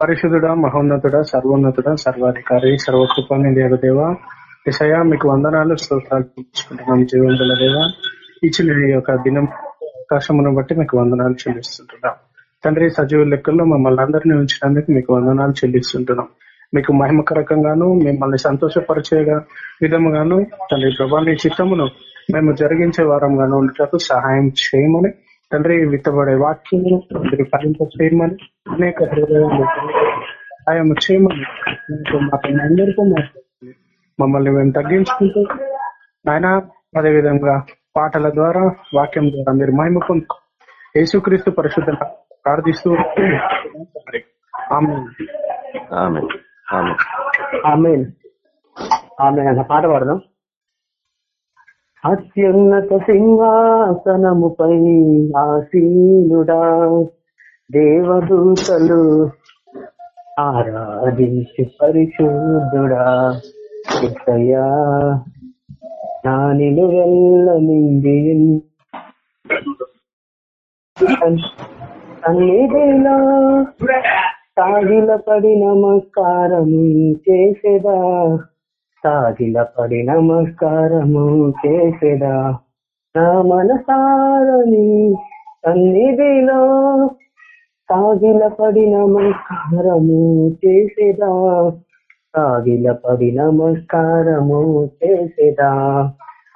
పరిశుద్ధుడ మహోన్నతుడ సర్వోన్నతుడ సర్వాధికారి సర్వకృపాని దేవదేవ విషయ మీకు వందనాలు స్తోత్రాలు చూపించుకుంటున్నాం జీవంతుల దేవ. ఇచ్చిన ఈ యొక్క దినం అవకాశమును బట్టి మీకు వందనాలు చెల్లిస్తుంటున్నాం. తండ్రి సజీవ లెక్కల్లో మమ్మల్ని అందరినీ ఉంచినందుకు మీకు వందనాలు చెల్లిస్తుంటున్నాం. మీకు మహిమకరకంగాను మిమ్మల్ని సంతోషపరిచే విధముగాను తండ్రి ప్రభాని చిత్తమును మేము జరిగించే వారంగాను ఉండేటప్పుడు సహాయం చేయమని తండ్రి విత్తబడే వాక్యం తండ్రి ఫలింప చేయమని అనేక సహాయం చేయమని మాకు అందరితో మమ్మల్ని మేము తగ్గించుకుంటూ ఆయన అదేవిధంగా పాటల ద్వారా వాక్యం ద్వారా మీరు మహిమ పొందుకో. యేసుక్రీస్తు పరిశుద్ధ ప్రార్థిస్తూ ఆమె ఆమె అన్న పాట పాడదాం. అత్యున్నత సింహాసనముపై ఆసీనుడా. దేవదూతలు ఆరాధించి పరిశుద్ధుడా. ఇసయా నానిలు వెళ్ళనింది నింది సన్నిధిలో సాగిల పడి నమస్కారము చేసేదా? సాగిల పడి నమస్కారము చేసేదా. నా మనసారని సన్నిధిలో సాగిల పడి నమస్కారము చేసేదా. సాగిల పడి నమస్కారము చేసేదా.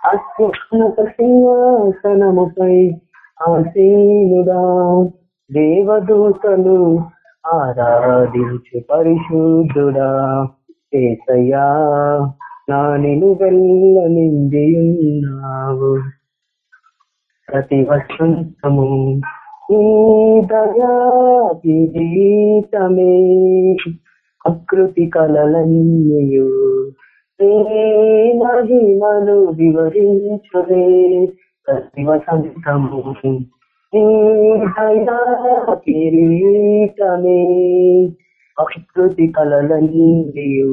అత్యున్నత సింహాసనముపై ఆసీనుడా. దేవదూతలు ఆరాధించు పరిశుద్ధుడా. ఏసయ్యా నా నిలువెల్ల నిండి ఉన్నావు. ప్రతి వసంతము ఈ దయా కిరీటమే అకృతి కలలన్నయు మహిమను వివరించులే ప్రతి వసంతము ఈ దయా కిరీటమే అకృతి కలలన్నయు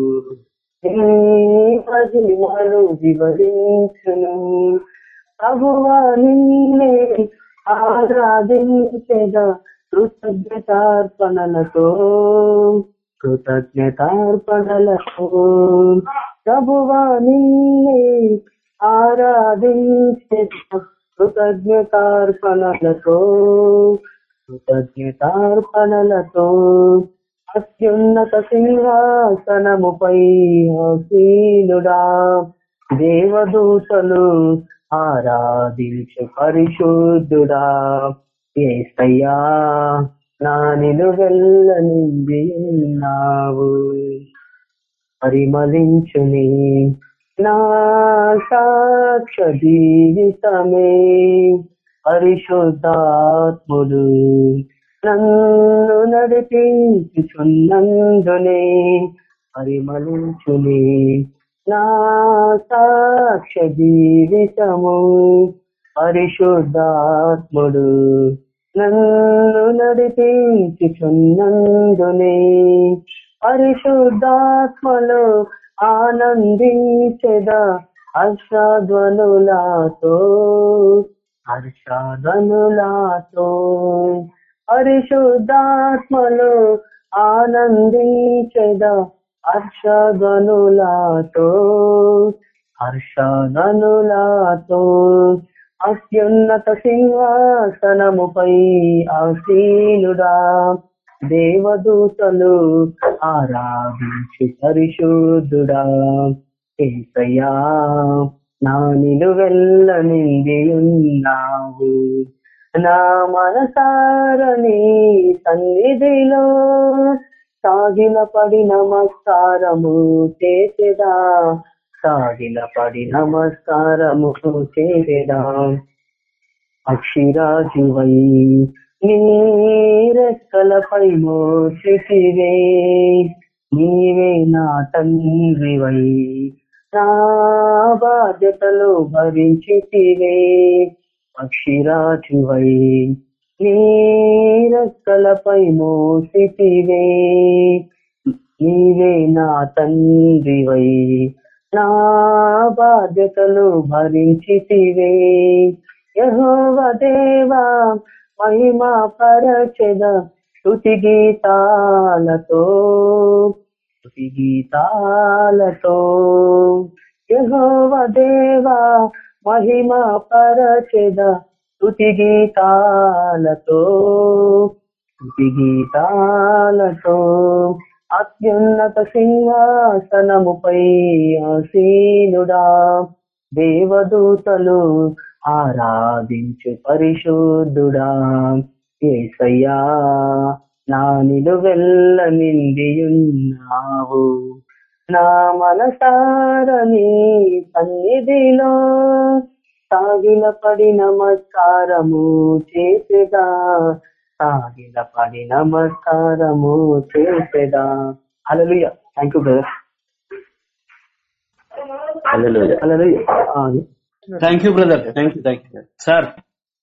మహిమను వివరించును ప్రభువా నిన్నే ఆరాధించేదా కృతజ్ఞతార్పణలతో కృతజ్ఞతార్పణలతో ప్రభువా నిన్నే ఆరాధించేదా కృతజ్ఞతార్పణలతో కృతజ్ఞతార్పణలతో అత్యున్నత సింహాసనముపై ఆసీనుడా దేవదూతలు ఆరాధించు పరిశుద్ధుడా. ఏసయ్యా నా నిలువెల్ల నిండి ఉన్నావు. పరిమళించుని నా సాక్ష జీవితమే. పరిశుద్ధాత్ముడు నన్ను నడిపించుచున్నందునే పరిమళించుని నా సాక్ష జీవితము పరిశుద్ధాత్ముడు నన్ను నడిపించుచున్నందునే పరిశుద్ధాత్మలో ఆనందించదా హర్షధ్వనులాతో హర్షధ్వనులాతో. పరిశుద్ధాత్మను ఆనందించద హర్షధ్వనులాతో హర్షధ్వనులాతో అత్యున్నత సింహాసనముపై ఆసీనుడా దేవదూతలు ఆరాధించి పరిశుద్ధుడా. ఏసయా నా నిలువెల్ల నిండి ఉన్నావు. నా మనసారని సన్నిధిలో సాగిల పడి నమస్కారము చేసేదా? సాగిల పడి నమస్కారము చేసేదా? అక్షిరాజువై నీరెక్కలపై మోసివే నీవే నా తండ్రివై. నా బాధ్యతలు భరించితివే అక్షిరాజువై నీరెక్కలపై మోసితివే. నీవే నా తండ్రివై నా బాధ్యతలు భరించితివే. యహోవ దేవా మహిమ పరచెద స్తుతి గీతాలతో స్తుతి గీతాలతో. యహోవ దేవా మహిమ పరచెద తుతి గీతాలతో. స్తుతి గీతాలతో అత్యున్నత సింహాసనముపై ఆసీనుడా. దేవదూతలు ఆరాధించు పరిశుద్ధుడా. ఏసయ్యా నా నిలువెల్ల నిండియున్నావు. నా మనసారని సన్నిధిలో సాగిల పడి నమస్కారము చేసేదా? సాగిల పడి నమస్కారము చేసేదా? Hallelujah. Thank you brother hallelujah. Hallelujah. ఆ, thank you brother thank you thank you sir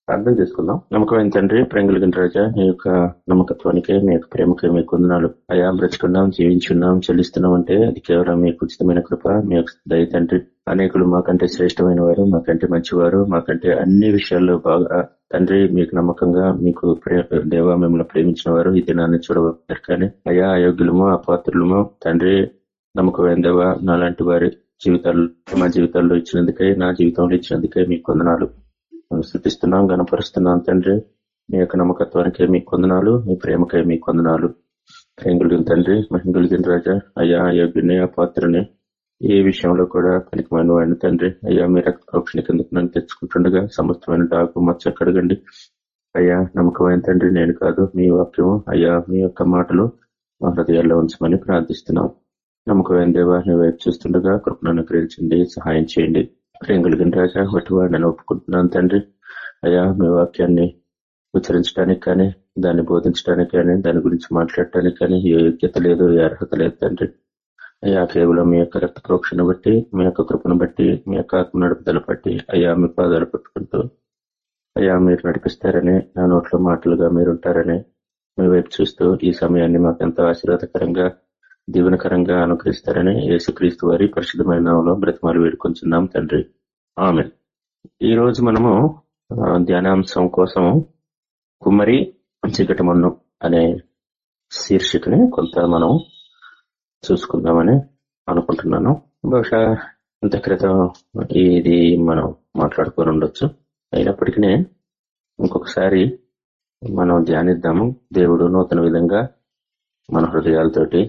ప్రార్థన చేసుకుందాం. నమ్మకమైన తండ్రి ప్రేంగులగిన రాజా మీ యొక్క నమ్మకత్వానికి మీ యొక్క ప్రేమకే మీ కొందనాలు. అయా బ్రతుకున్నాం జీవించున్నాం చెల్లిస్తున్నాం అంటే అది కేవలం మీకు ఉచితమైన కృప మీ యొక్క దయ తండ్రి. అనేకులు మాకంటే శ్రేష్టమైన వారు మాకంటే మంచివారు మాకంటే అన్ని విషయాల్లో బాగా తండ్రి మీకు నమ్మకంగా మీకు ప్రే- దేవా మిమ్మల్ని ప్రేమించిన వారు ఈ దినాన్ని చూడవచ్చు కానీ అయా అయోగ్యులము అపాత్రులము తండ్రి నమ్మకమైన దేవా నాలాంటి వారి జీవితాల్లో మా జీవితాల్లో ఇచ్చినందుకే నా జీవితంలో ఇచ్చినందుకే మీకు కొందనాలు. స్థుతిస్తున్నాం గణపరుస్తున్నాం తండ్రి. మీ యొక్క నమ్మకత్వానికే మీ కొందనాలు మీ ప్రేమకే మీ కొందనాలు. ప్రేంగులిగిన తండ్రి మహింగులిగిన రాజా. అయ్యా అయోగ్యుని పాత్రని ఏ విషయంలో కూడా పనికిమైన వాడిని తండ్రి. అయ్యా మీ రక్త ప్రోక్షణ కిందకు నన్ను తెచ్చుకుంటుండగా సమస్తమైన డాకు మచ్చ కడగండి. అయ్యా నమ్మకమైన తండ్రి నేను కాదు మీ వాక్యము. అయ్యా మీ యొక్క మాటలు మా హృదయాల్లో ఉంచమని ప్రార్థిస్తున్నాం. నమ్మకమైన దేవా వైపు చూస్తుండగా కృపణను గ్రహించండి సహాయం చేయండి. ప్రేంగులిగిన రాజా ఒకటి ఒప్పుకుంటున్నాను తండ్రి అయ్యా మీ వాక్యాన్ని ఉచ్చరించడానికి కానీ దాన్ని బోధించడానికి కానీ దాని గురించి మాట్లాడటానికి కానీ ఏ యోగ్యత లేదు ఏ అర్హత లేదు తండ్రి. అయ్యా కేవలం మీ యొక్క రక్త ప్రోక్షణ బట్టి మీ యొక్క కృపను బట్టి మీ యొక్క ఆత్మ నడుపుదల బట్టి అయ్యా మీ పాదాలు పట్టుకుంటూ అయ్యా మీరు నడిపిస్తారని నా నోట్లో మాటలుగా మీరుంటారని మీ వైపు చూస్తూ ఈ సమయాన్ని మాకు ఎంతో ఆశీర్వాదకరంగా దీవెనకరంగా అనుగ్రహిస్తారని యేసుక్రీస్తు వారి పరిశుద్ధమైన నామంలో బ్రతిమాలు వేడుకొంచున్నాం తండ్రి. ఆమె ఈ రోజు మనము ధ్యానాంశం కోసం కుమ్మరి చికటమన్ను అనే శీర్షికని కొంత మనం చూసుకుందామని అనుకుంటున్నాను. బహుశా ఇంత క్రితం ఇది మనం మాట్లాడుకొని ఉండొచ్చు. అయినప్పటికీ ఇంకొకసారి మనం ధ్యానిద్దాము. దేవుడు నూతన విధంగా మన హృదయాలతోటి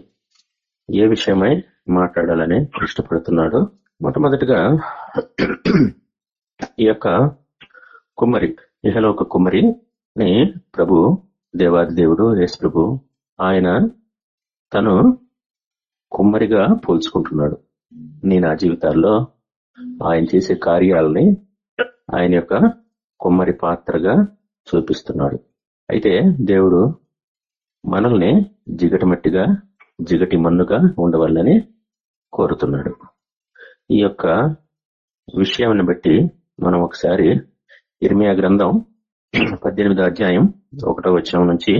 ఏ విషయమై మాట్లాడాలని ఇష్టపడుతున్నాడు మొట్టమొదటిగా ఈ యొక్క కుమ్మరి ఇహలోక కుమ్మరిని ప్రభు దేవాది దేవుడు యేసు ప్రభు ఆయన తను కుమ్మరిగా పోల్చుకుంటున్నాడు. నేను నా జీవితాల్లో ఆయన చేసే కార్యాలని ఆయన యొక్క కుమ్మరి పాత్రగా చూపిస్తున్నాడు. అయితే దేవుడు మనల్ని జిగటమట్టిగా జిగటి మన్నుగా ఉండవాలని కోరుతున్నాడు. ఈ యొక్క విషయాన్ని బట్టి మనం ఒకసారి ఇర్మియా గ్రంథం పద్దెనిమిదో అధ్యాయం ఒకటో వచనం నుంచి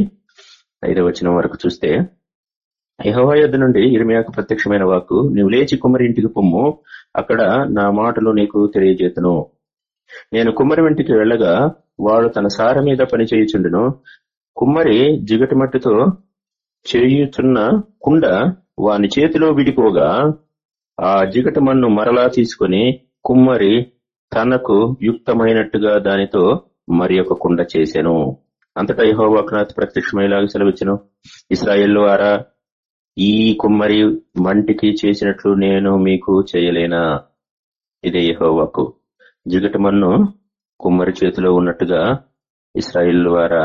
ఐదో వచనం వరకు చూస్తే యెహోవా నుండి ఇర్మియాకు ప్రత్యక్షమైన వాకు నీవు లేచి కుమ్మరి ఇంటికి పొమ్ము అక్కడ నా మాటలు నీకు తెలియజేతును. నేను కుమ్మరి ఇంటికి వెళ్ళగా వాడు తన సార మీద పనిచేయుచుండును కుమ్మరి జిగటి మట్టితో చేయుచున్న కుండ వాని చేతిలో విడిపోగా ఆ జిగట మన్ను మరలా తీసుకుని కుమ్మరి తనకు యుక్తమైనట్టుగా దానితో మరి ఒక కుండ చేశాను అంతటా యహోవాకు నాకు ప్రత్యక్షమయ్యేలాగా సెలవిచ్చను. ఇస్రాయేల్ వారా ఈ కుమ్మరి మంటికి చేసినట్లు నేను మీకు చేయలేనా? ఇదే యహోవాకు. జిగట మన్ను కుమ్మరి చేతిలో ఉన్నట్టుగా ఇస్రాయిల్ ద్వారా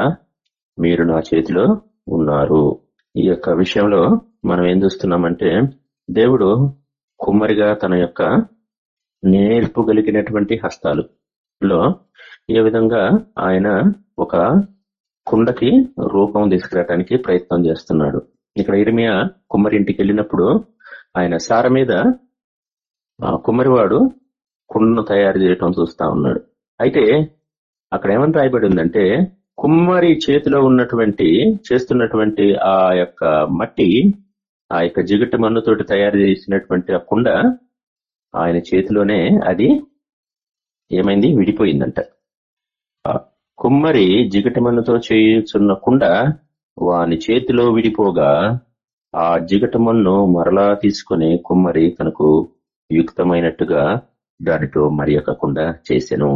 మీరు నా చేతిలో ఉన్నారు. ఈ యొక్క విషయంలో మనం ఏం చూస్తున్నామంటే దేవుడు కుమ్మరిగా తన యొక్క నేర్పు కలిగినటువంటి హస్తాలు లో ఏ విధంగా ఆయన ఒక కుండకి రూపం తీసుకురావడానికి ప్రయత్నం చేస్తున్నాడు. ఇక్కడ ఇరిమియా కుమ్మరి ఇంటికి వెళ్ళినప్పుడు ఆయన సార మీద ఆ కుమ్మరివాడు కుండను తయారు చేయటం చూస్తా ఉన్నాడు. అయితే అక్కడ ఏమని రాయబడి ఉందంటే కుమ్మరి చేతిలో ఉన్నటువంటి చేస్తున్నటువంటి ఆ యొక్క మట్టి ఆ యొక్క జిగట మన్నుతోటి తయారు చేసినటువంటి ఆ కుండ ఆయన చేతిలోనే అది ఏమైంది? విడిపోయిందంట. కుమ్మరి జిగటి మన్నుతో చేయుచున్న కుండ వాని చేతిలో విడిపోగా ఆ జిగటమును మరలా తీసుకుని కుమ్మరి తనకు యుక్తమైనట్టుగా దానితో మరియకకుండా చేసెను.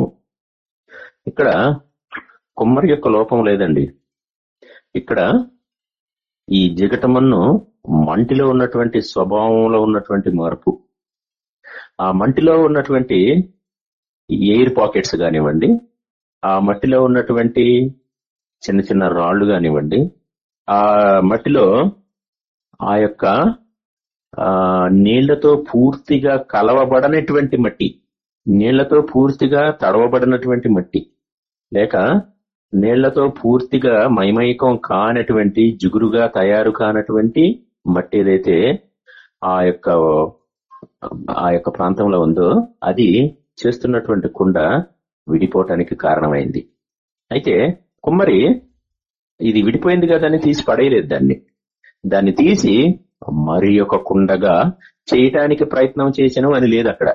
ఇక్కడ కుమ్మరి యొక్క లోపం లేదండి. ఇక్కడ ఈ జిగటమన్ను మంటిలో ఉన్నటువంటి స్వభావంలో ఉన్నటువంటి మార్పు. ఆ మంటిలో ఉన్నటువంటి ఎయిర్ పాకెట్స్ కానివ్వండి ఆ మట్టిలో ఉన్నటువంటి చిన్న చిన్న రాళ్ళు కానివ్వండి ఆ మట్టిలో ఆ యొక్క నీళ్ళతో పూర్తిగా కలవబడనటువంటి మట్టి నీళ్ళతో పూర్తిగా తడవబడినటువంటి మట్టి. లేక నీళ్ళతో పూర్తిగా మైమైకం కానటువంటి జిగురుగా తయారు కానటువంటి మట్టి ఏదైతే ఆ యొక్క ఆ యొక్క ప్రాంతంలో ఉందో అది చేస్తున్నటువంటి కుండ విడిపోవటానికి కారణమైంది. అయితే కుమ్మరి ఇది విడిపోయింది కదా అని తీసి పడేయలేదు దాన్ని. దాన్ని తీసి మరి ఒక కుండగా చేయటానికి ప్రయత్నం చేశాను అని లేదు అక్కడ.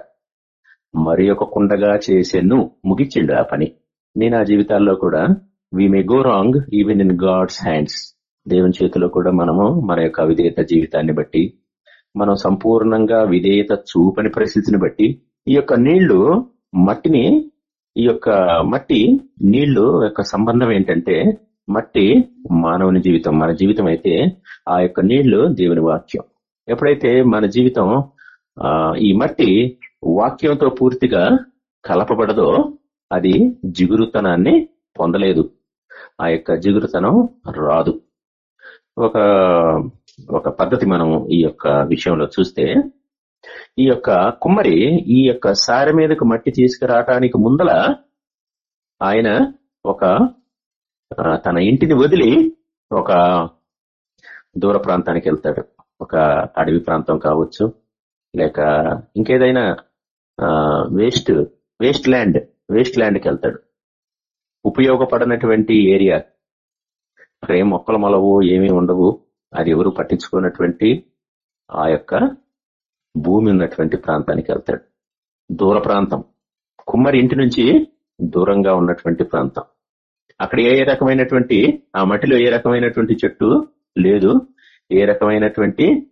మరి ఒక కుండగా చేసాను ముగిచ్చిండు ఆ పని. నేను ఆ జీవితాల్లో కూడా we may go wrong even in God's hands దేవుని చేతిలో కూడా మనము మన యొక్క విధేయత జీవితాన్ని బట్టి మనం సంపూర్ణంగా విధేయత చూపని పరిస్థితిని బట్టి ఈ యొక్క నీళ్ళు మట్టిని ఈ యొక్క మట్టి నీళ్ళు యొక్క సంబంధం ఏంటంటే మట్టి మానవుని జీవితం మన జీవితం అయితే ఆ యొక్క నీళ్ళు దేవుని వాక్యం. ఎప్పుడైతే మన జీవితం ఈ మట్టి వాక్యంతో పూర్తిగా కలపబడదో అది జిగురుతనాన్ని పొందలేదు. ఆ యొక్క జిగురుతనం రాదు. ఒక ఒక పద్ధతి మనం ఈ యొక్క విషయంలో చూస్తే ఈ యొక్క కుమ్మరి ఈ యొక్క సారె మీదకు మట్టి తీసుకురావటానికి ముందల ఆయన ఒక తన ఇంటిని వదిలి ఒక దూర ప్రాంతానికి వెళ్తాడు. ఒక అడవి ప్రాంతం కావచ్చు లేక ఇంకేదైనా వేస్ట్ వేస్ట్ ల్యాండ్ వేస్ట్ ల్యాండ్కి వెళ్తాడు. ఉపయోగపడనటువంటి ఏరియా. అక్కడ ఏం మొక్కలు మొలవు ఏమీ ఉండవు. అది ఎవరు పట్టించుకున్నటువంటి ఆ యొక్క భూమి ఉన్నటువంటి ప్రాంతానికి వెళ్తాడు. దూర ప్రాంతం. కుమ్మరి ఇంటి నుంచి దూరంగా ఉన్నటువంటి ప్రాంతం. అక్కడ ఏ రకమైనటువంటి ఆ మట్టిలో ఏ రకమైనటువంటి చెట్టు లేదు ఏ రకమైనటువంటి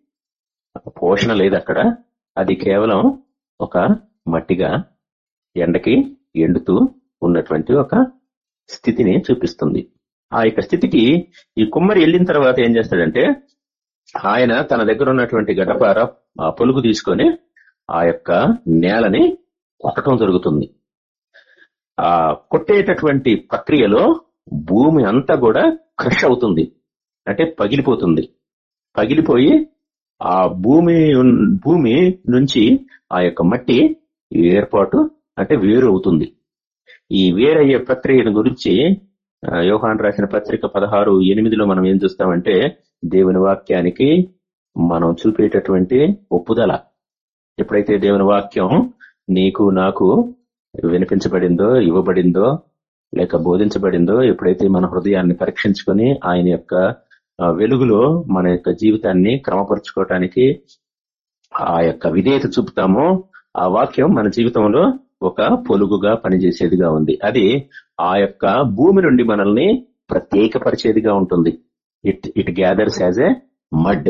పోషణ లేదు అక్కడ. అది కేవలం ఒక మట్టిగా ఎండకి ఎండుతూ ఉన్నటువంటి ఒక స్థితిని చూపిస్తుంది. ఆ యొక్క స్థితికి ఈ కుమ్మరి వెళ్ళిన తర్వాత ఏం చేస్తాడంటే ఆయన తన దగ్గర ఉన్నటువంటి గడపార ఆ పొలుగు తీసుకొని ఆ యొక్క నేలని కొట్టడం జరుగుతుంది. ఆ కొట్టేటటువంటి ప్రక్రియలో భూమి అంతా కూడా క్రష్ అవుతుంది. అంటే పగిలిపోతుంది. పగిలిపోయి ఆ భూమి భూమి నుంచి ఆ యొక్క మట్టి ఏర్పాటు అంటే వేరు అవుతుంది. ఈ వేరయ్యే ప్రక్రియను గురించి యోహాన్ రాసిన పత్రిక పదహారు ఎనిమిదిలో మనం ఏం చూస్తామంటే దేవుని వాక్యానికి మనం చూపేటటువంటి ఒప్పుదల. ఎప్పుడైతే దేవుని వాక్యం నీకు నాకు వినిపించబడిందో ఇవ్వబడిందో లేక బోధించబడిందో ఎప్పుడైతే మన హృదయాన్ని పరీక్షించుకొని ఆయన యొక్క వెలుగులో మన యొక్క జీవితాన్ని క్రమపరుచుకోవటానికి ఆ యొక్క విధేయత చూపుతామో ఆ వాక్యం మన జీవితంలో ఒక పొలుగుగా పనిచేసేదిగా ఉంది. అది ఆ యొక్క భూమి నుండి మనల్ని ప్రత్యేకపరిచేదిగా ఉంటుంది. It it gathers as a mud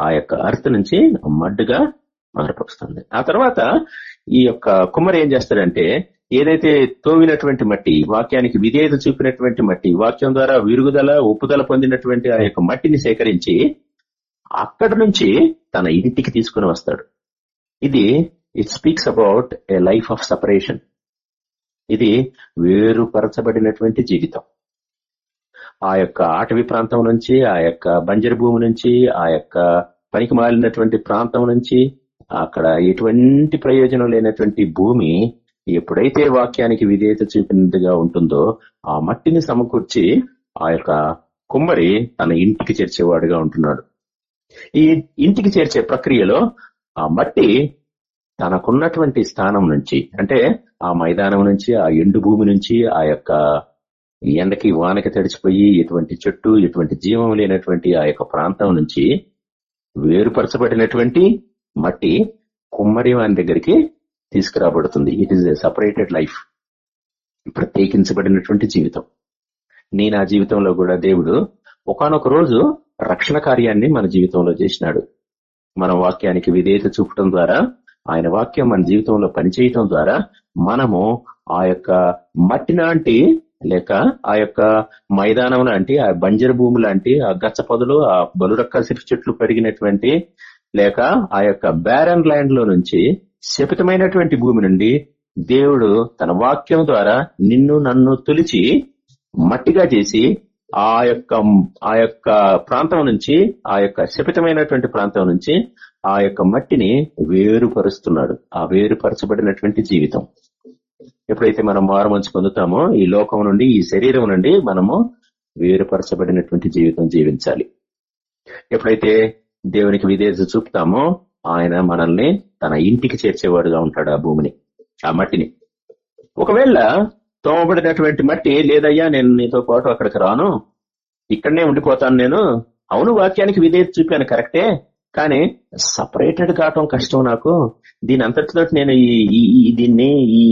ఆ యొక్క అర్త్ నుంచి మడ్గా మారపరుస్తుంది. ఆ తర్వాత ఈ యొక్క కుమ్మరి ఏం చేస్తాడంటే ఏదైతే తోవినటువంటి మట్టి వాక్యానికి విధేయత చూపినటువంటి మట్టి వాక్యం ద్వారా విరుగుదల ఉప్పుదల పొందినటువంటి ఆ యొక్క మట్టిని సేకరించి అక్కడి నుంచి తన ఇంటికి తీసుకుని వస్తాడు. ఇది it speaks about a life of separation ఇది వేరుపరచబడినటువంటి జీవితం. ఆ యొక్క అటవీ ప్రాంతం నుంచి ఆ యొక్క బంజరు భూమి నుంచి ఆ యొక్క పనికి మాలినటువంటి ప్రాంతం నుంచి అక్కడ ఎటువంటి ప్రయోజనం లేనటువంటి భూమి ఎప్పుడైతే వాక్యానికి విధేయత చూపినట్టుగా ఉంటుందో ఆ మట్టిని సమకూర్చి ఆ యొక్క కుమ్మరి తన ఇంటికి చేర్చేవాడుగా ఉంటున్నాడు. ఈ ఇంటికి చేర్చే ప్రక్రియలో ఆ మట్టి తనకున్నటువంటి స్థానం నుంచి అంటే ఆ మైదానం నుంచి ఆ ఎండు భూమి నుంచి ఆ యొక్క ఎండకి వానకి తడిచిపోయి ఎటువంటి చెట్టు ఎటువంటి జీవం లేనటువంటి ఆ యొక్క ప్రాంతం నుంచి వేరుపరచబడినటువంటి మట్టి కుమ్మరి వాని దగ్గరికి తీసుకురాబడుతుంది. It is a separated life ప్రత్యేకించబడినటువంటి జీవితం. నేను ఆ జీవితంలో కూడా దేవుడు ఒకనొక రోజు రక్షణ కార్యాన్ని మన జీవితంలో చేసినాడు. మన వాక్యానికి విధేయత చూపటం ద్వారా ఆయన వాక్యం మన జీవితంలో పనిచేయటం ద్వారా మనము ఆ యొక్క మట్టి లాంటి లేక ఆ యొక్క మైదానం లాంటి ఆ బంజరు భూమి లాంటి ఆ గచ్చ పొదలు ఆ బలురక్క సిరి చెట్లు పెరిగినటువంటి లేక ఆ యొక్క బ్యారన్ ల్యాండ్లో నుంచి శపితమైనటువంటి భూమి నుండి దేవుడు తన వాక్యం ద్వారా నిన్ను నన్ను తొలిచి మట్టిగా చేసి ఆ యొక్క ఆ యొక్క ప్రాంతం నుంచి ఆ యొక్క శపితమైనటువంటి ప్రాంతం నుంచి ఆ యొక్క మట్టిని వేరుపరుస్తున్నాడు. ఆ వేరుపరచబడినటువంటి జీవితం. ఎప్పుడైతే మనం మారుమంచి పొందుతామో ఈ లోకం నుండి ఈ శరీరం నుండి మనము వేరుపరచబడినటువంటి జీవితం జీవించాలి. ఎప్పుడైతే దేవునికి విధేయత చూపుతామో ఆయన మనల్ని తన ఇంటికి చేర్చేవాడుగా ఉంటాడు ఆ భూమిని ఆ మట్టిని. ఒకవేళ తోమబడినటువంటి మట్టి లేదయ్యా నేను నీతో పాటు అక్కడికి రాను ఇక్కడనే ఉండిపోతాను నేను అవును వాక్యానికి విధేయత చూపాను కరెక్టే? కానీ సపరేటెడ్ కావటం కష్టం నాకు. దీని అంతటితో నేను ఈ దీన్ని ఈ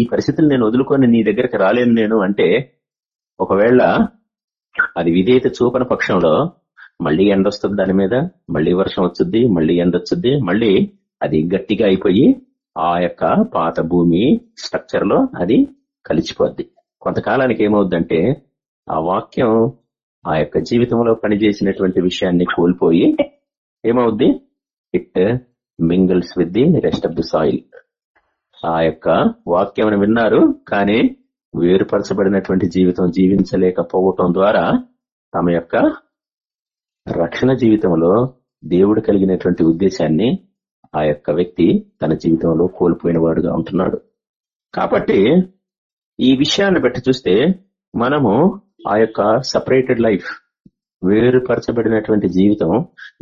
ఈ పరిస్థితులు నేను వదులుకొని నీ దగ్గరికి రాలేను నేను అంటే ఒకవేళ అది విధేయత చూపని పక్షంలో మళ్ళీ ఎండ వస్తుంది దాని మీద మళ్ళీ వర్షం వచ్చుద్ది మళ్ళీ ఎండ వచ్చుద్ది మళ్ళీ అది గట్టిగా అయిపోయి ఆ యొక్క పాత భూమి స్ట్రక్చర్లో అది కలిసిపోద్ది. కొంతకాలానికి ఏమవుద్దంటే ఆ వాక్యం ఆ యొక్క జీవితంలో పనిచేసినటువంటి విషయాన్ని కోల్పోయి ఏమవుద్ది? It mingles with the rest of the soil ఆ యొక్క వాక్యం విన్నారు కానీ వేరుపరచబడినటువంటి జీవితం జీవించలేకపోవటం ద్వారా తమ యొక్క రక్షణ జీవితంలో దేవుడు కలిగినటువంటి ఉద్దేశాన్ని ఆ యొక్క వ్యక్తి తన జీవితంలో కోల్పోయిన వాడుగా ఉంటున్నాడు. కాబట్టి ఈ విషయాన్ని బట్టి చూస్తే మనము ఆ యొక్క సపరేటెడ్ లైఫ్ వేరుపరచబడినటువంటి జీవితం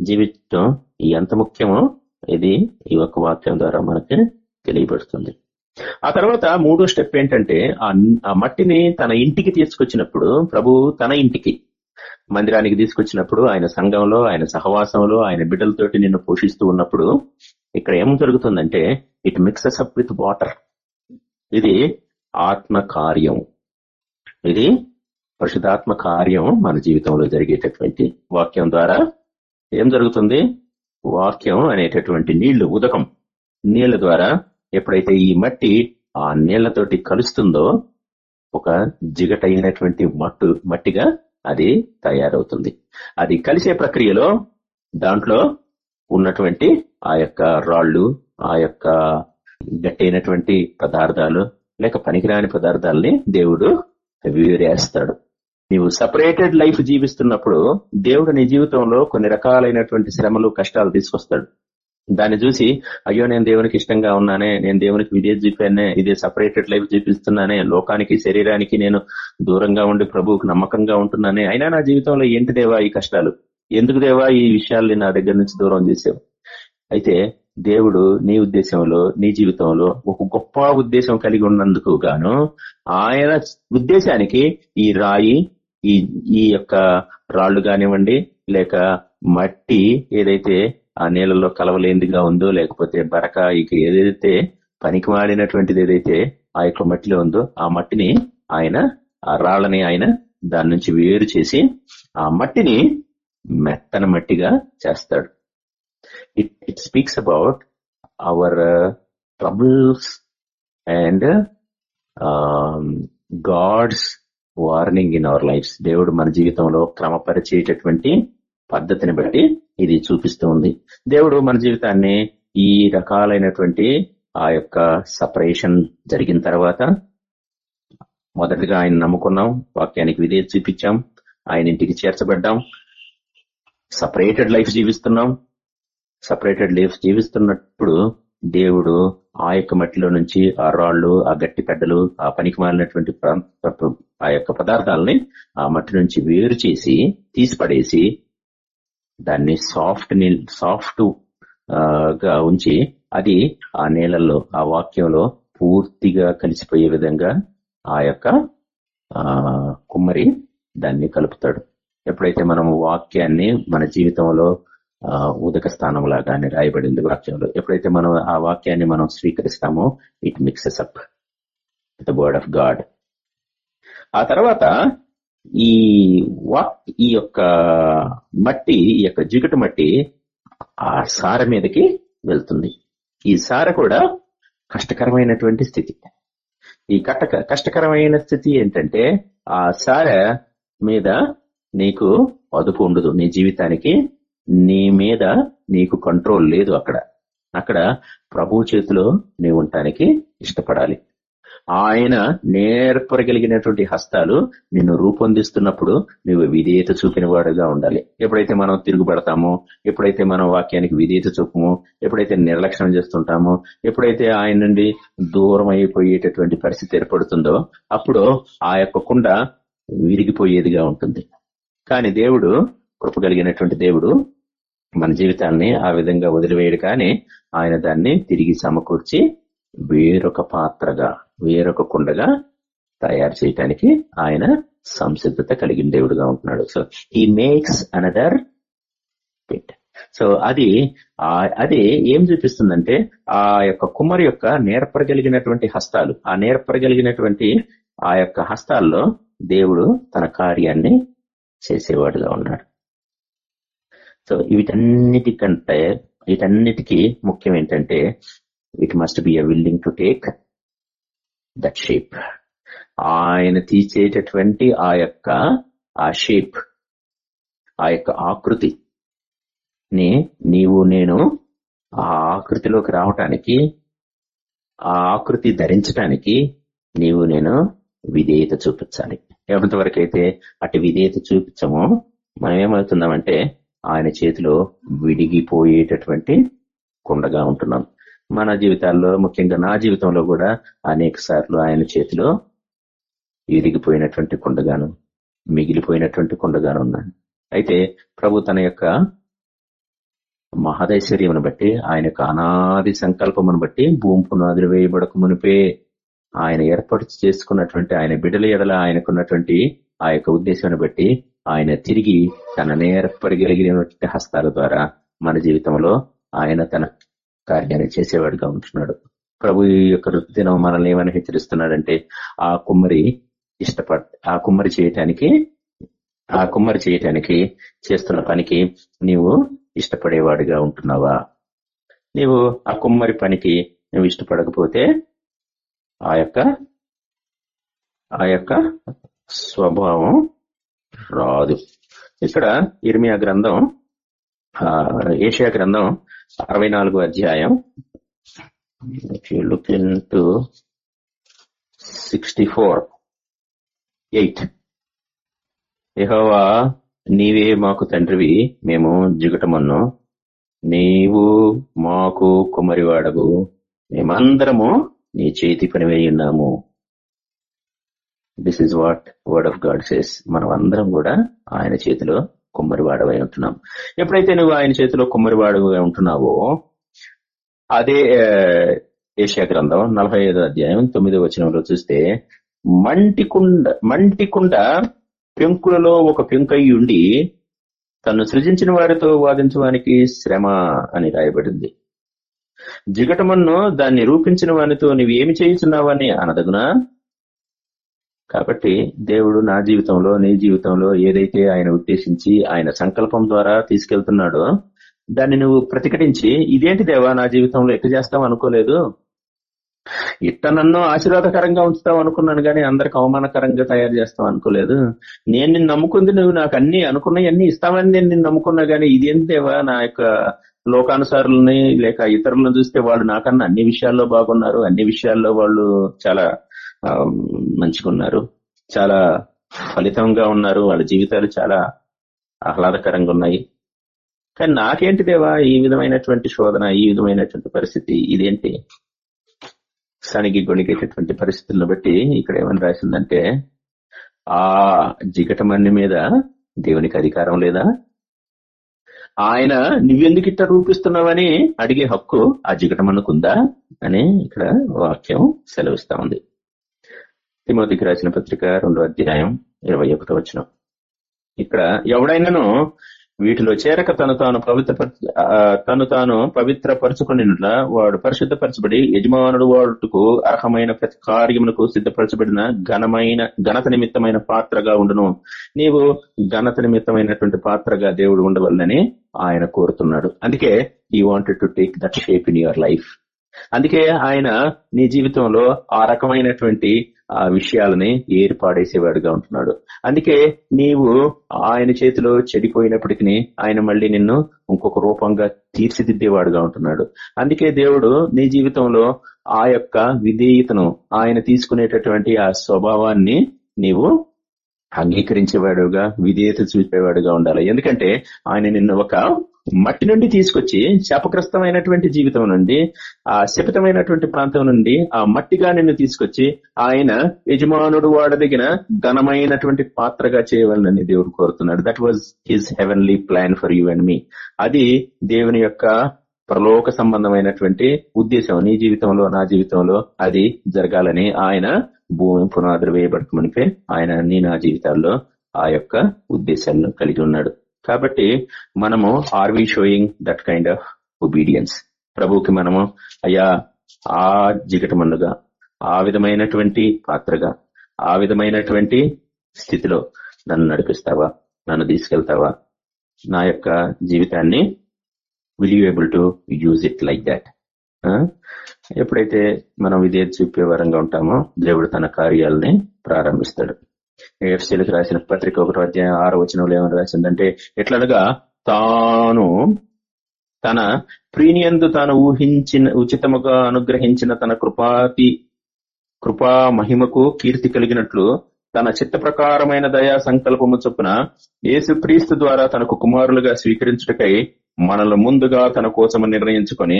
జీవితం ఎంత ముఖ్యమో ఇది ఈ యొక్క వాక్యం ద్వారా మనకి తెలియబడుతుంది. ఆ తర్వాత మూడో స్టెప్ ఏంటంటే ఆ మట్టిని తన ఇంటికి తీసుకొచ్చినప్పుడు ప్రభు తన ఇంటికి మందిరానికి తీసుకొచ్చినప్పుడు ఆయన సంఘంలో ఆయన సహవాసంలో ఆయన బిడ్డలతోటి నిన్ను పోషిస్తూ ఉన్నప్పుడు ఇక్కడ ఏం జరుగుతుందంటే it mixes up with water. ఇది ఆత్మ కార్యం ఇది పరిశుధాత్మ కార్యం మన జీవితంలో జరిగేటటువంటి వాక్యం ద్వారా ఏం జరుగుతుంది? వాక్యం అనేటటువంటి నీళ్ళు ఉదకం. నీళ్ళ ద్వారా ఎప్పుడైతే ఈ మట్టి ఆ నీళ్ళతోటి కలుస్తుందో ఒక జిగటైనటువంటి మట్టు మట్టిగా అది తయారవుతుంది. అది కలిసే ప్రక్రియలో దాంట్లో ఉన్నటువంటి ఆ యొక్క రాళ్ళు ఆ యొక్క గట్టైనటువంటి పదార్థాలు లేక పనికిరాని పదార్థాలని దేవుడు వేరేస్తాడు నీవు సపరేటెడ్ లైఫ్ జీవిస్తున్నప్పుడు దేవుడు నీ జీవితంలో కొన్ని రకాలైనటువంటి శ్రమలు కష్టాలు తీసుకొస్తాడు. దాన్ని చూసి అయ్యో నేను దేవునికి ఇష్టంగా ఉన్నానే నేను దేవునికి విదే చూపానే ఇదే సపరేటెడ్ లైఫ్ చూపిస్తున్నానే లోకానికి శరీరానికి నేను దూరంగా ఉండి ప్రభువుకు నమ్మకంగా ఉంటున్నానే. అయినా నా జీవితంలో ఏంటి దేవా ఈ కష్టాలు? ఎందుకు దేవా ఈ విషయాల్ని నా దగ్గర నుంచి దూరం చేసావు? అయితే దేవుడు నీ ఉద్దేశంలో నీ జీవితంలో ఒక గొప్ప ఉద్దేశం కలిగి ఉన్నందుకు గాను ఆయన ఉద్దేశానికి ఈ రాయి ఈ ఈ యొక్క రాళ్ళు కానివ్వండి లేక మట్టి ఏదైతే ఆ నీళ్ళలో కలవలేందిగా ఉందో లేకపోతే బరక ఇక ఏదైతే పనికి మాడినటువంటిది ఏదైతే ఆ యొక్క మట్టిలో ఉందో ఆ మట్టిని ఆయన ఆ రాళ్ళని ఆయన దాని నుంచి వేరు చేసి ఆ మట్టిని మెత్తన మట్టిగా చేస్తాడు. It it speaks about our troubles and God's warning in our lifes దేవుడు మన జీవితంలో క్రమపరిచేటటువంటి పద్ధతిని బట్టి ఇది చూపిస్తూ ఉంది. దేవుడు మన జీవితాన్ని ఈ రకాలైనటువంటి ఆ యొక్క సపరేషన్ జరిగిన తర్వాత మొదటిగా ఆయన నమ్ముకున్నాం వాక్యానికి విధే చూపించాం ఆయన ఇంటికి చేర్చబడ్డాం సపరేటెడ్ లైఫ్ జీవిస్తున్నాం. సపరేటెడ్ లైఫ్ జీవిస్తున్నప్పుడు దేవుడు ఆ యొక్క మట్టిలో నుంచి ఆ రాళ్ళు ఆ గట్టి పెడ్డలు ఆ పనికి మారినటువంటి ఆ యొక్క పదార్థాలని ఆ మట్టి నుంచి వేరు చేసి తీసిపడేసి దాన్ని సాఫ్ట్ సాఫ్ట్గా ఉంచి అది ఆ నేలల్లో ఆ వాక్యంలో పూర్తిగా కలిసిపోయే విధంగా ఆ యొక్క కుమ్మరి దాన్ని కలుపుతాడు. ఎప్పుడైతే మనం వాక్యాన్ని మన జీవితంలో ఉదక స్థానం లాగానే రాయబడింది వాక్యంలో. ఎప్పుడైతే మనం ఆ వాక్యాన్ని మనం స్వీకరిస్తామో it mixes up the word of God ఆ తర్వాత ఈ వాక్ ఈ యొక్క మట్టి ఈ యొక్క జిగటు మట్టి ఆ సార మీదకి వెళ్తుంది. ఈ సార కూడా కష్టకరమైనటువంటి స్థితి. ఈ కట్ట కష్టకరమైన స్థితి ఏంటంటే ఆ సార మీద నీకు అదుపు ఉండదు. నీ జీవితానికి నీ మీద నీకు కంట్రోల్ లేదు అక్కడ. అక్కడ ప్రభు చేతిలో నీవు ఉండటానికి ఇష్టపడాలి. ఆయన నేర్పరగలిగినటువంటి హస్తాలు నిన్ను రూపొందిస్తున్నప్పుడు నువ్వు విధేయత చూపిన వాడుగా ఉండాలి. ఎప్పుడైతే మనం తిరుగుబడతామో ఎప్పుడైతే మనం వాక్యానికి విధేయత చూపము ఎప్పుడైతే నిర్లక్ష్యం చేస్తుంటామో ఎప్పుడైతే ఆయన నుండి దూరం అయిపోయేటటువంటి పరిస్థితి ఏర్పడుతుందో అప్పుడు ఆ యొక్క కుండ విరిగిపోయేదిగా ఉంటుంది. కానీ దేవుడు కృపగలిగినటువంటి దేవుడు మన జీవితాన్ని ఆ విధంగా వదిలివేయడు కానీ ఆయన దాన్ని తిరిగి సమకూర్చి వేరొక పాత్రగా వేరొక కుండగా తయారు చేయటానికి ఆయన సంసిద్ధత కలిగిన దేవుడుగా ఉంటున్నాడు. సో ఈ మేక్స్ అనదర్ పిట్ సో అది అది ఏం చూపిస్తుందంటే ఆ యొక్క కుమ్మరి యొక్క నేర్పరగలిగినటువంటి హస్తాలు ఆ నేర్పరగలిగినటువంటి ఆ యొక్క హస్తాల్లో దేవుడు తన కార్యాన్ని చేసేవాడుగా ఉన్నాడు. సో వీటన్నిటికంటే వీటన్నిటికీ ముఖ్యం ఏంటంటే it must be a willing to take that shape ఆయన తీసేటటువంటి ఆ యొక్క ఆ షేప్ ఆ యొక్క ఆకృతి ని నీవు నేను ఆ ఆకృతిలోకి రావటానికి ఆ ఆకృతి ధరించటానికి నీవు నేను విధేయత చూపించాలి. ఎంతవరకు అయితే అటు విధేయత చూపించమో మనం ఏమవుతున్నామంటే ఆయన చేతిలో విడిగిపోయేటటువంటి కుండగా ఉంటున్నాం. మన జీవితాల్లో ముఖ్యంగా నా జీవితంలో కూడా అనేక సార్లు ఆయన చేతిలో ఇరిగిపోయినటువంటి కుండగాను మిగిలిపోయినటువంటి కుండగాను ఉన్నాను అయితే ప్రభు తన యొక్క మహదైశ్వర్యమును బట్టి ఆయన యొక్క అనాది సంకల్పమును బట్టి భూమి పునాదులు వేయబడక మునిపే ఆయన ఏర్పాటు చేసుకున్నటువంటి ఆయన బిడల ఎడల ఆయనకున్నటువంటి ఆ యొక్క ఉద్దేశాన్ని బట్టి ఆయన తిరిగి తన నేర్పరిగలిగినటువంటి హస్తాల ద్వారా మన జీవితంలో ఆయన తన కార్యాన్ని చేసేవాడుగా ఉంటున్నాడు. ప్రభు యొక్క దినం మనల్ని ఏమైనా హెచ్చరిస్తున్నాడంటే ఆ కుమ్మరి ఇష్టపడ ఆ కుమ్మరి చేయటానికి ఆ కుమ్మరి చేయటానికి చేస్తున్న పనికి నీవు ఇష్టపడేవాడిగా ఉంటున్నావా? నీవు ఆ కుమ్మరి పనికి నువ్వు ఇష్టపడకపోతే ఆ యొక్క ఆ యొక్క స్వభావం రాదు. ఇక్కడ ఇర్మియా గ్రంథం ఏషియా గ్రంథం అరవై నాలుగు అధ్యాయం. Look into sixty four eight యహోవా నీవే మాకు తండ్రివి మేము జిగటమన్ను. నీవు మాకు కుమరివాడవు మేమందరము నీ చేతి పనివేయున్నాము ఉన్నాము. This is what word of God says మనం అందరం కూడా ఆయన చేతిలో కుమ్మరివాడవై ఉంటున్నాం. ఎప్పుడైతే నువ్వు ఆయన చేతిలో కుమ్మరివాడవై ఉంటున్నావో అదే ఏషియా గ్రంథం నలభై అధ్యాయం తొమ్మిదో వచనంలో చూస్తే మంటికుండ మంటికుండ పెంకులలో ఒక పెంకయ్యి ఉండి తను సృజించిన వారితో వాదించడానికి శ్రమ అని రాయబడింది. జిగటమన్ను దాన్ని రూపించిన వానితో ఏమి చేయుచున్నావని అనదగునా? కాబట్టి దేవుడు నా జీవితంలో నీ జీవితంలో ఏదైతే ఆయన ఉద్దేశించి ఆయన సంకల్పం ద్వారా తీసుకెళ్తున్నాడో దాన్ని నువ్వు ప్రతిఘటించి ఇదేంటి దేవా నా జీవితంలో ఎట్లా చేస్తాం అనుకోలేదు? ఇట్ట నన్ను ఆశీర్వాదకరంగా ఉంచుతావు అనుకున్నాను కానీ అందరికి అవమానకరంగా తయారు చేస్తావు అనుకోలేదు. నేను నిన్ను నమ్ముకుంది నువ్వు నాకు అన్ని అనుకున్నాయన్నీ అన్ని ఇస్తామని నేను నిన్ను నమ్ముకున్నా గానీ ఇదేంటి దేవా నా యొక్క లోకానుసారులని లేక ఇతరులను చూస్తే వాళ్ళు నాకన్నా అన్ని విషయాల్లో బాగున్నారు అన్ని విషయాల్లో వాళ్ళు చాలా మంచిగున్నారు చాలా ఫలితంగా ఉన్నారు. వాళ్ళ జీవితాలు చాలా ఆహ్లాదకరంగా ఉన్నాయి. కానీ నాకేంటి దేవా ఈ విధమైనటువంటి శోధన ఈ విధమైనటువంటి పరిస్థితి ఇదేంటి? సనిగి గొణిగేటటువంటి పరిస్థితులను బట్టి ఇక్కడ ఏమని రాసిందంటే ఆ జిగటమన్ని మీద దేవునికి అధికారం లేదా? ఆయన నువ్వెందుకు ఇట్లా రూపిస్తున్నావని అడిగే హక్కు ఆ జిగటమన్నుకుందా అని ఇక్కడ వాక్యం సెలవిస్తా ఉంది. తిమోతికి రాసిన పత్రిక రెండో అధ్యాయం ఇరవై ఒకటో వచ్చిన ఇక్కడ ఎవడైనాను వీటిలో చేరక తను తాను పవిత్ర తను తాను పవిత్రపరచుకునిట్ల వాడు పరిశుద్ధపరచబడి యజమానుడు వాడుకు అర్హమైన ప్రతి కార్యములకు సిద్ధపరచబడిన ఘనమైన ఘనత నిమిత్తమైన పాత్రగా ఉండును. నీవు ఘనత నిమిత్తమైనటువంటి పాత్రగా దేవుడు ఉండవల్లని ఆయన కోరుతున్నాడు. అందుకే ఈ wanted to take that shape in your life అందుకే ఆయన నీ జీవితంలో ఆ రకమైనటువంటి ఆ విషయాలని ఏర్పాడేసేవాడుగా ఉంటున్నాడు. అందుకే నీవు ఆయన చేతిలో చెడిపోయినప్పటికీ ఆయన మళ్ళీ నిన్ను ఇంకొక రూపంగా తీర్చిదిద్దేవాడుగా ఉంటున్నాడు. అందుకే దేవుడు నీ జీవితంలో ఆ యొక్క విధేయతను ఆయన తీసుకునేటటువంటి ఆ స్వభావాన్ని నీవు అంగీకరించేవాడుగా విధేయత చూపేవాడుగా ఉండాలి. ఎందుకంటే ఆయన నిన్ను ఒక మట్టి నుండి తీసుకొచ్చి శాపగ్రస్తమైనటువంటి జీవితం నుండి ఆ శపితమైనటువంటి ప్రాంతం నుండి ఆ మట్టిగా నిన్ను తీసుకొచ్చి ఆయన యజమానుడు వాడదగిన ఘనమైనటువంటి పాత్రగా చేయవాలని దేవుడు కోరుతున్నాడు. That was his heavenly plan for you and me అది దేవుని యొక్క ప్రలోక సంబంధమైనటువంటి ఉద్దేశం. నీ జీవితంలో నా జీవితంలో అది జరగాలని ఆయన భూమి పునాదులు వేయబడకమనిపే ఆయన నీ నా జీవితాల్లో ఆ యొక్క ఉద్దేశాలను కలిగి ఉన్నాడు. కాబట్టి మనము are we showing that kind of obedience ప్రభుకి మనము అయ్యా ఆ జిగటమన్నుగా ఆ విధమైనటువంటి పాత్రగా ఆ విధమైనటువంటి స్థితిలో నన్ను నడిపిస్తావా? నన్ను తీసుకెళ్తావా? నా యొక్క జీవితాన్ని will you able to use it like that ఎప్పుడైతే మనం ఇదే చూపే వరంగా ఉంటామో దేవుడు తన కార్యాలని ప్రారంభిస్తాడు. ఎఫ్సీలకు రాసిన పత్రిక ఒకటో అధ్యాయం ఆరో వచనంలో ఏమైనా రాసిందంటే ఎట్లనగా తాను తన ప్రీనియందు తాను ఊహించిన ఉచితముగా అనుగ్రహించిన తన కృపాతి కృపా మహిమకు కీర్తి కలిగినట్లు తన చిత్త ప్రకారమైన దయా సంకల్పము చొప్పున యేసుక్రీస్తు ద్వారా తనకు కుమారులుగా స్వీకరించుటకై మనల్ని ముందుగా తన కోసము నిర్ణయించుకొని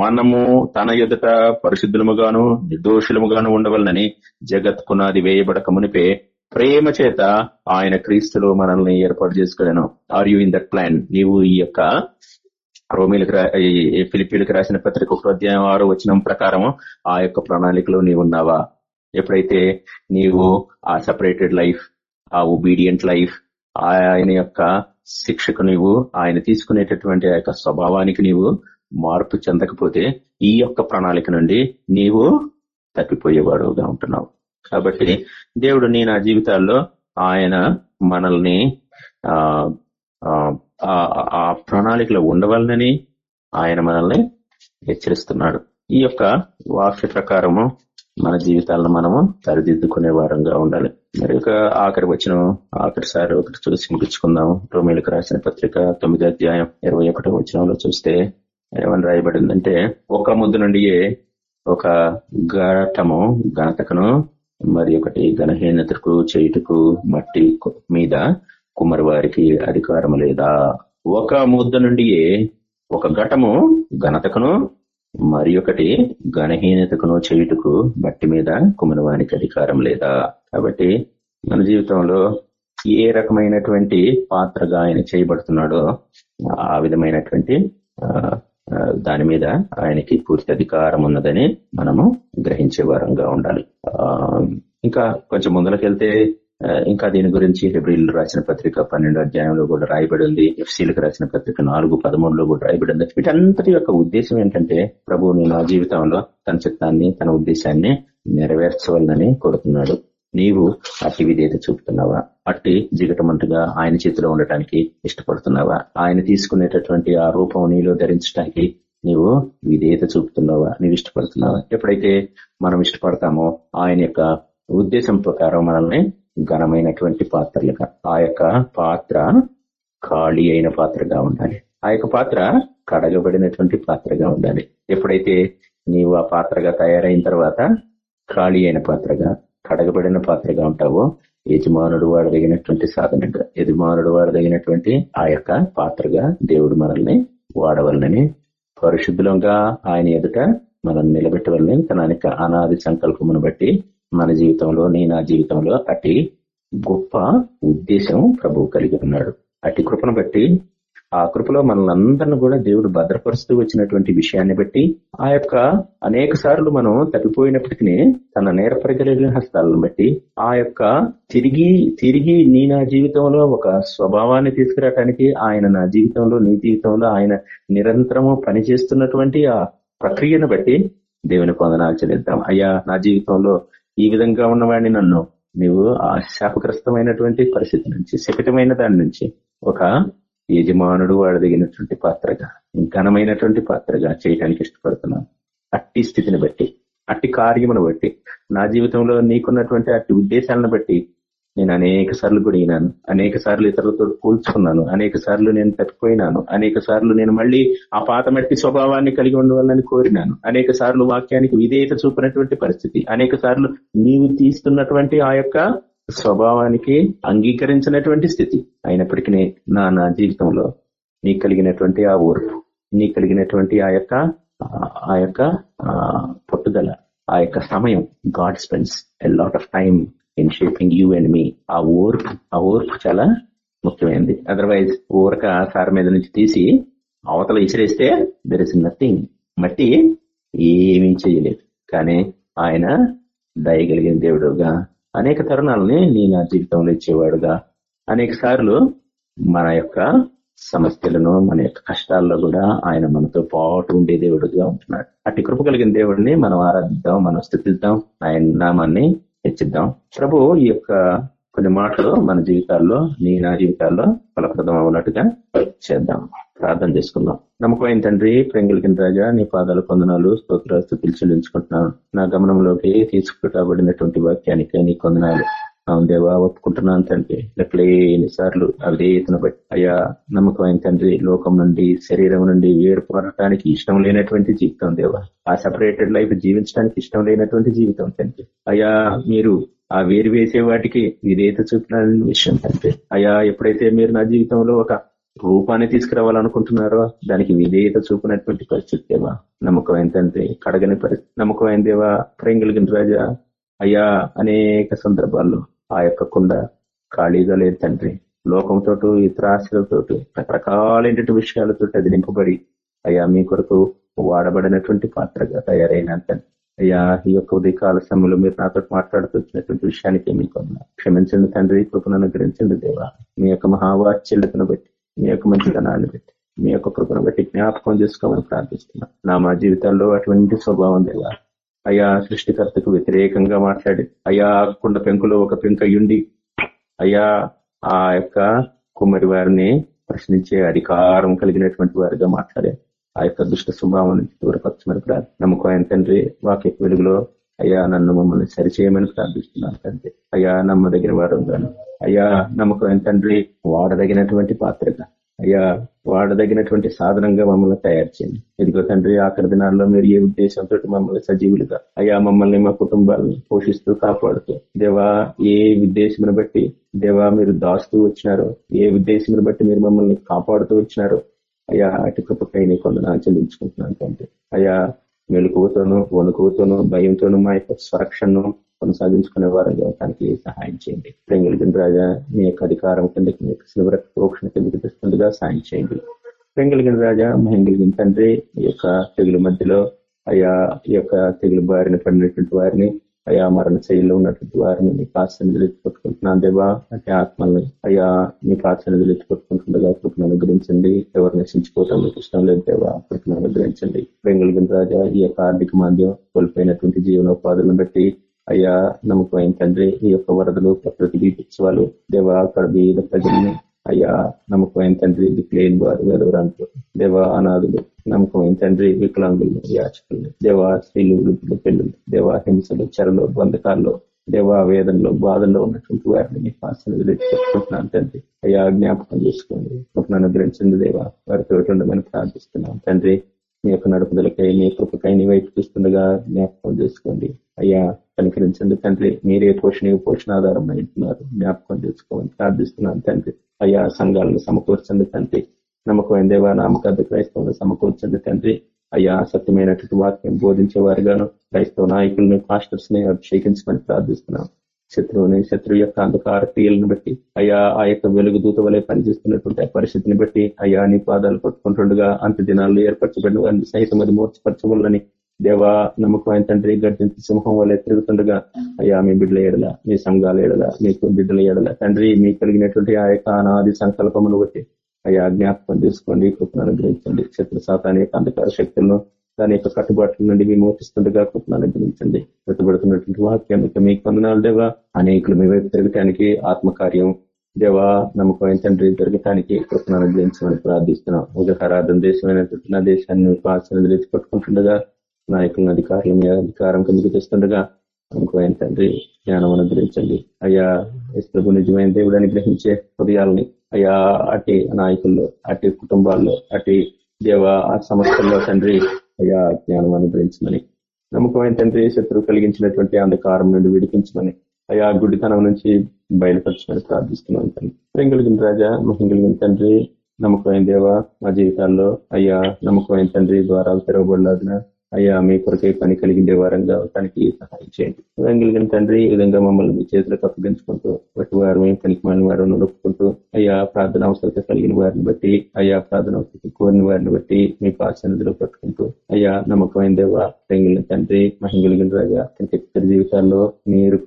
మనము తన ఎదుట పరిశుద్ధులముగాను నిర్దోషులముగాను ఉండవలనని జగత్ కునాది వేయబడక మునిపే ప్రేమ చేత ఆయన క్రీస్తులో మనల్ని ఏర్పాటు చేసుకోలేను are you in that plan నీవు ఈ యొక్క రోమిలకు ఫిలిపీలకు రాసిన పత్రిక ఒక అధ్యాయం ఆరు వచ్చిన ప్రకారం ఆ యొక్క ప్రణాళికలో నీవు ఉన్నావా? ఎప్పుడైతే నీవు ఆ సపరేటెడ్ లైఫ్ ఆ ఒబీడియంట్ లైఫ్ ఆయన యొక్క శిక్షకు నీవు ఆయన తీసుకునేటటువంటి ఆ యొక్క స్వభావానికి నీవు మార్పు చెందకపోతే ఈ యొక్క ప్రణాళిక నుండి నీవు తప్పిపోయేవాడుగా ఉంటున్నావు. కాబట్టి దేవుడు నీ నా జీవితాల్లో ఆయన మనల్ని ఆ ప్రణాళికలో ఉండవాలని ఆయన మనల్ని హెచ్చరిస్తున్నాడు. ఈ యొక్క వాక్య ప్రకారము మన జీవితాలను మనము సరిదిద్దుకునే వారంగా ఉండాలి. మరి ఒక ఆఖరి వచ్చిన ఆఖరిసారి ఒకటి చూసి ముగించుకుందాము రోమిలకు రాసిన పత్రిక తొమ్మిది అధ్యాయం ఇరవై ఒకటో వచ్చినంలో చూస్తే ఏమని రాయబడిందంటే ఒక ముద్దు నుండి ఒక ఘటము ఘనతకను మరి ఒకటి ఘనహీనతకు చేయుటకు మట్టి మీద కుమ్మరి అధికారం లేదా? ఒక ముద్ద నుండి ఒక ఘటము ఘనతకును మరి ఒకటి ఘనహీనతకును చేయుటకు మట్టి మీద కుమరవారికి అధికారం లేదా? కాబట్టి మన జీవితంలో ఏ రకమైనటువంటి పాత్రగా ఆయన చేయబడుతున్నాడో ఆ విధమైనటువంటి దాని మీద ఆయనకి పూర్తి అధికారం ఉన్నదని మనము గ్రహించే వారంగా ఉండాలి. ఇంకా కొంచెం ముందరకెళ్తే ఇంకా దీని గురించి హెబ్రిల్ రాసిన పత్రిక పన్నెండు అధ్యాయంలో కూడా రాయబడి ఉంది. ఎఫ్సీలకు రాసిన పత్రిక నాలుగు పదమూడులో కూడా రాయబడి ఉంది. వీటంతటి యొక్క ఉద్దేశం ఏంటంటే ప్రభువు నా జీవితంలో తన చిత్తాన్ని తన ఉద్దేశాన్ని నెరవేర్చవాలని కోరుతున్నాడు. నీవు అట్టి విధేత చూపుతున్నావా? అట్టి జిగటమంటగా ఆయన చేతిలో ఉండటానికి ఇష్టపడుతున్నావా? ఆయన తీసుకునేటటువంటి ఆ రూపం నీలో ధరించడానికి నీవు విధేయత చూపుతున్నావా? నీవు ఇష్టపడుతున్నావా? ఎప్పుడైతే మనం ఇష్టపడతామో ఆయన యొక్క ఉద్దేశం ప్రకారం మనల్ని ఘనమైనటువంటి పాత్రలుగా ఆ యొక్క పాత్ర ఖాళీ అయిన పాత్రగా ఉండాలి. ఆ యొక్క పాత్ర కడగబడినటువంటి పాత్రగా ఉండాలి. ఎప్పుడైతే నీవు ఆ పాత్రగా తయారైన తర్వాత ఖాళీ అయిన పాత్రగా కడగబడిన పాత్రగా ఉంటావో యజమానుడు వాడదగినటువంటి సాధనగా యజమానుడు వాడదగినటువంటి ఆ యొక్క పాత్రగా దేవుడు మనల్ని వాడవలనని పరిశుద్ధంగా ఆయన ఎదుట మనం నిలబెట్టవలని తన యొక్క అనాది సంకల్పమును బట్టి మన జీవితంలో నీ నా జీవితంలో అట్టి గొప్ప ఉద్దేశం ప్రభువు కలిగి ఉన్నాడు. అట్టి కృపను బట్టి ఆ కృపలో మనల్ని అందరిని కూడా దేవుడు భద్రపరుస్తూ వచ్చినటువంటి విషయాన్ని బట్టి ఆ యొక్క అనేక సార్లు మనం తప్పిపోయినప్పటికీ తన నేరపరిగలిగిన హస్తాలను బట్టి ఆ యొక్క తిరిగి తిరిగి నీ నా జీవితంలో ఒక స్వభావాన్ని తీసుకురావటానికి ఆయన నా జీవితంలో నీ జీవితంలో ఆయన నిరంతరము పనిచేస్తున్నటువంటి ఆ ప్రక్రియను బట్టి దేవుని పొందనాలు చెల్లిద్దాం. అయ్యా నా జీవితంలో ఈ విధంగా ఉన్నవాడిని నన్ను నీవు ఆ శాపగ్రస్తమైనటువంటి పరిస్థితి నుంచి శకటమైన దాని నుంచి ఒక యజమానుడు వాడదగినటువంటి పాత్రగా ఘనమైనటువంటి పాత్రగా చేయడానికి ఇష్టపడుతున్నాను. అట్టి స్థితిని బట్టి అట్టి కార్యమును బట్టి నా జీవితంలో నీకున్నటువంటి అట్టి ఉద్దేశాలను బట్టి నేను అనేక సార్లు గుడిగినాను అనేక సార్లు ఇతరులతో కూల్చుకున్నాను అనేక సార్లు నేను తప్పిపోయినాను అనేక సార్లు నేను మళ్ళీ ఆ పాత మట్టి స్వభావాన్ని కలిగి ఉండవాలని కోరినాను అనేక సార్లు వాక్యానికి విధేయత చూపినటువంటి పరిస్థితి అనేక సార్లు నీవు తీస్తున్నటువంటి ఆ యొక్క స్వభావానికి అంగీకరించినటువంటి స్థితి అయినప్పటికీ నా నా జీవితంలో నీ కలిగినటువంటి ఆ ఓర్పు నీ కలిగినటువంటి ఆ యొక్క ఆ యొక్క పట్టుదల ఆ యొక్క సమయం God spends a lot of time in shaping you and me ఆ ఓర్పు ఆ ఓర్పు చాలా ముఖ్యమైనది. అదర్వైజ్ ఊరక సార్ మీద నుంచి తీసి అవతల ఇసిరేస్తే దెర్ ఇస్ నథింగ్ మట్టి ఏమీ చేయలేదు. కానీ ఆయన దయగలిగిన దేవుడుగా అనేక తరుణాలని నీ నా జీవితంలో ఇచ్చేవాడుగా. అనేక సార్లు మన యొక్క సమస్యలను మన యొక్క కష్టాల్లో కూడా ఆయన మనతో పాటు ఉండే దేవుడుగా ఉంటున్నాడు. అట్టి కృప కలిగిన దేవుడిని మనం ఆరాధిద్దాం మనం స్థితిద్దాం ఆయన నామాన్ని హెచ్చిద్దాం. ప్రభు ఈ యొక్క కొన్ని మాటలు మన జీవితాల్లో నీ నా జీవితాల్లో ఫలప్రదం అవునట్టుగా చేద్దాం. ప్రార్థన చేసుకుందాం. నమ్మకమైన తండ్రి ప్రెంగిలికిన రాజా నీ పాదాలు కొందనాలు స్తోత్రాలు పిలిచెల్లించుకుంటున్నాను నా గమనంలోకి తీసుకురాబడినటువంటి వాక్యానికి నీ కొందనాలు. అవును దేవా ఒప్పుకుంటున్నాను తండ్రి. లెక్కలేని సార్లు అవిధేయతను బట్టి. అయ్యా నమ్మకమైన తండ్రి లోకం నుండి శరీరం నుండి వేరుపడటానికి ఇష్టం లేనటువంటి జీవితం దేవా. ఆ సపరేటెడ్ లైఫ్ జీవించడానికి ఇష్టం లేనటువంటి జీవితం తండ్రి. అయ్యా మీరు ఆ వేరు వేసే వాటికి విధేయత చూపిన విషయం అంటే అయ్యా ఎప్పుడైతే మీరు నా జీవితంలో ఒక రూపాన్ని తీసుకురావాలనుకుంటున్నారో దానికి విధేయత చూపినటువంటి పరిస్థితి దేవా నమ్మకం ఏంటంటే కడగని పరిస్థితి నమ్మకమైన దేవా ప్రేంగలిగిన రాజా అయ్యా అనేక సందర్భాల్లో ఆ యొక్క కుండ ఖాళీగా లేదు తండ్రి. లోకంతో ఇతర ఆశలతో రకరకాలైన విషయాలతో అది నింపబడి అయ్యా మీ కొరకు వాడబడినటువంటి పాత్రగా తయారైన తండ్రి. అయ్యా ఈ యొక్క ఉదయకాల సమయంలో మీరు నాతో మాట్లాడుతూ వచ్చినటువంటి విషయానికి మీకు క్షమించండి తండ్రి కృపను అనుగ్రహించండి దేవా. మీ యొక్క మహావాచ్యతను బట్టి మీ యొక్క మంచితనాన్ని బట్టి మీ యొక్క కృపను బట్టి జ్ఞాపకం చేసుకోమని ప్రార్థిస్తున్నాను నా మా జీవితాల్లో అటువంటి స్వభావం దేవా. అయ్యా సృష్టికర్తకు వ్యతిరేకంగా మాట్లాడి అయ్యా కుండ పెంకులో ఒక పెంకయుండి అయ్యా ఆ యొక్క కుమ్మరి వారిని ప్రశ్నించే అధికారం కలిగినటువంటి వారిగా మాట్లాడే ఆ యొక్క దుష్ట స్వభావం నుంచి దూరపరచమని నమ్మకం ఆయన తండ్రి వాక్య వెలుగులో అయ్యా నన్ను మమ్మల్ని సరిచేయమని ప్రార్థిస్తున్నాను తండ్రి. అయ్యా నమ్మ దగ్గర వారు అయ్యా నమ్మకం తండ్రి వాడదగినటువంటి పాత్రగా. అయ్యా వాడదగినటువంటి సాధనంగా మమ్మల్ని తయారు చేయండి. ఇదిగో తండ్రి ఆఖరి దినాల్లో మీరు ఏ ఉద్దేశంతో మమ్మల్ని సజీవులుగా అయ్యా మమ్మల్ని మా కుటుంబాలను పోషిస్తూ కాపాడుతూ. దేవా ఏ ఉద్దేశం బట్టి దేవా మీరు దాస్తూ వచ్చినారో ఏ ఉద్దేశం బట్టి మీరు మమ్మల్ని కాపాడుతూ వచ్చినారో అయ్యా అటు కృపకై నీ కొందరు చెల్లించుకుంటున్నాను తండ్రి. అయ్యా మెలకువతోనూ వణుకువతోనూ భయంతోనూ మా యొక్క స్వరక్షణను కొనసాగించుకునే వారంగా తనకి సహాయం చేయండి. ప్రేంగుల రాజా మీ యొక్క అధికారం కిందకి మీ యొక్క శివర ప్రోక్షణ కిందకి తెస్తుండగా సాయం చేయండి. ప్రేంగుల రాజా మహంగిలిగిన తండ్రి ఈ యొక్క తెగుల మధ్యలో అయ్యా ఈ యొక్క తెగులు బారిన పడినటువంటి వారిని అయ్యా మరణ శైలిలో ఉన్నటువంటి వారిని మీ పాసన్నిధులు ఎత్తుకొట్టుకుంటున్నాను దేవా. అంటే ఆత్మల్ని అయ్యా మీ పాసన్నిధులు ఎత్తుకొట్టుకుంటుండగా కృపను అనుగ్రహించండి. ఎవరు నశించుకోవటం మీకు ఇష్టం లేదు దేవా కృపను అనుగ్రహించండి. బెంగళూరు రాజా ఈ యొక్క ఆర్థిక మాంద్యం కోల్పోయినటువంటి జీవనోపాధులను బట్టి అయ్యా నమ్మకం తండ్రి ఈ యొక్క వరదలు ప్రకృతి దీపోత్సవాలు దేవా అక్కడ బీద ప్రజల్ని అయ్యా నమ్మకమైన తండ్రి? దిక్కులేని వారు వెదవరాంతులు దేవ అనాథులు నమ్మకమైన తండ్రి? వికలాంగులు యాచకులు దేవ స్త్రీలు వృద్ధులు పెళ్ళి దేవ హింసలు చెరలో బంధకాల్లో దేవ వేదంలో బాధల్లో ఉన్నటువంటి వారిని మీ చెప్పుకుంటున్నాను తండ్రి. అయ్యా జ్ఞాపకం చేసుకోండి. నన్ను గ్రహించండి దేవా. వారితో ఉండమని ప్రార్థిస్తున్నాం తండ్రి. మీ యొక్క నడుపుదలకై మీ కృపకై నీ వైపు చూస్తుండగా జ్ఞాపకం చేసుకోండి. అయ్యా కనికరించండి తండ్రి. మీరే పోషణ పోషణ ఆధారం అంటున్నారు. జ్ఞాపకం చేసుకోమని ప్రార్థిస్తున్నాను తండ్రి. అయ్యా సంఘాలను సమకూర్చండి తండ్రి. నమ్మకమైన దేవ నామకార్థ క్రైస్తవులను సమకూర్చండి తండ్రి. అయ్యా సత్యమైనటువంటి వాక్యం బోధించే వారిగాను క్రైస్తవ నాయకులను పాస్టర్స్ని అభిషేకించమని ప్రార్థిస్తున్నాం. శత్రువుని శత్రువు యొక్క అంధకార క్రియలను బట్టి అయ్యా ఆ యొక్క వెలుగు దూత వలె పనిచేస్తున్నటువంటి ఆ పరిస్థితిని బట్టి అయ్యా నీ పాదాలు పట్టుకుంటుండగా అంత దినాల్లో ఏర్పరచబడిన వారిని సైతం అది మోర్చపరచబడాలని దేవా నమ్మకమైన తండ్రి గర్జించి సింహం వల్ల తిరుగుతుండగా అయ్యా మీ బిడ్డల ఏడల మీ సంఘాల ఏడల మీకు బిడ్డల ఏడల తండ్రి మీకు కలిగినటువంటి ఆ యొక్క అనాది సంకల్పమును బట్టి అయ్యా జ్ఞాపకం తీసుకోండి కృపను అనుగ్రహించండి. శత్రు శాతాన్ని అంధకార శక్తులను దాని యొక్క కట్టుబాట్ల నుండి విమోచిస్తుండగా కృపను అనుగ్రహించండి కట్టుబడుతున్నటువంటి వాక్యం మీకు వందనాలు దేవా అనేకులు మీ వైపు తిరగటానికి ఆత్మకార్యం. దేవా నమ్మకం తండ్రి జరగటానికి కృపను అనుగ్రహించమని ప్రార్థిస్తున్నాం. ఉదకారాధన దేశమైనటువంటి నా దేశాన్ని ఆచరణ పట్టుకుంటుండగా నాయకులను అధికారుల మీద అధికారం కిందకి తెస్తుండగా నమ్మకం తండ్రి జ్ఞానం అనుగ్రహించండి అయ్యా ప్రభు నిజమైన దేవుడు అనుగ్రహించే హృదయాలని అయ్యా అటు నాయకుల్లో అటు కుటుంబాల్లో అటు దేవ ఆ సంస్థల్లో తండ్రి అయ్యా జ్ఞానం అనుగ్రహించమని నమ్మకమైన తండ్రి శత్రువు కలిగించినటువంటి అంధకారం నుండి విడిపించమని. అయ్యా గుడితనం నుంచి బయలుపరచమని ప్రార్థిస్తున్నాం తండ్రి. ప్రింగలిగిన రాజా మహింగలిగిన తండ్రి నమ్మకమైన దేవ మా జీవితాల్లో అయ్యా నమ్మకమైన తండ్రి ద్వారా తెరవబడలాగిన అయ్యా మీ కొరకే పని కలిగిండే వారంగా అవటానికి సహాయం చేయండి. కలిగిన తండ్రి ఈ విధంగా మమ్మల్ని మీ చేతులకు అప్పగించుకుంటూ బట్టి వారు మేము పనికి మాలిన వారు నొప్పుకుంటూ అయ్యా ప్రార్థన అవసరత కలిగిన వారిని బట్టి అయ్యా ప్రార్థన అవసరత కోరిన వారిని బట్టి మీ పాసన్నిధిలో పట్టుకుంటూ అయ్యా నమ్మకమైన దేవ తెంగిలిన తండ్రి మహింగలిగిన రాగా ఇతర జీవితాల్లో మీరు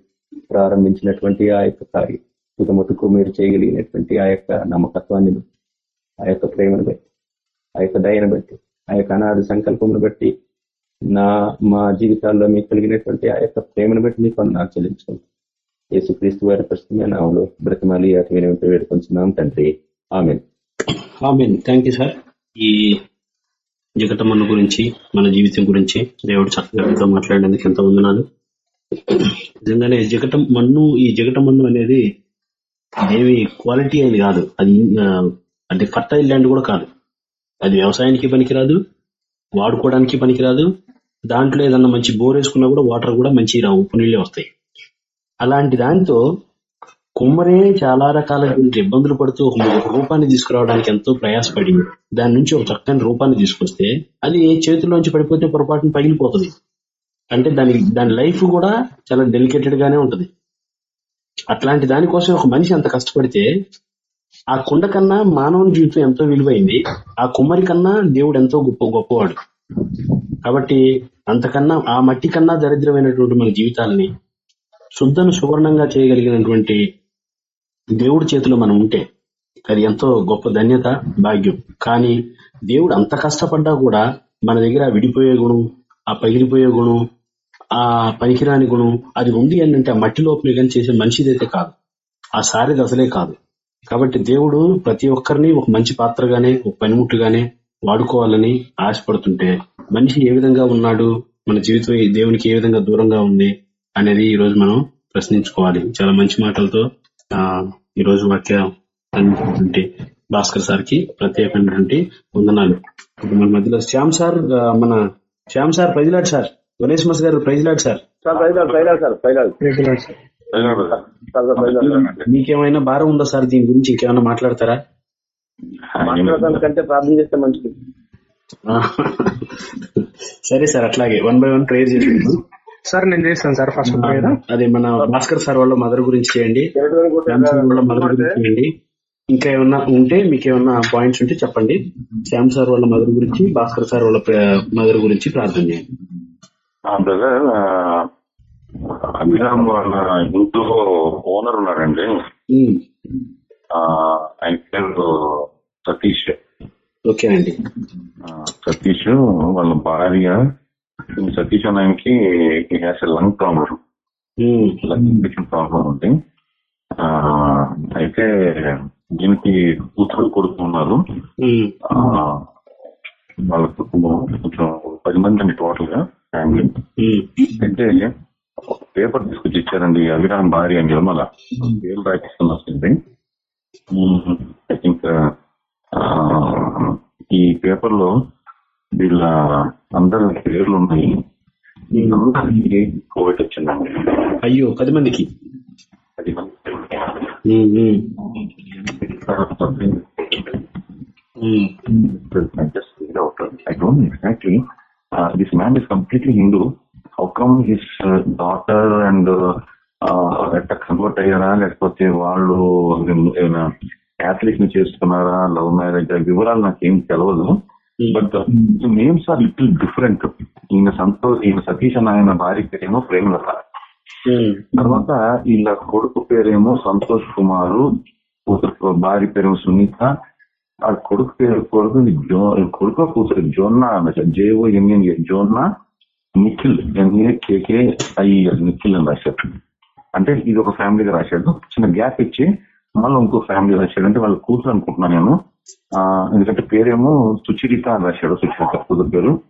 ప్రారంభించినటువంటి ఆ యొక్క కార్యం ఇక మీరు చేయగలిగినటువంటి ఆ యొక్క నమ్మకత్వాన్ని బట్టి ఆ యొక్క ప్రేమను బట్టి ఆ యొక్క దయను బట్టి ఆ యొక్క అనాథ సంకల్పమును బట్టి నా మా జీవితాల్లో మీకు కలిగినటువంటి ఆ యొక్క ప్రేమను బట్టి మీకు నాకు చెల్లించుకుంటాం యేసుక్రీస్తు వారి ప్రస్తుతమైన నామలో బ్రతిమాలి అటువంటి వినవింటి వేడుకొంచున్నాం తండ్రి. ఆమెన్. ఆమెన్. Thank you sir. ఈ జగటమన్ను గురించి మన జీవితం గురించి దేవుడు చక్కగా మాట్లాడేందుకు ఎంత వందనాలు. నిజంగానే జగటం మన్ను ఈ జగట మన్ను అనేది ఏమి క్వాలిటీ అనేది కాదు. అది అంటే ఫర్టైల్ ల్యాండ్ కూడా కాదు. అది వ్యవసాయానికి పనికిరాదు వాడుకోవడానికి పనికిరాదు దాంట్లో ఏదన్నా మంచి బోర్ వేసుకున్నా కూడా వాటర్ కూడా మంచి రావు ఉప్పు నీళ్ళే వస్తాయి. అలాంటి దాంతో కుమ్మరే చాలా రకాల ఇబ్బందులు పడుతూ ఒక రూపాన్ని తీసుకురావడానికి ఎంతో ప్రయాసపడింది. దాని నుంచి ఒక చక్కని రూపాన్ని తీసుకొస్తే అది చేతిలోంచి పడిపోతే పొరపాటున పగిలిపోతుంది. అంటే దాని దాని లైఫ్ కూడా చాలా డెలికేటెడ్ గానే ఉంటది. అట్లాంటి దానికోసం ఒక మనిషి అంత కష్టపడితే ఆ కుండ కన్నా మానవుని జీవితం ఎంతో విలువైంది. ఆ కుమ్మరి కన్నా దేవుడు ఎంతో గొప్ప గొప్పవాడు. కాబట్టి అంతకన్నా ఆ మట్టి కన్నా దరిద్రమైనటువంటి మన జీవితాలని శుద్ధను సువర్ణంగా చేయగలిగినటువంటి దేవుడి చేతిలో మనం ఉంటే అది ఎంతో గొప్ప ధన్యత భాగ్యం. కానీ దేవుడు అంత కష్టపడ్డా కూడా మన దగ్గర విడిపోయే గుణం ఆ పగిలిపోయే గుణం ఆ పనికిరాని గుణం అది ఉంది అంటే ఆ మట్టి లోపలి కానీ చేసే మనిషిదైతే కాదు. ఆ సారిది అసలే కాదు. కాబట్టి దేవుడు ప్రతి ఒక్కరిని ఒక మంచి పాత్రగానే ఒక పనిముట్టుగానే వాడుకోవాలని ఆశపడుతుంటే మనిషి ఏ విధంగా ఉన్నాడు? మన జీవితం దేవునికి ఏ విధంగా దూరంగా ఉంది? అనేది ఈ రోజు మనం ప్రశ్నించుకోవాలి. చాలా మంచి మాటలతో ఆ ఈ రోజు వాక్య భాస్కర్ సార్కి ప్రత్యేకమైనటువంటి వందనాలు. మన మధ్యలో శ్యామ్ సార్ మన Shyam sir praise Lord sir. Ganesh garu praise Lord sir. మీకేమైనా భారం ఉందా సార్ దీని గురించి? ఇంకేమైనా మాట్లాడతారా? మాట్లాడడానికంటే ప్రార్థన చేస్తే మంచిది. సరే సార్ అట్లాగే వన్ బై వన్ ప్రేయర్ చేస్తాను సార్ నేను చేస్తాను సార్ ఫస్ట్ అదే మన భాస్కర్ సార్ వాళ్ళ మదర్ గురించి చేయండి. వాళ్ళ మదర్ గురించి చేయండి. ఇంకా ఏమన్నా ఉంటే మీకు ఏమన్నా పాయింట్స్ ఉంటే చెప్పండి. శ్యామ్ సార్ వాళ్ళ మదర్ గురించి భాస్కర్ సార్ వాళ్ళ మదర్ గురించి ప్రార్థన చేయండి. అభిరామ్ వాళ్ళ ఇంట్లో ఓనర్ ఉన్నారండి. ఆయన పేరు సతీష్. ఓకే అండి. సతీష్ వాళ్ళ భార్య. సతీష్ ఆయనకి has lung problem lung infection problem ఉంది అయితే దీనికి కూతురు కొడుకున్నారు వాళ్ళ కుటుంబం కొంచెం పది మంది అండి టోటల్గా ఫ్యామిలీ అయితే పేపర్ తీసుకొచ్చి ఇచ్చారండి అభిరామ్ భార్య నిర్మల. పేరు రాయిస్తుంది ఐ థింక్ ఈ పేపర్లో వీళ్ళ అందరి పేర్లు ఉన్నాయి కోవిడ్ వచ్చిందండి. అయ్యో పది మందికి? పది మంది don't exactly. Uh, this man is completely Hindu. How come ఎట్లా కన్వర్ట్ అయ్యారా? లేకపోతే వాళ్ళు ఏమైనా క్యాథలిక్ని చేసుకున్నారా లవ్ మ్యారేజ్ వివరాలు నాకు ఏం తెలియదు but names are little different ఈయన సంతోష్ ఈయన సతీష్ అని ఆయన భార్య పేరేమో ప్రేమలత. తర్వాత వీళ్ళ కొడుకు పేరేమో సంతోష్ కుమారు కూతురు భార్య పేరేమో సునీత. ఆ కొడుకు పేరు కొడుకు జో కొడుకు కూతురు Jonna J O M N Jonna Nikhil M A K K I L Nikhil అని రాశారు. అంటే ఇది ఒక ఫ్యామిలీగా రాశాడు. చిన్న గ్యాప్ ఇచ్చి మళ్ళీ ఇంకో ఫ్యామిలీ రాశాడు. అంటే వాళ్ళ కూతురు అనుకుంటున్నాను నేను. ఆ, ఎందుకంటే పేరేమో సుచరిత అని రాశాడు సుచరిత కూతురు పేరు.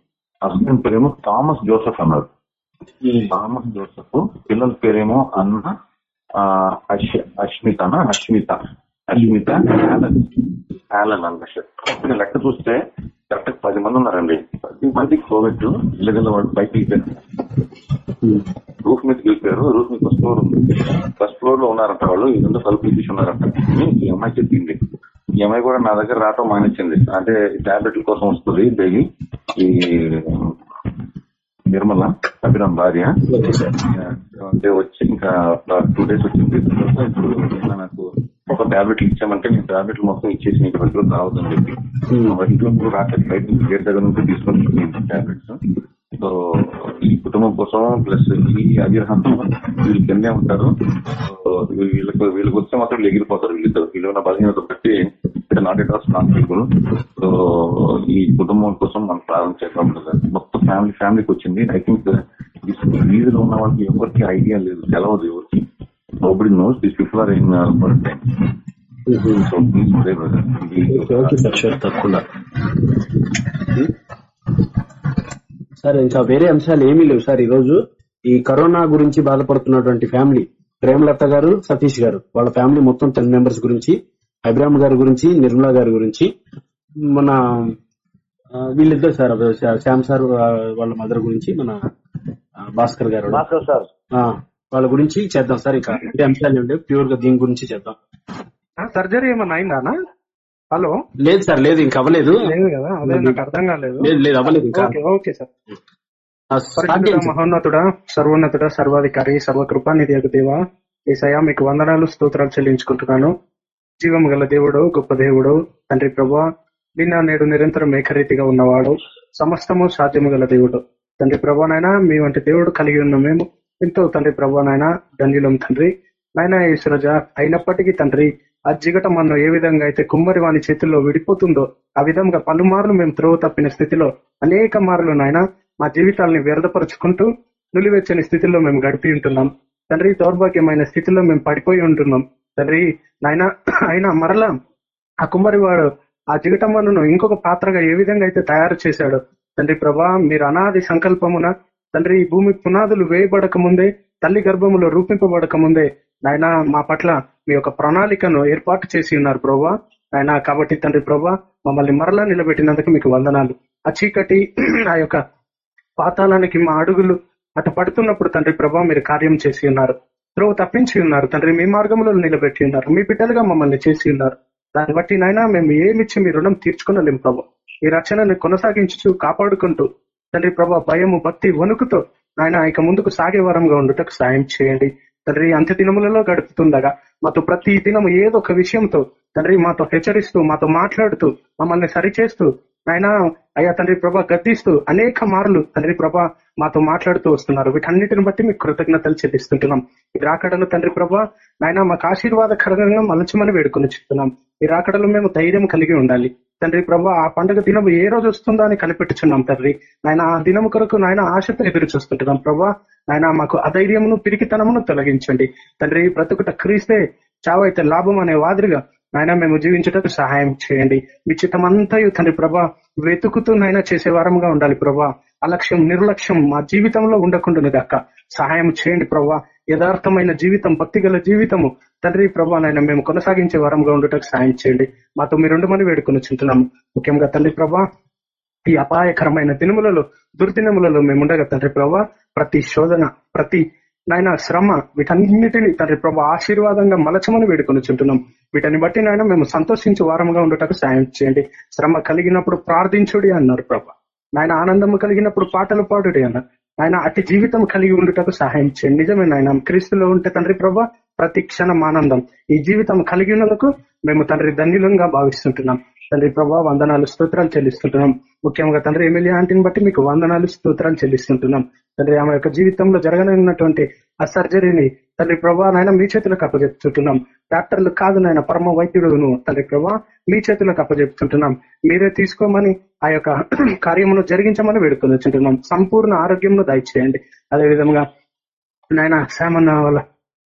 హస్బెండ్ పేరేమో థామస్ జోసెఫ్ అన్నారు థామస్ జోసెఫ్. పిల్లల పేరేమో అన్న అష్మితనా అష్మిత అష్మిత యాలన్ యాలన్ అని రాశాడు ఇప్పుడు లెక్క చూస్తే కరెక్ట్ పది మంది ఉన్నారండి పది మందికి కోవిడ్ ఇళ్ళగల వాళ్ళు బయటికి రూఫ్ మీద వెళ్ళిపోయారు రూఫ్ మీద ఫస్ట్ ఫ్లోర్ ఉంది ఫస్ట్ ఫ్లోర్లో ఉన్నారంట వాళ్ళు ఇదంతా తలుపులు తీసి ఉన్నారంట ఈ అమ్మాయి చెప్పింది ఈ అమ్మాయి కూడా నా దగ్గర రావటం మానిచ్చింది అంటే టాబ్లెట్ల కోసం వస్తుంది డైలీ ఈ నిర్మల అభిరామ్ భార్య అంటే వచ్చి ఇంకా టూ డేస్ వచ్చింది ఇప్పుడు నాకు ఒక టాబ్లెట్ ఇచ్చామంటే నేను టాబ్లెట్లు మొత్తం ఇచ్చేసి నీకు దగ్గర రావద్దని చెప్పి. మా ఇంట్లో కూడా రాత్రి బయట గేట్ దగ్గర నుంచి తీసుకొని టాబ్లెట్స్ సో ఈ కుటుంబం కోసం ప్లస్ ఈ అవిరహం వీళ్ళు కిందే ఉంటారు. వీళ్ళకి వీళ్ళకి వస్తే మాత్రం ఎగిరిపోతారు వీళ్ళిద్దరు. వీళ్ళు ఉన్న బలహీనత బట్టి ఇక్కడ not at strong people so ఈ కుటుంబం కోసం మనం ప్రారంభం చేద్దాం కదా. మొత్తం ఫ్యామిలీ ఫ్యామిలీకి వచ్చింది. ఐ థింక్ వీధిలో ఉన్న వాళ్ళకి ఎవరికి ఐడియా లేదు. తెలవదు ఎవరికి. Knows this people are in so please okay sir sure తప్పకుండా సార్ ఇంకా వేరే అంశాలు ఏమీ లేవు సార్ ఈ రోజు ఈ కరోనా గురించి బాధపడుతున్నటువంటి ఫ్యామిలీ ప్రేమలత గారు సతీష్ గారు వాళ్ళ ఫ్యామిలీ మొత్తం టెన్ మెంబర్స్ గురించి అభిరామ్ గారి గురించి నిర్మలా గారి గురించి మన వీళ్ళిద్దరు సార్ శ్యామ్ సార్ వాళ్ళ మదర్ గురించి మన భాస్కర్ గారు. భాస్కర్ సార్. ఆ, వాళ్ళ గురించి చేద్దాం సార్ ఇంకా. అంటే అంశాలు ఉండే ప్యూర్గా దీని గురించి చేద్దాం. సర్జరీ ఏమన్నా అయిందానా? హలో? లేదు సార్ లేదు ఇంకా అవ్వలేదు. లేదు కదా అదే నాకు అర్థం కాలేదు. లేదు లేదు అవ్వలేదు ఇంకా. Okay sir. మహోన్నతుడా సర్వోన్నతుడా సర్వాధికారి సర్వకృపా నిధి దేవా ఏసయా మీకు వందనాలు స్తోత్రాలు చెల్లించుకుంటున్నాను. జీవం గల దేవుడు గొప్ప దేవుడు తండ్రి ప్రభా నిన్న నేడు నిరంతరం ఏకరీతిగా ఉన్నవాడు సమస్తము సాధ్యము గల దేవుడు. తండ్రి ప్రభానైనా మీ వంటి దేవుడు కలిగి ఉన్న మేము ఎంతో తండ్రి ప్రభా నాయన ధన్యులం తండ్రి. నాయన ఈశ్వరజ అయినప్పటికీ తండ్రి ఆ జిగట మనం ఏ విధంగా అయితే కుమ్మరి వాని చేతుల్లో విడిపోతుందో ఆ విధంగా పలుమార్లు మేము త్రోవ తప్పిన స్థితిలో అనేక మార్లు నాయన మా జీవితాల్ని వ్యర్థపరుచుకుంటూ నులివెచ్చని స్థితిలో మేము గడిపి ఉంటున్నాం. తండ్రి దౌర్భాగ్యమైన స్థితిలో మేము పడిపోయి ఉంటున్నాం. తండ్రి నాయన అయినా మరలా ఆ కుమ్మరి వాడు ఆ జిగటమ్మను ఇంకొక పాత్రగా ఏ విధంగా అయితే తయారు చేశాడు తండ్రి ప్రభా మీరు అనాది సంకల్పమున తండ్రి ఈ భూమి పునాదులు వేయబడక ముందే తల్లి గర్భములో రూపింపబడక ముందే నాయన మా పట్ల మీ యొక్క ప్రణాళికను ఏర్పాటు చేసి ఉన్నారు ప్రభా ఆయన కాబట్టి తండ్రి ప్రభా మమ్మల్ని మరలా నిలబెట్టినందుకు మీకు వందనాలు. ఆ చీకటి ఆ యొక్క పాతాళానికి మా అడుగులు అటు పడుతున్నప్పుడు తండ్రి ప్రభా మీరు కార్యం చేసి ఉన్నారు. త్రోవ తప్పించి ఉన్నారు. తండ్రి మీ మార్గంలో నిలబెట్టి ఉన్నారు. మీ బిడ్డలుగా మమ్మల్ని చేసి ఉన్నారు. దాన్ని బట్టి నాయన మేము ఏమిచ్చి మీ రుణం తీర్చుకునలేము ప్రభు ఈ రచనని కొనసాగించు కాపాడుకుంటూ తండ్రి ప్రభా భయము భక్తి వణుకుతో నాయన ఇక ముందుకు సాగే వరంగా ఉండుటకు సాయం చేయండి. తండ్రి అంత్య దినములలో గడుపుతుండగా మాతో ప్రతి దినము ఏదో ఒక విషయంతో తండ్రి మాతో హెచ్చరిస్తూ మాతో మాట్లాడుతూ మమ్మల్ని సరిచేస్తూ ఆయన అయ్యా తండ్రి ప్రభా గద్దిస్తూ అనేక మార్లు తండ్రి ప్రభా మాతో మాట్లాడుతూ వస్తున్నారు. వీటన్నిటిని బట్టి మీకు కృతజ్ఞతలు చెల్లిస్తుంటున్నాం. ఈ రాకడలు తండ్రి ప్రభా నాయన మాకు ఆశీర్వాదకరంగా మలచమని వేడుకొని చెప్తున్నాం. ఈ రాకడలో మేము ధైర్యం కలిగి ఉండాలి. తండ్రి ప్రభా ఆ పండుగ దినం ఏ రోజు వస్తుందో అని కనిపెట్టుచున్నాం తండ్రి. నాయన ఆ దినం కొరకు నాయన ఆశతో ఎదురు చూస్తుంటున్నాం ప్రభా. నాయన మాకు అధైర్యమును పిరికితనమును తొలగించండి. తండ్రి బ్రతుకుట క్రీస్తే చావైతే లాభం అనే వాదిరిగా నాయన మేము జీవించటకు సహాయం చేయండి. మీ చిత్తమంతయు తండ్రి ప్రభా వెతుకుతూ నాయన చేసే వారంగా ఉండాలి ప్రభా. అలక్ష్యం నిర్లక్ష్యం మా జీవితంలో ఉండకుండా గాక. సహాయం చేయండి ప్రభా. యథార్థమైన జీవితం భక్తి గల జీవితము తండ్రి ప్రభా నాయన మేము కొనసాగించే వారంగా ఉండటకు సహాయం చేయండి. మాతో మీరు రెండు మంది వేడుకొని చింతున్నాము ముఖ్యంగా తండ్రి ప్రభా ఈ అపాయకరమైన దినములలో దుర్దినములలో మేము ఉండగా తండ్రి ప్రభా ప్రతి శోధన ప్రతి నాయన శ్రమ వీటన్నిటిని తండ్రి ప్రభా ఆశీర్వాదంగా మలచమని వేడుకొని చుంటున్నాం వీటిని బట్టి నాయన మేము సంతోషించి వారంగా ఉండటకు సాయం చేయండి. శ్రమ కలిగినప్పుడు ప్రార్థించుడి అన్నారు ప్రభా. నాయన ఆనందము కలిగినప్పుడు పాటలు పాడుడి అన్నారు. ఆయన అతి జీవితం కలిగి ఉండటకు సహాయం చేయండి. నిజమే నాయన క్రీస్తులో ఉంటే తండ్రి ప్రభా ప్రతి క్షణం ఆనందం. ఈ జీవితం కలిగి ఉన్నందుకు మేము తండ్రి ధన్యులంగా భావిస్తుంటున్నాం. తండ్రి ప్రభా వందనాలు స్తోత్రాలు చెల్లిస్తుంటున్నాం. ముఖ్యంగా తండ్రి ఎమ్మెల్యే ఆంటీని బట్టి మీకు వందనాలు స్తోత్రాలు చెల్లిస్తుంటున్నాం. తండ్రి ఆమె యొక్క జీవితంలో జరగనున్నటువంటి ఆ సర్జరీని తండ్రి ప్రభా నాయన మీ చేతులకు అప్పచెప్తుంటున్నాం. డాక్టర్లు కాదు నాయన పరమ వైద్యుడును తండ్రి ప్రభా మీ చేతులకు అప్పచెప్తుంటున్నాం. మీరే తీసుకోమని ఆ యొక్క కార్యమును జరిగించమని వేడుకొని సంపూర్ణ ఆరోగ్యంను దయచేయండి. అదేవిధంగా నాయన శామన్న వాళ్ళ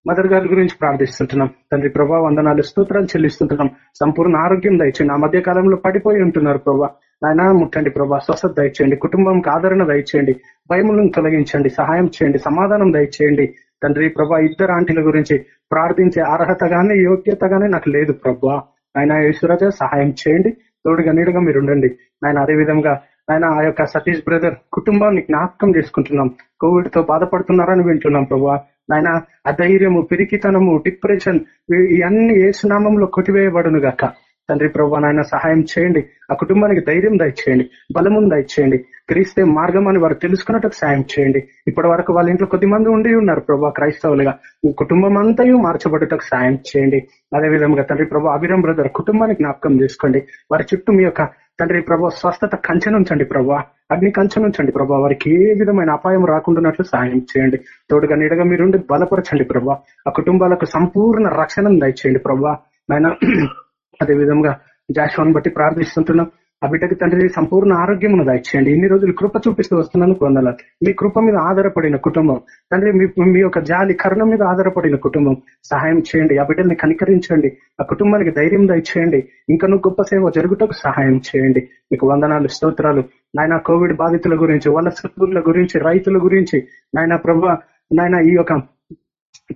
మదర్ గారి గురించి ప్రార్థిస్తుంటున్నాం. తండ్రి ప్రభా వందనాలు స్తోత్రాలు చెల్లిస్తుంటున్నాం. సంపూర్ణ ఆరోగ్యం దయచేయండి. ఆ మధ్య కాలంలో పడిపోయి ఉంటున్నారు ప్రభా. నాయన ముట్టండి ప్రభా. స్వస్థత దయచేయండి. కుటుంబంకి ఆదరణ దయచేయండి. భయములను తొలగించండి. సహాయం చేయండి. సమాధానం దయచేయండి. తండ్రి ప్రభా ఇద్దరు ఆంటీల గురించి ప్రార్థించే అర్హత గానీ యోగ్యత గానీ నాకు లేదు ప్రభా. ఆయన యేసురాజ సహాయం చేయండి. తోడుగా నీడుగా మీరు ఉండండి. ఆయన అదే విధంగా ఆయన ఆ యొక్క సతీష్ బ్రదర్ కుటుంబాన్ని జ్ఞాపకం చేసుకుంటున్నాం. కోవిడ్తో బాధపడుతున్నారని వింటున్నాం ప్రభా. నాయన అధైర్యము పిరికితనము డిప్రెషన్ ఇవన్నీ ఏ సునామంలో కొట్టివేయబడును గాక. తండ్రి ప్రభా నాయన సహాయం చేయండి. ఆ కుటుంబానికి ధైర్యం దయచేయండి. బలమును దయచేయండి. క్రీస్తే మార్గం అని వారు తెలుసుకున్నట్టు సాయం చేయండి. ఇప్పటి వరకు వాళ్ళ ఇంట్లో కొద్ది మంది ఉండి ఉన్నారు ప్రభా క్రైస్తవులుగా. కుటుంబం అంతయు మార్చబడటకు సాయం చేయండి. అదేవిధంగా తండ్రి ప్రభు అభిరం బ్రదర్ కుటుంబానికి జ్ఞాపకం చేసుకోండి. వారి చుట్టూ మీ యొక్క తండ్రి ప్రభా స్వస్థత కంచెనుంచండి ప్రభా. అగ్ని కంచెనుంచండి ప్రభా. వారికి ఏ విధమైన అపాయం రాకుండానట్లు సహాయం చేయండి. తోడుగా నీడగా మీరుండి బలపరచండి ప్రభా. ఆ కుటుంబాలకు సంపూర్ణ రక్షణ దయచేయండి ప్రభా. నాయన అదే విధంగా జాషువాన్ని బట్టి ప్రార్థిస్తుంటున్నాం. ఆ బిడ్డకి తండ్రి సంపూర్ణ ఆరోగ్యమును దయచేయండి ఇన్ని రోజులు కృప చూపిస్తూ వస్తున్నాను కొందరు మీ కృప మీద ఆధారపడిన కుటుంబం. తండ్రి మీ యొక్క జాలి కరుణ మీద ఆధారపడిన కుటుంబం. సహాయం చేయండి. ఆ బిడ్డల్ని కనికరించండి. ఆ కుటుంబానికి ధైర్యం దయచేయండి. ఇంకా నువ్వు గొప్ప సేవ జరుగుటకు సహాయం చేయండి. మీకు వందనాలు స్తోత్రాలు. నాయన కోవిడ్ బాధితుల గురించి వలసల గురించి రైతుల గురించి నాయన ప్రభు నాయన ఈ యొక్క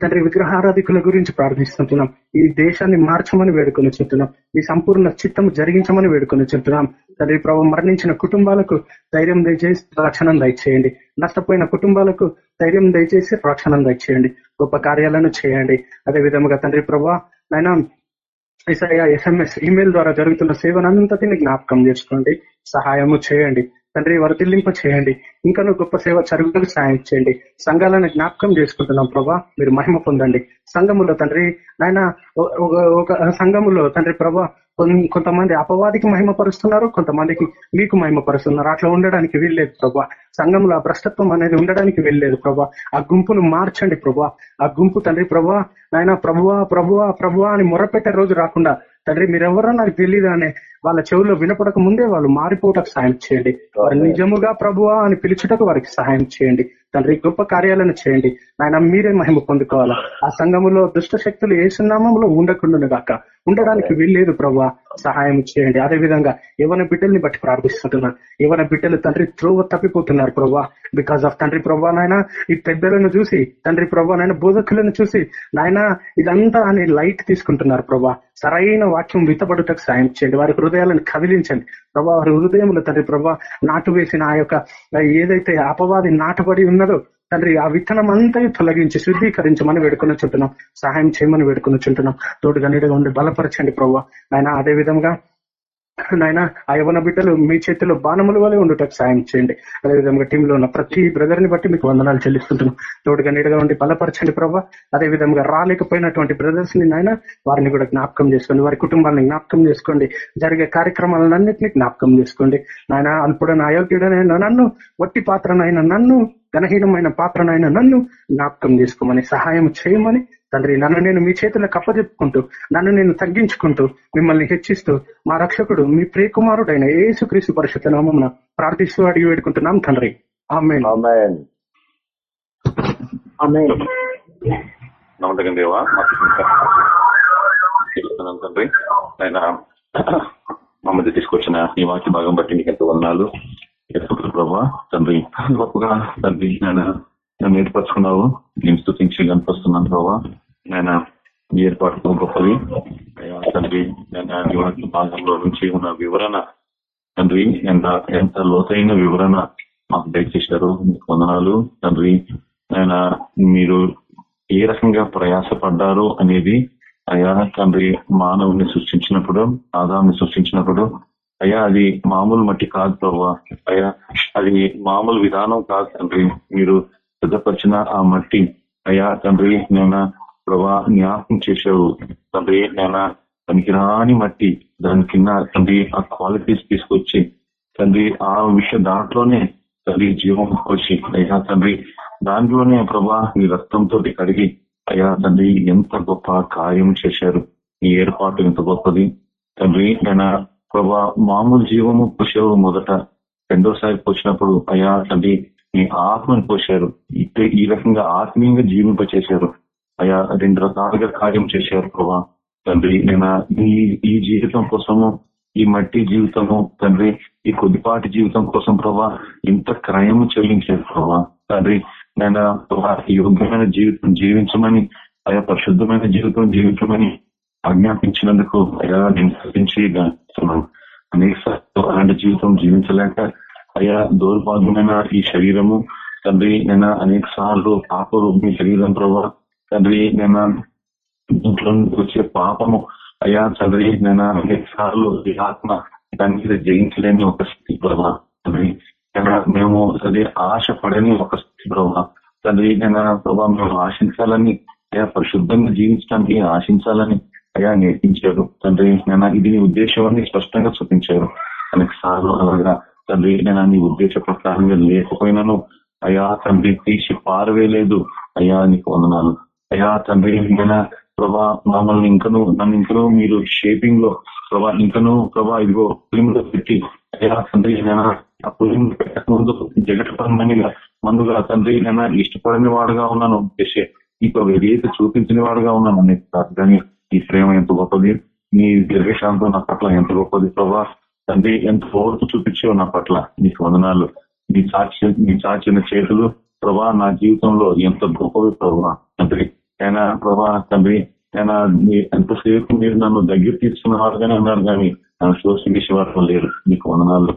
తండ్రి విగ్రహారాధికుల గురించి ప్రార్థిస్తుంటున్నాం. ఈ దేశాన్ని మార్చమని వేడుకొని చెప్తున్నాం. ఈ సంపూర్ణ చిత్తం జరిగించమని వేడుకొని చెప్తున్నాం. తండ్రి ప్రభు మరణించిన కుటుంబాలకు ధైర్యం దయచేసి రక్షణ దయచేయండి. నష్టపోయిన కుటుంబాలకు ధైర్యం దయచేసి రక్షణ దయచేయండి. గొప్ప కార్యాలను చేయండి. అదే విధముగా తండ్రి ప్రభా నైనా ఎస్ఎంఎస్ ఇమెయిల్ ద్వారా జరుగుతున్న సేవనంతటిని జ్ఞాపకం చేసుకోండి. సహాయము చేయండి. తండ్రి వర్ధిల్లింప చేయండి. ఇంకా గొప్ప సేవ చరుగులకు సాయం చేయండి. సంఘాలను జ్ఞాపకం చేసుకుంటున్నాం ప్రభా. మీరు మహిమ పొందండి. సంఘములో తండ్రి నాయన ఒక సంఘములో తండ్రి ప్రభా కొంతమంది అపవాదికి మహిమపరుస్తున్నారు కొంతమందికి మీకు మహిమపరుస్తున్నారు. అట్లా ఉండడానికి వీల్లేదు ప్రభా. సంఘంలో ఆ భ్రష్టత్వం అనేది ఉండడానికి వీల్లేదు ప్రభా. ఆ గుంపును మార్చండి ప్రభా. ఆ గుంపు తండ్రి ప్రభా నాయన ప్రభువా ప్రభువా ప్రభువా అని మొరపెట్టే రోజు రాకుండా తండ్రి మీరెవరో నాకు తెలియదు అనే వాళ్ళ చెవుల్లో వినపడక ముందే వాళ్ళు మారిపోవటకు సాయం చేయండి. వారు నిజముగా ప్రభువా అని పిలుచుటకు వారికి సహాయం చేయండి. తండ్రి గొప్ప కార్యాలను చేయండి. ఆయన మీరే మహిమ పొందుకోవాలా? ఆ సంఘములో దుష్ట శక్తులు ఏ సున్నామంలో ఉండకుండా గాక. ఉండడానికి వీల్లేదు ప్రభా సహాయం చేయండి. అదే విధంగా ఎవరి బిడ్డల్ని బట్టి ప్రార్థిస్తుంటున్నారు ఎవరి బిడ్డలు తండ్రి త్రోవ తప్పిపోతున్నారు ప్రభా బికాస్ ఆఫ్ తండ్రి ప్రభా నాయన ఈ పెద్దలను చూసి తండ్రి ప్రభా నాయన బోధకులను చూసి నాయన ఇదంతా అని లైట్ తీసుకుంటున్నారు ప్రభా సరైన వాక్యం విత్తబడుటకు సాయం చేయండి. వారి హృదయాలను కదిలించండి. ప్రభా వారి హృదయంలో తండ్రి ప్రభా నాటు వేసిన ఆ యొక్క ఏదైతే అపవాది నాటబడి ఉన్నదో తండ్రి ఆ విత్తనం అంతా తొలగించి శుద్ధీకరించమని వేడుకొని చుంటున్నాం సహాయం చేయమని వేడుకొని చుంటున్నాం తోడు నీడగా ఉండి బలపరచండి ప్రభావ ఆయన అదే విధంగా నాయన ఆ యవన బిడ్డలు మీ చేతిలో బాణముల వలె ఉండటం సాయం చేయండి. అదేవిధంగా టీంలో ఉన్న ప్రతి బ్రదర్ని బట్టి మీకు వందనాలు చెల్లిస్తుంటున్నాం. తోడుగా నీడగా ఉండి బలపరచండి ప్రభావ అదే విధంగా రాలేకపోయినటువంటి బ్రదర్స్ని నాయన వారిని కూడా జ్ఞాపకం చేసుకోండి. వారి కుటుంబాన్ని జ్ఞాపకం చేసుకోండి. జరిగే కార్యక్రమాలన్నింటినీ జ్ఞాపకం చేసుకోండి. నాయన అల్పుడని అయోగ్యుడనైనా నన్ను వట్టి పాత్రనైనా నన్ను ఘనహీనమైన పాత్రనైనా నన్ను జ్ఞాపకం చేసుకోమని సహాయం చేయమని తండ్రి. నన్ను నేను మీ చేతులకు కప్పజెప్పుకుంటూ నన్ను నేను తగ్గించుకుంటూ మిమ్మల్ని హెచ్చిస్తూ మా రక్షకుడు మీ ప్రియకుమారుడైన ఏసుక్రీస్తు పరిషత్ నామం ప్రార్థిస్తూ అడిగి వేడుకుంటున్నాం తండ్రి. నమ్మకం దేవా తండ్రి. ఆయన మమ్మల్ని తీసుకొచ్చిన ఈ వాక్య భాగం బట్టి నీకు ఎంత వర్ణాలు ఎప్పుడు ప్రభా తండ్రి గొప్పగా తండ్రి నేను నన్ను ఏర్పరచుకున్నావు. నేను స్థుతించి కనిపిస్తున్నాను ప్రభా. నేను ఏర్పాటు గొప్పది తండ్రి నేను భాగంలో నుంచి ఉన్న వివరణ తండ్రి ఎంత ఎంత లోతైన వివరణ మాకు దయచేశారు. వందనాలు. తండ్రి ఆయన మీరు ఏ రకంగా ప్రయాసపడ్డారు అనేది అయ్యా తండ్రి మానవుని సృష్టించినప్పుడు ఆదాన్ని సృష్టించినప్పుడు అయ్యా అది మామూలు మట్టి కాదు ప్రభా. అయ్యా అది మామూలు విధానం కాదు తండ్రి. మీరు సిద్ధపరిచిన ఆ మట్టి అయ్యా తండ్రి నేను ప్రభా జ్ఞాపకం చేసావు తండ్రి తనకి పనికిరాని మట్టి దాని కింద తండ్రి ఆ క్వాలిటీస్ తీసుకొచ్చి తండ్రి ఆ విషయం దాంట్లోనే తండ్రి జీవం వచ్చి అయ్యా తండ్రి దాంట్లోనే ప్రభా ఈ రక్తంతో కడిగి అయ్యా తండ్రి ఎంత గొప్ప కార్యం చేశారు. ఈ ఏర్పాటు ఎంత గొప్పది. తండ్రి నేను ప్రభా మామూలు జీవము పోసావు మొదట. రెండోసారి పోసినప్పుడు అయ్యా తండ్రి మీ ఆత్మను పోశారు. ఈ రకంగా ఆత్మీయంగా జీవింపచేశారు. అయ్యా రెండు రకాలుగా కార్యం చేశారు ప్రభా. తండ్రి నేను ఈ ఈ జీవితం కోసము ఈ మట్టి జీవితము తండ్రి ఈ కొద్దిపాటి జీవితం కోసం ప్రభా ఇంత క్రయము చెల్లించారు ప్రభా. తండ్రి నేను యోగ్యమైన జీవితం జీవించమని అయా పరిశుద్ధమైన జీవితం జీవించమని ఆజ్ఞాపించినందుకు అయ్యా నేను తప్పించి అనేక అలాంటి జీవితం జీవించలేక అయ్యా దౌర్భాగ్యమైన ఈ శరీరము తండ్రి నేను అనేక సార్లు పాప మీ శరీరం ప్రభావ తండ్రి నేను ఇంట్లో వచ్చే పాపము అయ్యా తండ్రి నేను అనేక సార్లు ఈ ఆత్మ దాని మీద జయించలేని ఒక స్థితి ప్రభా. తండ్రి మేము అదే ఆశ పడని ఒక స్థితి ప్రభా. తండ్రి నేను ప్రభా మేము ఆశించాలని అయ్యా పరిశుద్ధంగా జీవించడానికి ఆశించాలని అయ్యా నేర్పించారు. తండ్రి నేను ఇది నీ ఉద్దేశం స్పష్టంగా చూపించారు. అనేక సార్లు అలాగా తండ్రి నేను నీ ఉద్దేశ ప్రకారంగా లేకపోయినాను అయ్యా తండ్రి తీసి పారవేయలేదు. అయ్యా నీకు వందనాలు. అయ్యా తండ్రి నేను ప్రభా మమ్మల్ని ఇంకను నన్ను ఇంకను మీరు షేపింగ్లో ప్రభా ఇంకను ప్రభా ఇదిగో ఫిలిం లో పెట్టి అయ్యా తండ్రి నేను ఆ ఫిలిం ముందు జగటపరమని మందుగా తండ్రి నేను ఇష్టపడని వాడుగా ఉన్నాను. చేసే ఇంకో ఏదైతే చూపించిన వాడుగా ఉన్నాను. అనేది కానీ ఈ ప్రేమ ఎంత గొప్పది నీ దీర్ఘశాంతం నా పట్ల ఎంత గొప్పది ప్రభా. తండ్రి ఎంత ఓర్పు చూపించావు నా పట్ల. నీకు వందనాలు. నీ చాచి నీ చాచిన చేతులు ప్రభా నా జీవితంలో ఎంత గొప్పవి ప్రభా తండ్రి. అయినా ప్రభా తండ్రి అయినా ఎంతసేపు మీరు నన్ను దగ్గర తీసుకున్న వారుగానే ఉన్నారు కానీ నన్ను శోషించే లేరు. మీకు వందనాలు.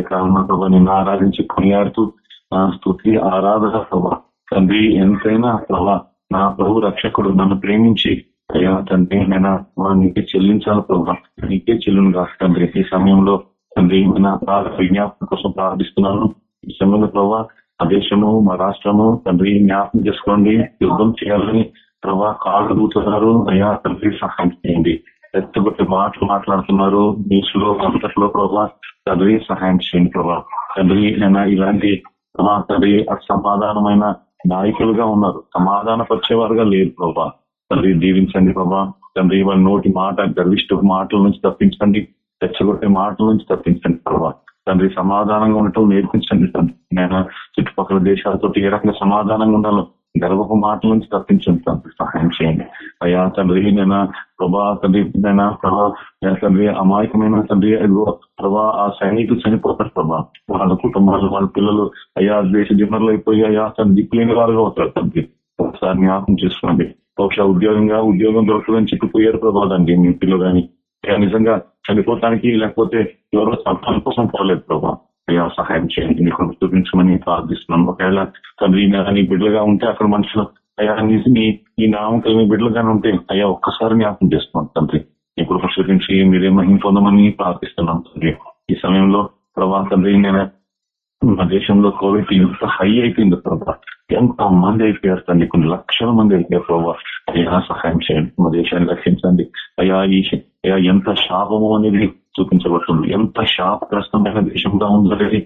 కారణం ప్రభా నిన్ను ఆరాధించి కొనియాడుతూ నా స్థుతి ఆరాధన ప్రభా. తండ్రి ఎంతైనా ప్రభా నా ప్రభు రక్షకుడు నన్ను ప్రేమించి అయ్యా తండ్రి నేను నీకే చెల్లించాలి ప్రభావ నీకే చెల్లును కాదు తండ్రి. ఈ సమయంలో తండ్రి నా విజ్ఞాపన కోసం ప్రార్థిస్తున్నాను. ఈ సమయంలో ప్రభావ ఆ దేశము మా రాష్ట్రము తండ్రి జ్ఞాపకం చేసుకోండి యుద్ధం చేయాలని ప్రభా కాళ్ళు దూతున్నారు. అయ్యా తండ్రి సహాయం చేయండి. ఎత్తుగొట్టి మాటలు మాట్లాడుతున్నారు. న్యూస్లో అంతట్లో ప్రభా తండ్రి సహాయం చేయండి ప్రభా. తండ్రి నేను ఇలాంటి తండ్రి అసమాధానమైన నాయకులుగా ఉన్నారు. సమాధాన పరిచేవారుగా లేరు ప్రభా. తండ్రి దీవించండి ప్రభా. తండ్రి వాళ్ళ నోటి మాట గర్విష్ట మాటల నుంచి తప్పించండి. తెచ్చగొట్టే మాటల నుంచి తప్పించండి ప్రభా. తండ్రి సమాధానంగా ఉండటం నేర్పించండి తండ్రి. నేను చుట్టుపక్కల దేశాలతో ఏ రకంగా సమాధానంగా ఉండాలో గర్వపు మాటల నుంచి తప్పించండి తండ్రి. సహాయం చేయండి. అయ్యా తండ్రి నేను ప్రభా తండ్రి నేను ప్రభా తండ్రి అమాయకమైన తండ్రి ప్రభా ఆ సైనికులు చనిపోతారు ప్రభా. వాళ్ళ కుటుంబాలు వాళ్ళ పిల్లలు అయ్యా దేశ దిమ్మర్లు అయిపోయి అయ్యా తను దిక్కులేని వారుగా అవుతారు తండ్రి. ఒకసారి జ్ఞాపకం చేసుకోండి. బహుశా ఉద్యోగంగా ఉద్యోగం దొరకదని చెప్పిపోయారు ప్రభావండి మీ పిల్లలు కానీ నిజంగా చనిపోతానికి లేకపోతే ఎవరో సంతానం కోసం పోలేదు ప్రభావ అయ్యా సహాయం చేయండి. నీకు చూపించమని ప్రార్థిస్తున్నాను ఒకవేళ తండ్రి నీ బిడ్డలుగా ఉంటే అక్కడ మనుషులు అయ్యా నీ ఈ మీ బిడ్డలుగానే ఉంటే అయ్యా ఒక్కసారి జ్ఞాపకం చేస్తున్నాను తండ్రి. ఇప్పుడు చూపించి మీరేమో పొందమని ప్రార్థిస్తున్నాం తండ్రి. ఈ సమయంలో ప్రభా తండ్రి నేను మా దేశంలో కోవిడ్ ఇంత హై అయిపోయింది ప్రభా. ఎంత మంది అయిపోయారు తండ్రి కొన్ని లక్షల మంది అయిపోయారు ప్రభావ అయ్యా సహాయం చేయండి మా దేశాన్ని రక్షించండి అయ్యా ఈ అయ్యా ఎంత శాపము అనేది చూపించబడుతుంది ఎంత శాపగ్రస్తమైన దేశంగా ఉందనేది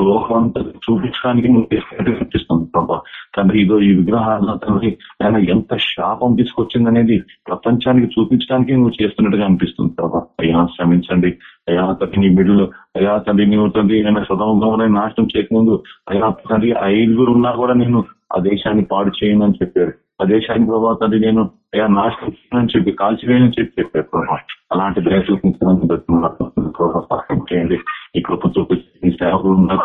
లోకం అంతా చూపించడానికి నువ్వు కనిపిస్తుంది ప్రభా. తండ్రి ఇదో ఈ విగ్రహాల తండ్రి ఆయన ఎంత శాపం తీసుకొచ్చింది అనేది ప్రపంచానికి చూపించడానికి నువ్వు చేస్తున్నట్టుగా అనిపిస్తుంది ప్రభా. అయ్యా శ్రమించండి అయ్యా తండ్రి నీ బిడ్డలు అయ్యా తండ్రి నువ్వు తండ్రి ఆయన సదముగా నాశనం చేయకముందు అయ్యా తండ్రి ఐదుగురు ఉన్నా కూడా నేను ఆ దేశాన్ని పాడు చేయను అని చెప్పారు. ఆ దేశానికి ప్రభావ తండ్రి నేను అయ్యా నాశనం అని చెప్పి కాల్చివేయని చెప్పి చెప్పారు ప్రభావ అలాంటి దయ చేయండి. ఈ కృప చూపించి సేవకులు ఉన్నారు.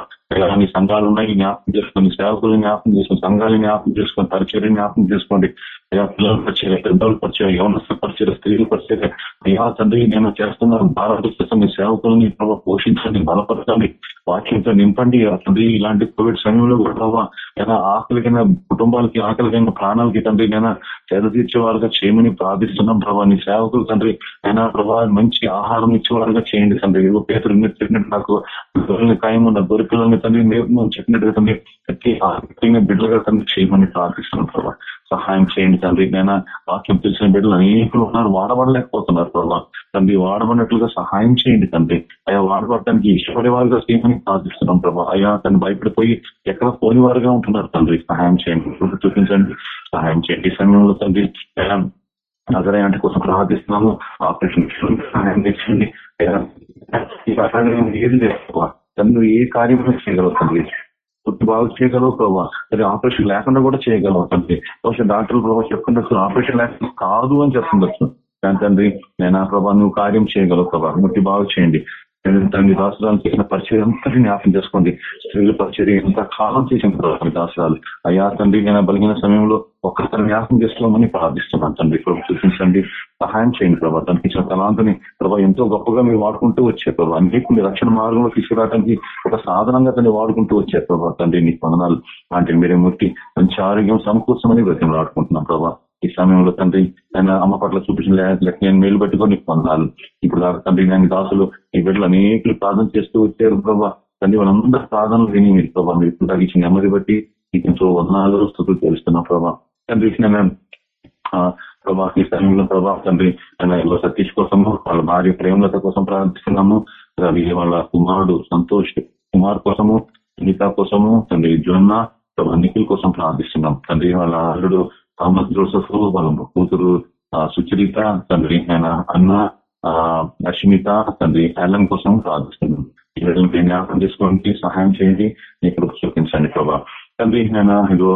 మీ సంఘాలు ఉన్నాయి జ్ఞాపకం చేసుకోండి సేవకులు జ్ఞాపకం చేసుకోండి సంఘాలు జ్ఞాపకం చేసుకోండి పరిచయం జ్ఞాపకం చేసుకోండి. అయ్యా పిల్లల పరిచయం పెద్దల పరిచయం యవనస్థ పరిచయం స్త్రీలు పరిచయం. అయ్యా తండ్రి నేను చేస్తున్న భారత మీ సేవకులని ప్రభావ పోషించండి బలపరచండి వాక్యంతో నింపండి. తండ్రి ఇలాంటి కోవిడ్ సమయంలో కూడా ప్రభావ ఏదైనా ఆకలికైనా కుటుంబాలకి ఆకలికైన ప్రాణాలకి తండ్రి నేను చేత తీర్చేవారుగా చేయమని ప్రార్థిస్తున్నాం ప్రభావ నీ సేవకులు తండ్రి అయినా ప్రభావ మంచి ఆహారం ఇచ్చేవారుగా చేయండి తండ్రి. ఏదో పేదలు మీరు చెప్పినట్టు నాకు ఖాయం ఉన్న పిల్లల్ని తండ్రి మేము చెప్పినట్టుగా తండ్రి ప్రతి ఆకలికైన బిడ్డలుగా తండ్రి చేయమని ప్రార్థిస్తున్నాం ప్రభావ సహాయం చేయండి తండ్రి. నేను వాక్యం తెలిసిన బిడ్డలు అనేకులు ఉన్నారు వాడబడలేకపోతున్నారు ప్రభావ తండ్రి వాడబడినట్లుగా సహాయం చేయండి తండ్రి. అయ్యా వాడబడటానికి ఇష్టపడే వారుగా చేయమని ప్రార్థిస్తున్నాం ప్రభావ అయ్యా తను భయపడిపోయి ఎక్కడ పోని వారుగా ఉంటున్నారు తండ్రి. సహాయం చేయండి చూపించండి సహాయం చేయండి. ఈ సమయంలో తండ్రి నగరాయంటి కోసం ప్రార్థిస్తున్నాము. ఆపరేషన్ సహాయం తెచ్చండి ఏది చేసుకోవాలి తను ఏ కార్యం చేయగలవు తండ్రి? బాగా చేయగలవు ప్రభావ అది ఆపరేషన్ లేకుండా కూడా చేయగలవు తండ్రి. బహుశా డాక్టర్లు ప్రభావ చెప్పుకుండొచ్చు ఆపరేషన్ లేకుండా కాదు అని చెప్తుండొచ్చు. కానీ తండ్రి నేను ఆ ప్రభావ నువ్వు కార్యం చేయగలవు ప్రభావ ముట్టి బాగు చేయండి. తండ్రి దాసరాలు చేసిన పరిచయం జ్ఞాపం చేసుకోండి. స్త్రీల పరిచయం ఎంత కాలం చేసిన ప్రభావ దాసరాలు. అయ్యా తండ్రి నేను బలిగిన సమయంలో ఒక్కసారి జ్ఞాపం చేసుకోమని ప్రార్థిస్తున్నాను తండ్రి. ప్రభు చూపించండి. సహాయం చేయండి ప్రభావ తనకి ఇచ్చిన తలాంతని ప్రభావ ఎంతో గొప్పగా మీరు వాడుకుంటూ వచ్చే ప్రభావ అనేక రక్షణ మార్గంలో తీసుకురావడానికి ఒక సాధనంగా తను వాడుకుంటూ వచ్చే ప్రభావ తండ్రి. నీ పందనాలు అంటే మీరే ముట్టి మంచి ఆరోగ్యం సమకూర్చమని వ్రతం వాడుకుంటున్నాం ప్రభావ ఈ సమయంలో తండ్రి ఆయన అమ్మ పట్ల చూపించిన లెక్క నేను మేలు పెట్టుకొని పొందాలి ఇప్పుడు తండ్రి నేను దాసులు ఈ బిడ్డలు అనేకలు ప్రార్థన చేస్తూ వచ్చారు ప్రభావ తండ్రి వాళ్ళందరూ ప్రార్థనలు విని మీరు ప్రభావ మీరు ఇప్పుడు తగ్గించిన నెమ్మది బట్టి నీకు ఎంతో వందనాలు స్థుతులు తెలుస్తున్నా ప్రభావ తండ్రి ప్రభా ఈ సమయంలో ప్రభా తండ్రి సతీష్ కోసము వాళ్ళ భార్య ప్రేమలత కోసం ప్రార్థిస్తున్నాము. రవి వాళ్ళ కుమారుడు సంతోష్ కుమార్ కోసము సునీత కోసము తండ్రి జొన్న నిఖిల్ కోసం ప్రార్థిస్తున్నాం. తండ్రి వాళ్ళ అల్లుడు థామస్ జోసఫ్ వాళ్ళ కూతురు సుచరిత తండ్రి ఆయన అన్న అశ్మిత తండ్రి హేళం కోసం ప్రార్థిస్తున్నాం ఈ జ్ఞాపకం చేసుకోవడానికి సహాయం చేయండి ఇక్కడ చూపించండి ప్రభా తండ్రి ఆయన ఇదో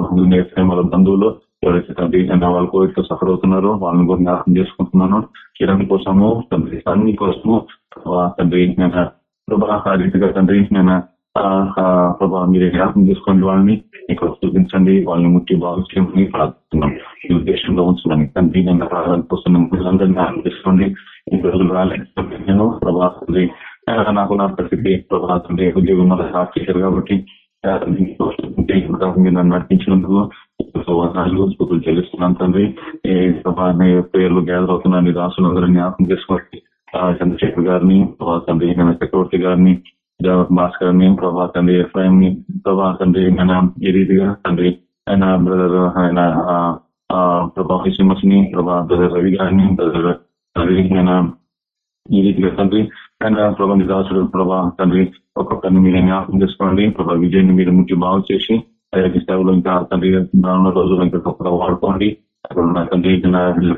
వాళ్ళ బంధువులు ఎవరైతే తండ్రి వాళ్ళ కోరికతో సఫర్ అవుతున్నారో వాళ్ళని కూడా జ్ఞాపకం చేసుకుంటున్నాను కిరణ్ కోసము తండ్రి అన్ని కోసము తండ్రి ప్రభా ఆ రీతిగా తండ్రి నేను ప్రభావ మీరు జ్ఞాపకం చేసుకోండి వాళ్ళని. ఇక్కడ చూపించండి వాళ్ళని ముట్టి బాగు ప్రార్థిస్తున్నాం. ఈ ఉద్దేశంలో ఉంచున్నాను. తండ్రి నేను ప్రార్థన కోసం పిల్లలందరినీ జ్ఞాపకం చేసుకోండి ఈ రోజులు రాలేదు నేను ప్రభావం నాకు నా ప్రతి ప్రభావం ఉద్యోగం స్టార్ట్ చేశారు కాబట్టి మీరు నన్ను నడిపించినందుకు వందనాలు చెల్లిస్తున్నాను తండ్రి. పేర్లు గ్యాదర్ అవుతున్నాను. రాసులందరూ జ్ఞాపకం చేసుకోండి. చంద్రశేఖర్ గారిని తండ్రి చక్రవర్తి గారిని భాస్కర్ మేము ప్రభా తండ్రి ఎఫ్ఐఎం ప్రభా తండ్రి ఆయన ఈ రీతిగా తండ్రి ఆయన బ్రదర్ ఆయన ప్రభా హిసిమస్ని ప్రభా బ్రదర్ రవి గారిని బ్రదర్ రవి ఆయన ఈ రీతిగా తండ్రి ఆయన ప్రభా నిరాశుడు ప్రభా తండ్రి ఒక్కొక్కరిని మీరు జ్ఞాపకం చేసుకోండి ప్రభా విజయాన్ని మీరు ముఖ్య బాగు చేసి ఆయన సేవలు ఇంకా తండ్రి రానున్న రోజులు ఇంకా గొప్పగా వాడుకోండి అక్కడ ఉన్న తండ్రి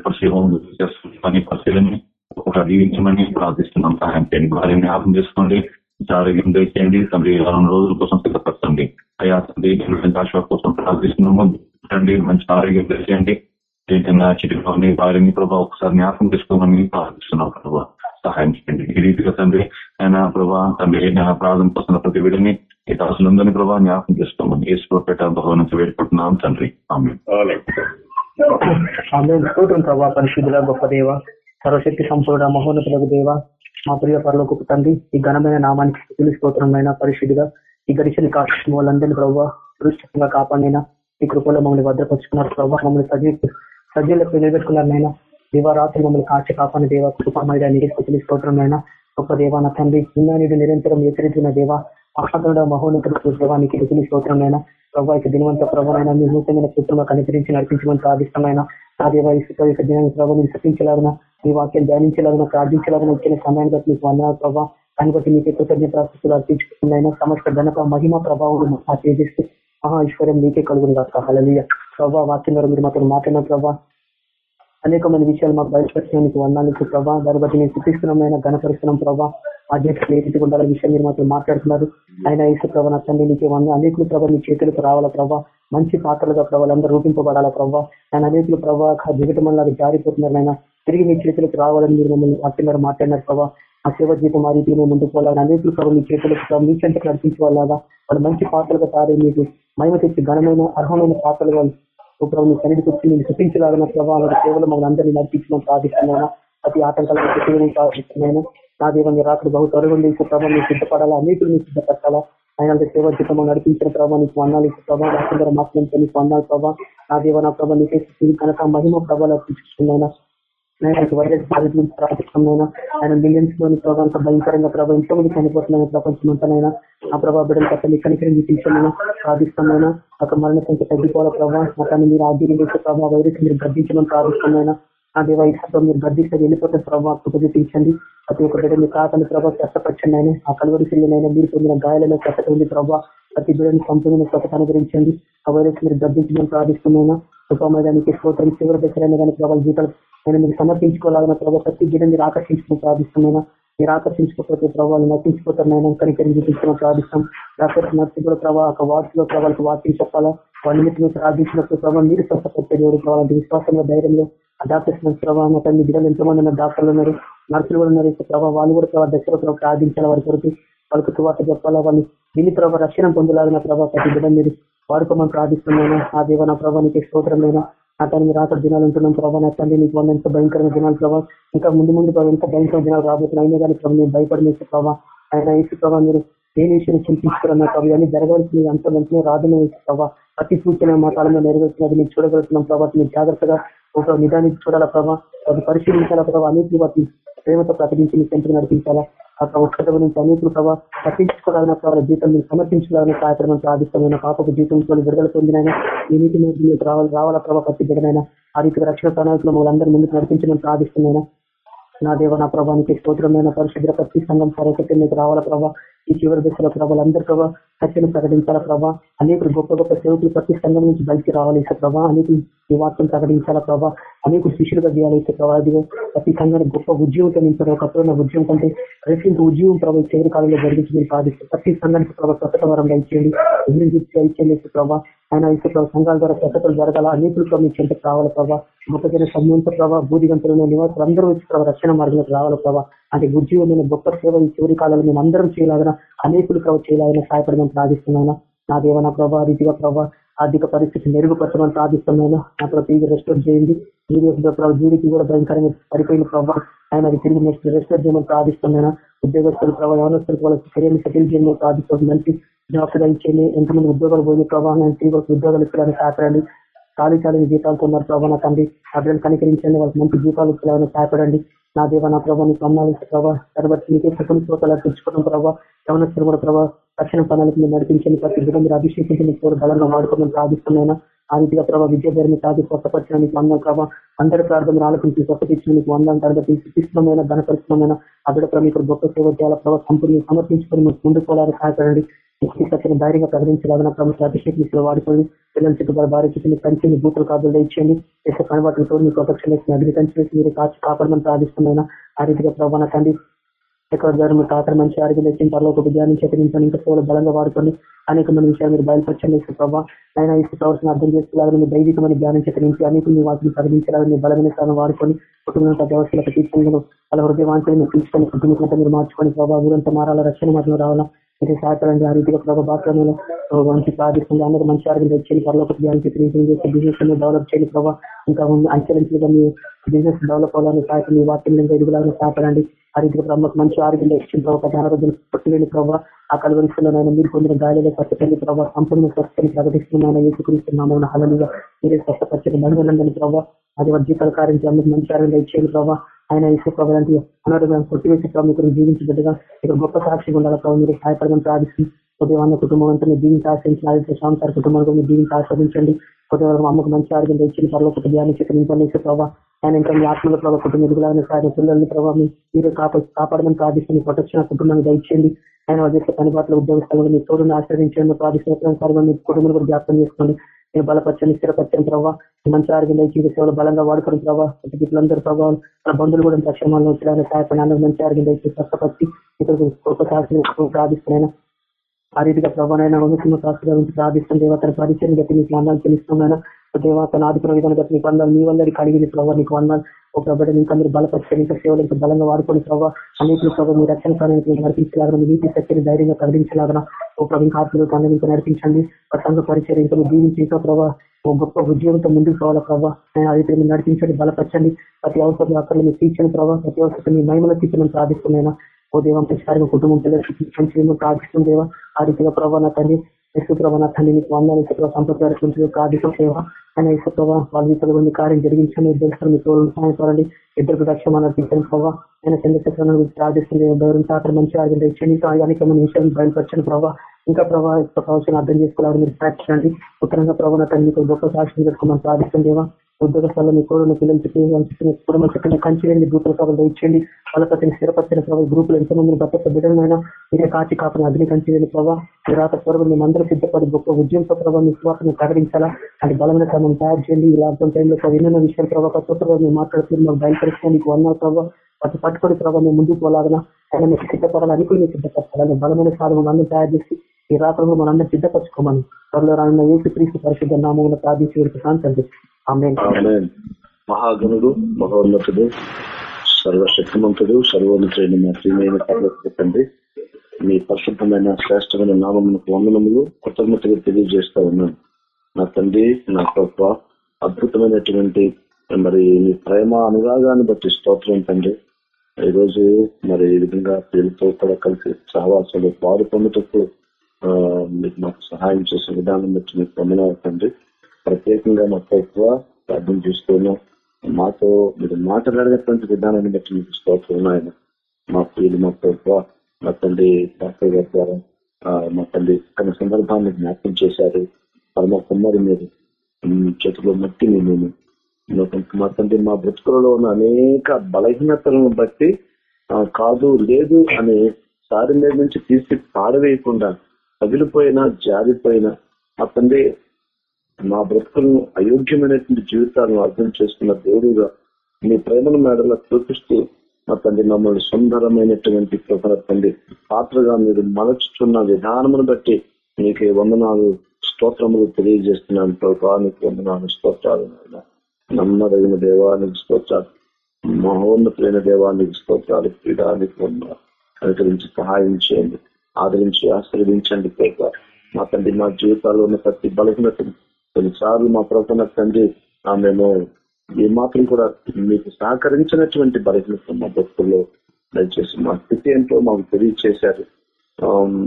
పరిశీలన పరిశీలన ఒక జీవించమని ప్రార్థిస్తున్నాం సహాయం చేయండి వారిని జ్ఞాపకం చేసుకోండి ఆరోగ్యం దయచేయండి తండ్రి వారం రోజుల కోసం సిద్ధపరచండి. అయ్యా తండ్రి ఆశ్వా కోసం ప్రార్థిస్తున్నాము. తండ్రి మంచి ఆరోగ్యం దయచేయండి చిటిలోని వారిని ప్రభావ ఒకసారి జ్ఞాపకం తీసుకోమని ప్రార్థిస్తున్నాం ప్రభావ సహాయం చేయండి. ఈ రీతిగా తండ్రి ఆయన ప్రభా తండ్రి నేను ప్రార్థన కోసం ప్రతి వీడిని ఈ దాసులందరినీ ప్రభావ జ్ఞాపకం చేసుకోమని ఏ స్టోపేట భగవ నుంచి వేడుకుంటున్నాం తండ్రి. ప్రభా పరిశుద్ధుల గొప్ప దేవ సర్వశక్తి సంపూర్ణ మహోన్నతులకు దేవ మా ప్రియ పరలోకి తండ్రి ఈ ఘనమైన నామానికి స్థితిస్తోత్రమైన పరిశుద్ధిగా ఈ గడిచిన కాష్టం వాళ్ళందరినీ ప్రభావ సురక్షితంగా కాపాడినైనా ఈ కృపలో మమ్మల్ని భద్రపరుచుకున్నారు ప్రభావ మమ్మల్ని సజీ సజీలకు నిలబెట్టుకున్నారనైనా దివారాత్రి మమ్మల్ని కాచి కాపాని దేవ కృపమైన నీటి స్థితిని గొప్ప దేవ నా తండ్రి నిన్న నీడు నిరంతరం ఎచ్చరించిన దేవ మహాగరుడ మహోన్నతుడు దేవానికి రుచిని స్తోత్రమైన ప్రభావ ప్రభావిక దినవంత ప్రభావైన మీ నూతనమైన సూత్రంగా కనికరించి నడిపించమని ప్రార్థిష్టమైన నా దేవ యొక్క దినాన్ని ప్రభావం శిక్షించలాగిన మీ వాక్యం ధ్యానించలాగిన ప్రార్థించలాగిన వచ్చిన సమయాన్ని బట్టి మీకు వందనాలు ప్రభావ దాన్ని బట్టి మీకు కృతజ్ఞత అర్పించుకున్నాయినా సమస్త ఘనత మహిమ ప్రభావం తేజిస్తూ మహా ఐశ్వర్యం మీకే కలుగును కాక హలలియ ప్రభావ వాక్యం ద్వారా మీరు మాత్రం మాట్లాడిన ప్రభావ మంది విషయాలు మాకు బయటపరిచడానికి వందానికి ప్రభావ దాన్ని బట్టి నేను చూపిస్తున్నామైన ఘనపరిస్తున్నాం ప్రభావ అధ్యక్షులు ఏ రీతి ఉండాలని విషయం మీరు మాత్రం మాట్లాడుతున్నారు. ఆయన ఈసు ప్రభా నా తండ్రి నీకే వంద అనేకులు ప్రభావ నీ చేతులకు రావాలా ప్రభా? మంచి పాత్రలుగా ప్రభావాలు అందరూ రూపింపబడాలా ప్రభావ ఆయన అనేకులు ప్రభా దిగటమల్లాగా జారిపోతున్నారు ఆయన తిరిగి మీ చేతులకు రావాలని మీరు మమ్మల్ని వాక్యం మాట్లాడినారు ప్రభా. ఆ సేవ జీతం ఆ రీతిలో మేము ముందుకు పోవాలని అనేకులు ప్రభావ మీ చేతులకు మీ చెంతకు నడిపించేవాళ్ళగా వాళ్ళు మంచి పాత్రలుగా తారే మీకు మహిమ తెచ్చి ఘనమైన అర్హమైన పాత్రలుగా ఓ ప్రభు మీ సన్నిధికి వచ్చి నేను చూపించలాగిన ప్రభావం కేవలం మమ్మల్ని అందరినీ నడిపించడం ప్రార్థిస్తున్నాను ప్రతి ఆటంకాలను ప్రతిదీ నా దేవం మీరు అక్కడ బహు త్వరగా చేసే ప్రభావం మీరు సిద్ధపడాలా? అన్నిటిని మీరు సిద్ధపడాలా ఆయన సేవ జీతం నడిపించిన ప్రభావ నీకు వందాలు ఇచ్చే ప్రభావ రాష్ట్ర మాత్రం నీకు వందాలు ప్రభావ నా దేవ నా ప్రభావ నీకే కనుక మహిమ ప్రభావాలు అర్పించుకున్నాయినా నేను వైరస్ బాధిత నుంచి ప్రార్థిస్తున్నాయినా ఆయన మిలియన్స్లోని ప్రభావం భయంకరంగా ప్రభావం ఎంతో మంది చనిపోతున్నాయి ప్రపంచం అంతానైనా ఆ ప్రభావ బిడ్డలు కట్ట మీ కనికరం చూపించామైనా ప్రార్థిస్తున్నాయినా ఒక మరణ సంఖ్య తగ్గిపోవాల ప్రభావ అతన్ని మీరు ఆగ్యం చేసే ప్రభావ వైరస్ మీరు గర్దించమని ప్రార్థిస్తున్నాయినా ఆ దేవ మీరు గర్దిస్తే వెళ్ళిపోతే ప్రభావ కృప ప్రతి ఒక్క బిడ్డ మీ కాకలు ప్రభావ కష్టపరచండి ఆయన. ఆ కలువరి సిల్లనైనా మీరు పొందిన గాయాలలో కష్టత ఉంది ప్రభావ ప్రతి బిడ్డని సంపూర్ణ స్వత అనుగ్రహించండి. ఆ వైరస్ మీరు గర్దించమని ప్రార్థిస్తున్నాయినా ఉపమైదానికి స్తోత్రం. చివరి దశలైన కానీ ప్రభావ జీతాలు నేను మీరు సమర్పించుకోవాలన్న ప్రభావ ప్రతి బిడ్డ మీరు ఆకర్షించుకుని ప్రార్థిస్తున్నాయినా మీరు ఆకర్షించుకోకపోతే ప్రభావాలు నటించుకోతారు నేను కనికరించి చూపించడం ప్రార్థిస్తాం డాక్టర్ నర్సు కూడా ప్రభావ ఒక వార్డ్స్ ప్రభావాలకు వార్తలు చెప్పాలా? వాళ్ళ మీరు ప్రార్థించినప్పుడు ప్రభావం మీరు స్వస్థపరిచే దేవుడు కావాలంటే విశ్వాసంలో ధైర్యంలో డాక్టర్స్ ప్రభావం తల్లి బిడ్డలు ఎంతో మంది ఉన్నారు? డాక్టర్లు ఉన్నారు నర్సులు కూడా ఉన్నారు. ప్రభావ వాళ్ళు కూడా ప్రభావ దశలో ప్రార్థించాలి వారి కొరకు. వాళ్ళకు తువాత చెప్పాలా? వాళ్ళు విని ప్రభావ రక్షణ పొందలాగిన ప్రభావ ప్రతి బిడ్డ మీరు వాడుకోమని ప్రార్థిస్తున్నాను. ఆ దేవ నా ప్రభావానికి స్తోత్రమైన అతను మీరు ఆఖరి దినాలు ఉంటున్నాం ప్రభావ నా తండ్రి నీకు వంద ఎంత భయంకరమైన దినాలు ప్రభావ ఇంకా ముందు ముందు ప్రభావ ఎంత భయంకరమైన దినాలు రాబోతున్నాయి. అయినా కానీ ప్రభావ నేను భయపడిన ప్రభావ ఆయన ఇసు ప్రభావ మీరు ఏ విషయం చింతించుకున్నా ప్రభావ ఇవన్నీ జరగవలసిన అంత వెంటనే రాజున ప్రభావ ప్రతి సూచన మా కాలంలో నెరవేర్చినది నేను చూడగలుగుతున్నాం ప్రభావ మీరు జాగ్రత్తగా ఒక నిదానికి చూడాలా ప్రభావ వాటిని పరిశీలించాలా ప్రభావ అన్నింటినీ వాటిని ప్రేమతో ప్రకటించి మీ సెంటర్ నడిపించాలా? ఆ ఉత్సవ గురించి అనేకులు ప్రభావ తప్పించుకోవాలన్న ప్రభావ జీతం మీరు సమర్పించుకోవాలని కార్యక్రమం ప్రార్థిస్తామైన పాపకు జీతంతో విడుదల పొందినైనా ఈ నీటి మీద రావాలి రావాల ప్రభావ ప్రతి బిడ్డనైనా ఆ రీతిగా రక్షణ ప్రణాళికలో మమ్మల్ని ముందుకు నడిపించడం ప్రార్థిస్తున్నాయినా నా దేవ నా ప్రభానికి స్తోత్రమైన పరిశుభ్ర ప్రతి సంఘం సరైన మీకు రావాల ప్రభావ ఈ చివరి దశలో ప్రభావ అందరి ప్రభావ సత్యను ప్రకటించాల ప్రభావ అనేకులు గొప్ప గొప్ప సేవకులు ప్రతి సంఘం నుంచి బయటికి రావాలి ఇసే ప్రభావ అనేకులు ఈ వార్తను ప్రకటించాల ప్రభావ అనేకులు శిష్యులుగా చేయాలి ఇసే ప్రభావ ప్రతి సంఘానికి గొప్ప ఉద్యోగంతో నింపారు ఒకప్పుడు ఉన్న ఉద్యోగం కంటే రెసింట్ ఉద్యోగం ప్రభావ చివరి కాలంలో జరిగించి మీరు సాధిస్తారు ప్రతి సంఘానికి ప్రభావ స్వచ్ఛత వరం ఇచ్చేయండి అభివృద్ధి ఇచ్చేయండి ప్రభావ ఆయన ఇసే ప్రభావ సంఘాల ద్వారా స్వచ్ఛతలు జరగాల అనేకులు ప్రభుత్వం మీ చెంతకు రావాలి ప్రభావ గొప్ప జన సమయంతో ప్రభావ బూదిగంతులు నివాసులు అందరూ వచ్చి ప్రభావ రక్షణ మార్గంలోకి రావాలి ప్రభావ అంటే ఉద్యోగమైన గొప్ప సేవ ఈ చివరి కాలంలో మేము అందరం చేయలాగిన అనేకులు ప్రభావ చేయాలని సహాయపడమని ప్రార్థిస్తున్నాను. నా దేవన ప్రభా రీతిగా ప్రభావ ఆర్థిక పరిస్థితి మెరుగుపరచమని ప్రార్థిస్తున్నాను. నా ప్రతి రెస్టోర్ చేయండి. ప్రభావ జీవికి కూడా భయంకరంగా సరిపోయిన ప్రభావ ఆయన అది తిరిగి నెక్స్ట్ రెస్టోర్ చేయమని ప్రార్థిస్తున్నాను. ఉద్యోగస్తులు ప్రభావ ఎవరొస్తారు సెటిల్ చేయమని ప్రార్థిస్తుంది మంచి జాబ్స్ ఇచ్చేయండి. ఎంతమంది ఉద్యోగాలు పోయిన ప్రభావం తిరిగి ఉద్యోగాలు ఇస్తారని సహాయపడండి. ఖాళీ ఖాళీ జీతాలతో ఉన్నారు ప్రభావ నా తండ్రి. అభివృద్ధి కనికరించండి. వాళ్ళకి మంచి జీతాలు ఇచ్చేలాగా సహాయపడండి. నా దేవ నా ప్రభావ నీకు అమ్మాలి ప్రభావ తర్వాత నీకే సకల శ్రోతలు అర్పించుకోవడం ప్రభావ యవనస్తులు కూడా ప్రభావ రక్షణ ప్రణాళిక మీరు నడిపించండి ప్రతి బిడ్డ మీరు అభిషేకించి మీకు బలంగా వాడుకోవడం ప్రార్థిస్తున్నాయినా ఆ రీతిగా ప్రభావ విద్య కాదు సాధి స్వస్థపరిచిన మీకు అందం ప్రభావ అందరి ప్రార్థన ఆలోచించి స్వస్థపించిన నీకు అందం తరగతి శిక్షణమైన ధనపరిశ్రమైన అభిడ మీకు గొప్ప సేవ చేయాల ప్రభావ సంపూర్ణ సమర్పించుకొని మీకు ముందుకు పోవాలని సహాయపడండి. సత్యం ధైర్యంగా ప్రకటించలాగిన ప్రభుత్వ అభిషేకించిన వాడుకొని పిల్లల చుట్టుపక్కల భార్య చుట్టూ కంచి బూతులు కాదులు ఇచ్చేయండి ఇసుక కనబాటులతో మీ ప్రొటెక్షన్ వేసి అగ్ని కంచి మీరు కాచి కాపాడమని ప్రార్థిస్తున్నాయినా ఆ రీతిగా ప్రభావ తండ్రి ఎక్కడ ద్వారా మీరు కాకర మంచి ఆరోగ్యం తెచ్చిన తర్వాత ఒక ధ్యానం చేతించండి ఇంకా సేవలు బలంగా వాడుకొని అనేక మంది విషయాలు మీరు బయలుపరచండి. ఇసు ప్రభావ ఆయన ఇసు ప్రవర్తన అర్థం చేసుకోవాలని మీ దైవికమైన ధ్యానం చేతించి అనేక మీ వాటిని ప్రకటించాలని బలమైన స్థానం వాడుకొని కుటుంబం వ్యవస్థలకు తీసుకుని వాళ్ళ హృదయ వాంఛలు తీసుకొని కుటుంబం మీరు మార్చుకొని ప్రభావ ఊరంతా మారాల రక్షణ మాటలు రావాలా? మీరు సహాయపడండి ఆ రీతిగా ప్రభావ బాధ్యతలో మంచి ప్రార్థిస్తుంది అందరూ మంచి ఆరోగ్యం తెచ్చి త్వరలో ఒక ధ్యానం చేసి బిజినెస్ డెవలప్ చేయండి ప్రభావ ఇంకా అంచెలంచెలుగా మీ బిజినెస్ డెవలప్ అవ్వాలని సహాయపడి మీ వాక్యం ఎదుగులాగా సహాయపడండి ఆ రీతిగా ప్రభావం మంచి ఆరోగ్యం ఇచ్చిన ప్రభావ అనారోగ్యం పుట్టిలేని ప్రభావ ఆ కలువరిస్తున్న మీరు పొందిన గాలిలో స్వచ్ఛతని ప్రభావ సంపూర్ణ స్వస్థని ప్రకటిస్తున్నాను ఏసుకున్నాము హలలుగా మీరే స్వస్థపరిచిన బంధువులందని ప్రభావ అది వర్జీతాల కార్యం మంచి ఆరోగ్యం ఇచ్చేయండి ప్రభావ ఆయన ఇసు ప్రభావ లాంటి అనారోగ్యాన్ని కొట్టివేసి ప్రభావ మీకు జీవించబడ్డగా ఇక్కడ గొప్ప సాక్షిగా ఉండాలి ప్రభావ మీరు సహాయపడమని ప్రార్థిస్తుంది ఉదయం కుటుంబం అంతా మీరు జీవించి ఆశ్రయించిన ఆదిత్య సాంసార కుటుంబానికి మీరు జీవించి ఆస్వాదించండి ఉదయం అమ్మకు మంచి ఆరోగ్యం తెచ్చిన పర్లోక ధ్యానం చిత్రించండి ప్రభావ ఆయన ఇంకా మీ ఆత్మల ప్రభావ కుటుంబం ఎదుగులాగిన సాగిన పిల్లల్ని ప్రభావం మీరు కాపాడమని ప్రార్థిస్తుంది ప్రొటెక్షన్ కుటుంబాన్ని దయచేయండి. ఆయన చేసే పనిపాట్ల ఉద్యోగస్తులను మీ తోడుని ఆశ్రయించండి ప్రార్థిస్తున్న మీ కుటుంబం కూడా జ్ఞాపకం చేసుకోండి. నేను బలపరచండి స్థిరపరచండి ప్రభావ మంచి ఆరోగ్యం జీవిత సేవలు బలంగా వాడుకుని ప్రభావ వీళ్ళందరూ ప్రభావం మన బంధువులు కూడా ప్రక్షమాలను ఉంచడానికి సహాయపడి మంచి ఆరోగ్యం దయచేసి స్వస్థపరిచి ఇక్కడ గొప్ప సాక్షి ప్రార్థిస్తున్నాయినా. ఆ రీతిగా ప్రభావైనా వంశమ శాస్త్ర గురించి ప్రార్థిస్తున్న దేవతల పరిచయం గట్టి మీకు అందాలు తెలుస్తున్నాయినా. దేవా తన ఆది విధానం గట్టి నీకు వందాలు మీ వందరి కలిగింది ప్రభావ నీకు వందాలు ఓ ప్రభావ నీకు అందరూ బలపరిచే ఇంకా సేవలు బలంగా వాడుకొని ప్రభావ అనేక ప్రభావ మీ రక్షణ కార్యానికి నడిపించలాగా మీ నీతి శక్తిని ధైర్యంగా కలిగించలాగా ఓ ప్రభు ఇంకా ఆత్మలు ఇంకా నడిపించండి. ప్రసంగ పరిచయం ఇంకా మీరు ఇంకా ప్రభావ ఓ గొప్ప ఉద్యోగంతో ముందుకు పోవాలా ప్రభావ అది మీరు నడిపించండి బలపరచండి. ప్రతి అవసరం అక్కడ మీరు తీర్చని ప్రభావ ప్రతి అవసరం మీ మహిమలో తీర్చడం ప్రార్థిస్తున్నాయి ఓ దేవం ప్రతిసారిగా కుటుంబం పిల్లలకి ప్రార్థిస్తుంది దేవా. ఆ రీతిగా ప్రభావ నా తండ్రి యశ్వ్రభ నా తండ్రి నీకు వందాలు యశ్వ్రభ సంప్రదాయ ప్రార్థిక సేవ ఆయన యశ్వ్రభ వాళ్ళ ఇతరులు కొన్ని కార్యం జరిగించండి. ఇద్దరు మీ తోడు సాయంత్రాలండి ఇద్దరు రక్షణ నడిపించండి ప్రభావ ఆయన చంద్రశేఖర గురించి ప్రార్థిస్తుంది గౌరవం మంచి ఆరోగ్యం ఇచ్చండి ఇంకా అనేకమైన విషయాలు బయలుపరచండి ప్రభావ ఇంకా ప్రభావ ప్రవచనం అర్థం చేసుకోవాలని మీరు ప్రార్థించండి. ఉత్తరంగా ప్రభావ నా తండ్రి గొప్ప సాక్షి పెట్టుకోమని ప్రార్థిస్తుండేవా ఉద్యోగ స్థలంలో మీ కోడలు పిల్లలు చెప్పి కుటుంబం చెప్పిన కంచి గ్రూపుల సభలు ఇచ్చండి వాళ్ళ ప్రతి స్థిరపరిచిన ప్రభావ గ్రూపులు ఎంతమంది భర్త బిడ్డలైనా మీరే కాచి కాపుని అగ్ని కంచి ప్రభావ మీ రాత స్వరం మేము అందరూ సిద్ధపడి గొప్ప ఉద్యమంతో ప్రభావ మీ స్వార్థను ప్రకటించాలా? అంటే బలమైన క్రమం తయారు చేయండి. ఈ లాక్డౌన్ టైంలో విన్న విషయాలు ప్రభావ కొత్త మేము మాట్లాడుతూ మాకు బయలుపరిస్తే మీకు వన్నారు ప్రభావ వాటి పట్టుకొని ప్రభావ మేము ముందుకు పోలాగన? ఆయన మీకు సిద్ధపడాలని కూడా మీరు సిద్ధపరచాలని బలమైన సాధనం అందరూ తయారు చేసి ఈ రాత్రులు మనందరూ సిద్ధపరచుకోమని త్వరలో రానున్న ఏసు క్రీస్తు పరిశుద్ధ నామంలో ప్రార్థించి శాంతి మహాగణుడు మహోన్నతుడు సర్వశక్తిమంతుడు సర్వోన్నతుడైన మా ప్రియమైన తండ్రి మీ పరిశుద్ధమైన శ్రేష్టమైన నామములకు వందనములు కృతజ్ఞతగా తెలియజేస్తా ఉన్నాను. నా తండ్రి నా గొప్ప అద్భుతమైనటువంటి మరి మీ ప్రేమ అనురాగాన్ని బట్టి స్తోత్రం తండ్రి. ఈరోజు మరి ఈ విధంగా పేరుతో కూడా కలిసి సహవాసాలు పాలు పొందుటప్పుడు మీకు మాకు సహాయం చేసే విధానం బట్టి మీకు పొందినారు తండ్రి. ప్రత్యేకంగా మాకు ఎక్కువ అర్థం చేస్తున్నాం మాతో మీరు మాట్లాడేటువంటి విధానాన్ని బట్టి మీకు స్తోత్రం మా ప్రియులు మా ఎక్కువ మా తండ్రి డాక్టర్ గారి ద్వారా మా తల్లి తన సందర్భాన్ని జ్ఞాపకం చేశారు. పరమ కుమారి మీరు చేతిలో మట్టి మేము మా తండ్రి మా బ్రతుకులలో ఉన్న అనేక బలహీనతలను బట్టి కాదు లేదు అనే సారి మీద నుంచి తీసి పాడవేయకుండా పగిలిపోయిన జారిపోయిన మా తండ్రి మా బ్రతుకులను అయోగ్యమైనటువంటి జీవితాలను అర్థం చేసుకున్న దేవుడుగా మీ ప్రేమను మేడలా చూపిస్తూ మా తండ్రి మమ్మల్ని సుందరమైనటువంటి కృపణ తండ్రి పాత్రగా మీరు మలచుచున్న విధానమును బట్టి మీకు వందనాలు స్తోత్రములు తెలియజేస్తున్నాను ప్రభుత్వానికి వందనాలు స్తోత్రాలు నమ్మదగిన దేవానికి స్తోత్రాలు. మహోన్నతులైన దేవానికి స్తోత్రాలు క్రీడానికి అనుకరించి సహాయం చేయండి. ఆదరించి ఆశీర్వదించండి ప్రభావ మా తండ్రి మా జీవితాల్లో ఉన్న ప్రతి బలహీనతను కొన్నిసార్లు మా ప్రవర్తన తండ్రి మేము ఏమాత్రం కూడా మీకు సహకరించినటువంటి బలహీనత మా భక్తుల్లో దయచేసి మా స్థితి ఏంటో మాకు తెలియచేశారు.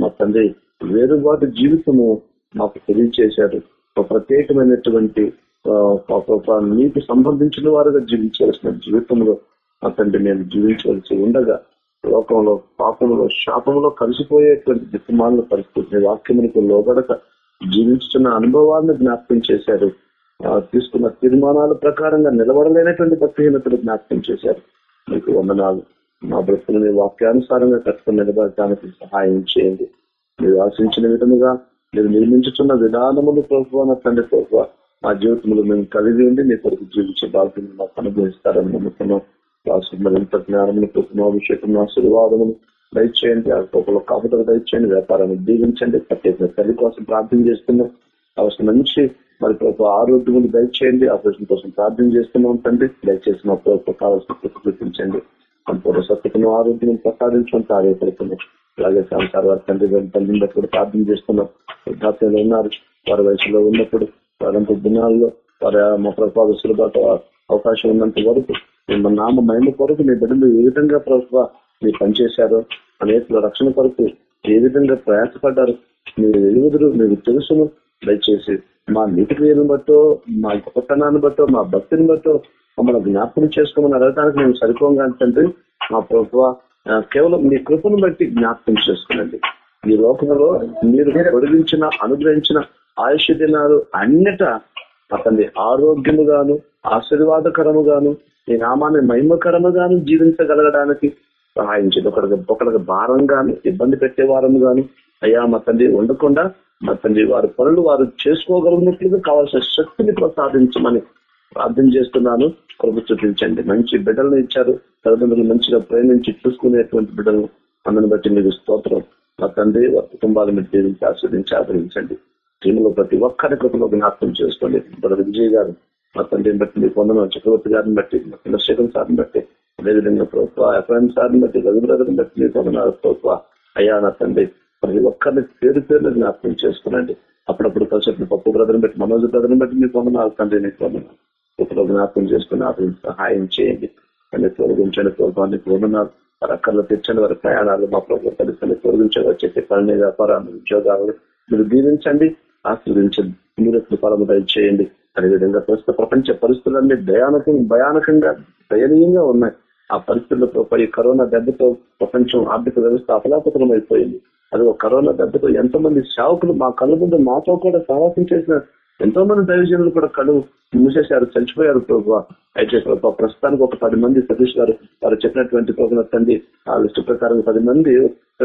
మా తండ్రి వేరుబాటు జీవితము మాకు తెలియచేశారు. ప్రత్యేకమైనటువంటి మీకు సంబంధించిన వారుగా జీవించాల్సిన జీవితంలో మా తండ్రి మేము జీవించవలసి ఉండగా లోకంలో పాపంలో శాపంలో కలిసిపోయేటువంటి దిక్కుమాల పరిస్థితి వాక్యములకు లోబడక జీవించుతున్న అనుభవాలను జ్ఞాపకం చేశారు. తీసుకున్న తీర్మానాల ప్రకారంగా నిలబడలేనటువంటి భక్తిహీనతలు జ్ఞాపకం చేశారు. మీకు వందనాలు. మా బ్రతుకులని వాక్యానుసారంగా కట్టుకుని నిలబడటానికి సహాయం చేయండి. మీరు ఆశించిన విధముగా మీరు నిర్మించుతున్న విధానములు ప్రభుత్వ తండ్రి ప్రభుత్వ మా జీవితంలో మేము కలిగి ఉండి మీ కొరకు జీవించే బాధ్యతను మాకు అనుభవిస్తారని నమ్ముతున్నాం. రాష్ట్రం మరింత జ్ఞానములు కృష్ణాభిషేకం ఆశీర్వాదములు దయచేయండి. ఆ గొప్పలో కాపుటకు దయచేయండి. వ్యాపారాన్ని దీవించండి. ప్రత్యేకంగా తల్లి కోసం ప్రార్థన చేస్తున్నాం అవసరం మంచి మరి ప్రభుత్వ ఆరోగ్యములు దయచేయండి. ఆపరేషన్ కోసం ప్రార్థన చేస్తున్నాం తండ్రి. దయచేసి మా ప్రభుత్వ కావాల్సిన కృషి సంపూర్ణ సత్యతను ఆరోగ్యం ప్రసాదించడం కార్యపడుతున్నాం అలాగే సంసార వారి తండ్రి తల్లిని బట్టి కూడా ప్రార్థన చేస్తున్నాం వృద్ధాప్యంలో ఉన్నారు. వారి వయసులో ఉన్నప్పుడు వారంత దినాల్లో వారి మా ప్రభావ అవకాశం ఉన్నంత వరకు మా నామ మహిమ కొరకు మీ బిడ్డలు ఏ విధంగా ప్రభుత్వ మీరు పనిచేశారో అనేక రక్షణ కొరకు ఏ విధంగా ప్రయాసపడ్డారు మీరు ఎదుగుదరు మీకు తెలుసును. దయచేసి మా నీటి క్రియలను బట్టో మా గొప్పతనాన్ని బట్టో మా భక్తిని బట్టో మమ్మల్ని జ్ఞాపకం చేసుకోమని అడగడానికి మేము సరిపోగా మా ప్రభుత్వ కేవలం మీ కృపను బట్టి జ్ఞాపకం చేసుకునండి. ఈ లోకంలో మీరు పొడిగించిన అనుగ్రహించిన ఆయుష్ దినాలు అన్నిట అతన్ని ఆరోగ్యముగాను ఆశీర్వాదకరముగాను ఈ నామాన్ని మహిమకరముగాను జీవించగలగడానికి సహాయించండి చేయదు ఒకరికి ఒకరికి భారంగాను ఇబ్బంది పెట్టే వారము గాను అయ్యా మా తండ్రి ఉండకుండా మా తండ్రి వారి పనులు వారు చేసుకోగలిగినట్లుగా కావాల్సిన శక్తిని ప్రసాదించమని ప్రార్థన చేస్తున్నాను. కృప చూపించండి మంచి బిడ్డలను ఇచ్చారు. తల్లిదండ్రులు మంచిగా ప్రేమించి చూసుకునేటువంటి బిడ్డలు అందరిని బట్టి మీరు స్తోత్రం. మా తండ్రి వారి కుటుంబాలు మీరు దీవించి ఆస్వాదించి ఆదరించండి. టీంలో ప్రతి ఒక్కరి కృపలో జ్ఞాపకం చేసుకోండి. బ్రదర్ విజయ్ గారు మా తండ్రిని బట్టి మీకు వందనం చక్రవర్తి గారిని బట్టి మా చంద్రశేఖర్ సార్ని బట్టి అదేవిధంగా ప్రభుత్వ ఎఫ్ఎం సార్ని బట్టి రవి బ్రదర్ని బట్టి మీకు వందనాలు ప్రభుత్వ అయ్యా నా తండ్రి ప్రతి ఒక్కరిని పేరు పేరు జ్ఞాపకం చేసుకునండి. అప్పుడప్పుడు కలిసి పప్పు బ్రదర్ని బట్టి మనోజ్ బ్రదర్ని బట్టి మీకు వందనాలు తండ్రి నీకు వందనాలు కృపలో జ్ఞాపకం చేసుకుని అతని సహాయం చేయండి. అన్ని తొలగించండి ప్రభుత్వానికి వందనాలు వారి అక్కర్లు తెచ్చండి వారి ప్రయాణాలు మా ప్రభుత్వ కలిసి తొలగించగా వచ్చేసి పని వ్యాపారాలు ఉద్యోగాలు మీరు దీవించండి ఆశీర్వించండి మీరు ఫలము దయచేయండి. అదేవిధంగా ప్రస్తుత ప్రపంచ పరిస్థితులన్నీ భయానకం భయానకంగా దయనీయంగా ఉన్నాయి. ఆ పరిస్థితులతో పై కరోనా దెబ్బతో ప్రపంచం ఆర్థిక వ్యవస్థ అపలాపతనం అయిపోయింది అది ఒక కరోనా దెబ్బతో ఎంతో మంది సేవకులు మా కళ్ళ ముందు మాతో కూడా సాహసం చేసిన ఎంతో మంది దైవజనులు కూడా కళ్ళు మూసేశారు చనిపోయారు ప్రభావ అయితే ప్రస్తుతానికి ఒక పది మంది సతీష్ గారు వారు చెప్పినటువంటి ప్రభుత్వ తండ్రి ఆ లిస్టు ప్రకారం పది మంది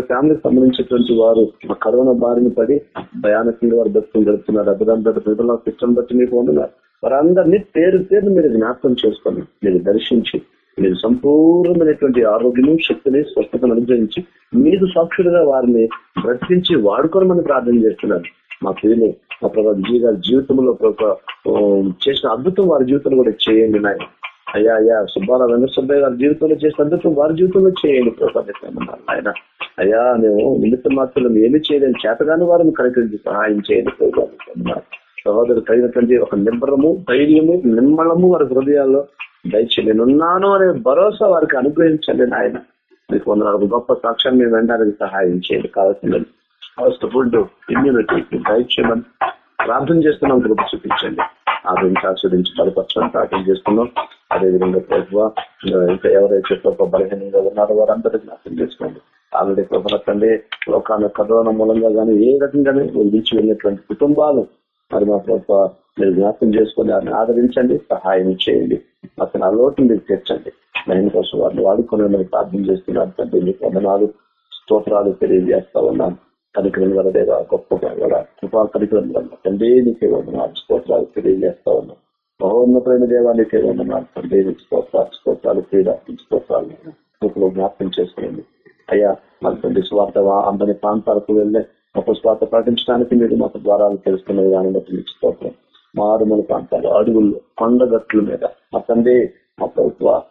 ఫ్యామిలీకి సంబంధించినటువంటి వారు ఆ కరోనా బారిన పడి భయానకంగా వారు బతుకులు గడుపుతున్నారు అభిరామ్ సిస్టమ్ బట్టి మీకు వందన్నారు వారందరినీ పేరు పేరు మీరు జ్ఞాపకం చేసుకోండి మీరు దర్శించి మీరు సంపూర్ణమైనటువంటి ఆరోగ్యం శక్తిని స్వస్థతను అనుగ్రహించి మీరు సాక్షులుగా వారిని బ్రతికించి అని ప్రార్థన చేస్తున్నారు మా ప్రియులు మా ప్రభావ విజయ్ గారి జీవితంలో చేసిన అద్భుతం వారి జీవితంలో కూడా చేయండి నాయన. అయ్యా అయ్యా సుబ్బారావు వెంకటసుబ్బయ్య గారి జీవితంలో చేసిన అద్భుతం వారి జీవితంలో చేయండి ప్రభావం ఆయన అయ్యా మేము నిమిత్త మాత్రం ఏమి చేయలేని చేతగాని వారిని కనికరించి సహాయం చేయండి ప్రభావం సహోదరు కలిగినటువంటి ఒక నిబ్బరము ధైర్యము నిమ్మలము వారి హృదయాల్లో దయచేసి నేనున్నాను అనే భరోసా వారికి అనుగ్రహించండి నాయన. మీకు వందల గొప్ప సాక్ష్యాన్ని మేము వెంటనే సహాయం చేయండి. కావాల్సిందండి ఫస్ట్ ఫుడ్ ఇమ్యూనిటీ దయచేయమని ప్రార్థన చేస్తున్నాం కృప చూపించండి. ఆదరించి ఆస్వాదించి బలపరచడం ప్రార్థన చేస్తున్నాం. అదేవిధంగా ప్రభుత్వ ఇంకా ఎవరైతే ఒక బలహీనంగా ఉన్నారో వారందరూ జ్ఞాపకం చేసుకోండి. ఆల్రెడీ ప్రభుత్వండి లోకాల కరోనా మూలంగా కానీ ఏ రకంగానే విడిచి వెళ్ళినటువంటి కుటుంబాలు మరి మా ప్రభుత్వ మీరు జ్ఞాపకం చేసుకుని వారిని ఆదరించండి సహాయం చేయండి. అతను ఆ మీరు తెచ్చండి నేను కోసం వారిని వాడుకొని ప్రార్థన చేస్తున్నారు తండ్రి మీకు వందనాలు స్తోత్రాలు తెలియజేస్తా ఉన్నాను కనికరం గల గొప్పగా గొప్ప కృపా కనికరం వల్ల తండ్రి నీకే వందనాలు స్తోత్రాలు తెలియజేస్తా ఉన్నాం. మహోన్నతమైన దేవానికి వందనాలు తండ్రి స్తోత్రాలు స్తోత్రాలు క్రీడ కృపలో జ్ఞాపకం చేసుకోండి. అయ్యా మన తండ్రి స్వార్థ అందరి ప్రాంతాలకు వెళ్ళే గొప్ప స్వార్థ ప్రకటించడానికి మీరు మాకు ద్వారాలు తెలుస్తున్న విధానం బట్టి మీకు స్తోత్రం. మారుమూల ప్రాంతాలు అడుగులు కొండగట్ల మీద మా తండ్రి మా ప్రభుత్వ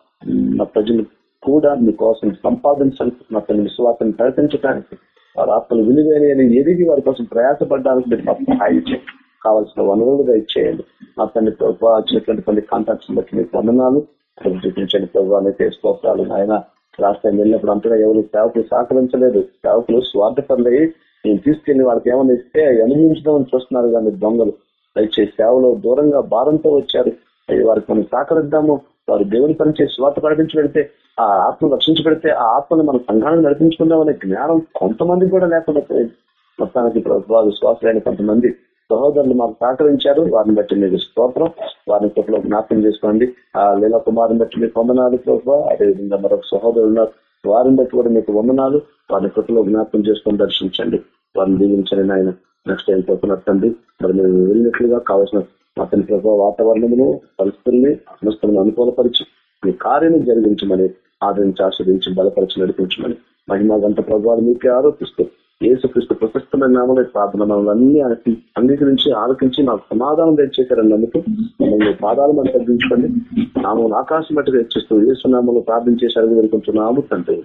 మా ప్రజలు కూడా మీకోసం సంపాదించాలి మా తండ్రి విశ్వాసాన్ని ప్రకటించడానికి వారి ఆత్మలు విలువైన ఎదిగి వారి కోసం ప్రయాసపడడానికి మీరు మాకు సహాయం చేయండి. కావాల్సిన వనరులుగా ఇచ్చేయండి మా తండ్రి ప్రభావ వచ్చినటువంటి కొన్ని కాంటాక్ట్స్ బట్టి మీకు వందనాలు. చూపించండి ప్రభావాన్ని చేసుకోవాలి ఆయన రాష్ట్రం వెళ్ళినప్పుడు అంతగా ఎవరు సేవకులు సహకరించలేదు. సేవకులు స్వార్థపరులై నేను తీసుకెళ్ళి వాళ్ళకి ఏమైనా ఇస్తే అనుభవించడం చూస్తున్నారు కానీ దొంగలు. దయచేసి సేవలో దూరంగా భారంతో వచ్చారు. వారికి మనం సహకరిద్దాము. వారు దేవుని పని స్వార్థ ప్రకటించి పెడితే ఆ ఆత్మను రక్షించి పెడితే ఆ ఆత్మని మన సంఘాన్ని నడిపించుకుందామనే జ్ఞానం కొంతమంది కూడా లేకుండా మొత్తానికి ప్రభుత్వ విశ్వాసులైన కొంతమంది సహోదరులు మాకు సహకరించారు. వారిని బట్టి మీకు స్తోత్రం. వారిని కృపలో జ్ఞాపకం చేసుకోండి. ఆ లీలా కుమారిని బట్టి మీకు వందనాలు ప్రభావ. అదేవిధంగా మరొక సహోదరులు ఉన్నారు. వారిని బట్టి కూడా మీకు వందనాలు. వారిని కృపలో జ్ఞాపకం చేసుకొని దర్శించండి. వారిని దీవించండి ఆయన నెక్స్ట్ టైం చెప్పినట్టండి మరి మీరు వెళ్ళినట్లుగా కావాల్సిన అతని ప్రభావ వాతావరణమును పరిస్థితుల్ని సమస్తలను అనుకూలపరచు మీ కార్యం జరిగించమని ఆదరించి ఆస్వాదించి బలపరిచి నడిపించమని మహిమా గంట ప్రభావాలు మీకే ఆరోపిస్తూ ఏసుక్రీస్తు ప్రశస్తమైన నామలే ప్రార్థన అన్ని అంగీకరించి ఆలకించి నాకు సమాధానం తెచ్చేశారని నమ్ముతూ మమ్మల్ని పాదాలు మనం తగ్గించుకోండి నామం ఆకాశం బట్టి తెచ్చిస్తూ ఏసునామంలో నామలు చేసి వెళ్ళుకుంటున్నాము తండ్రి.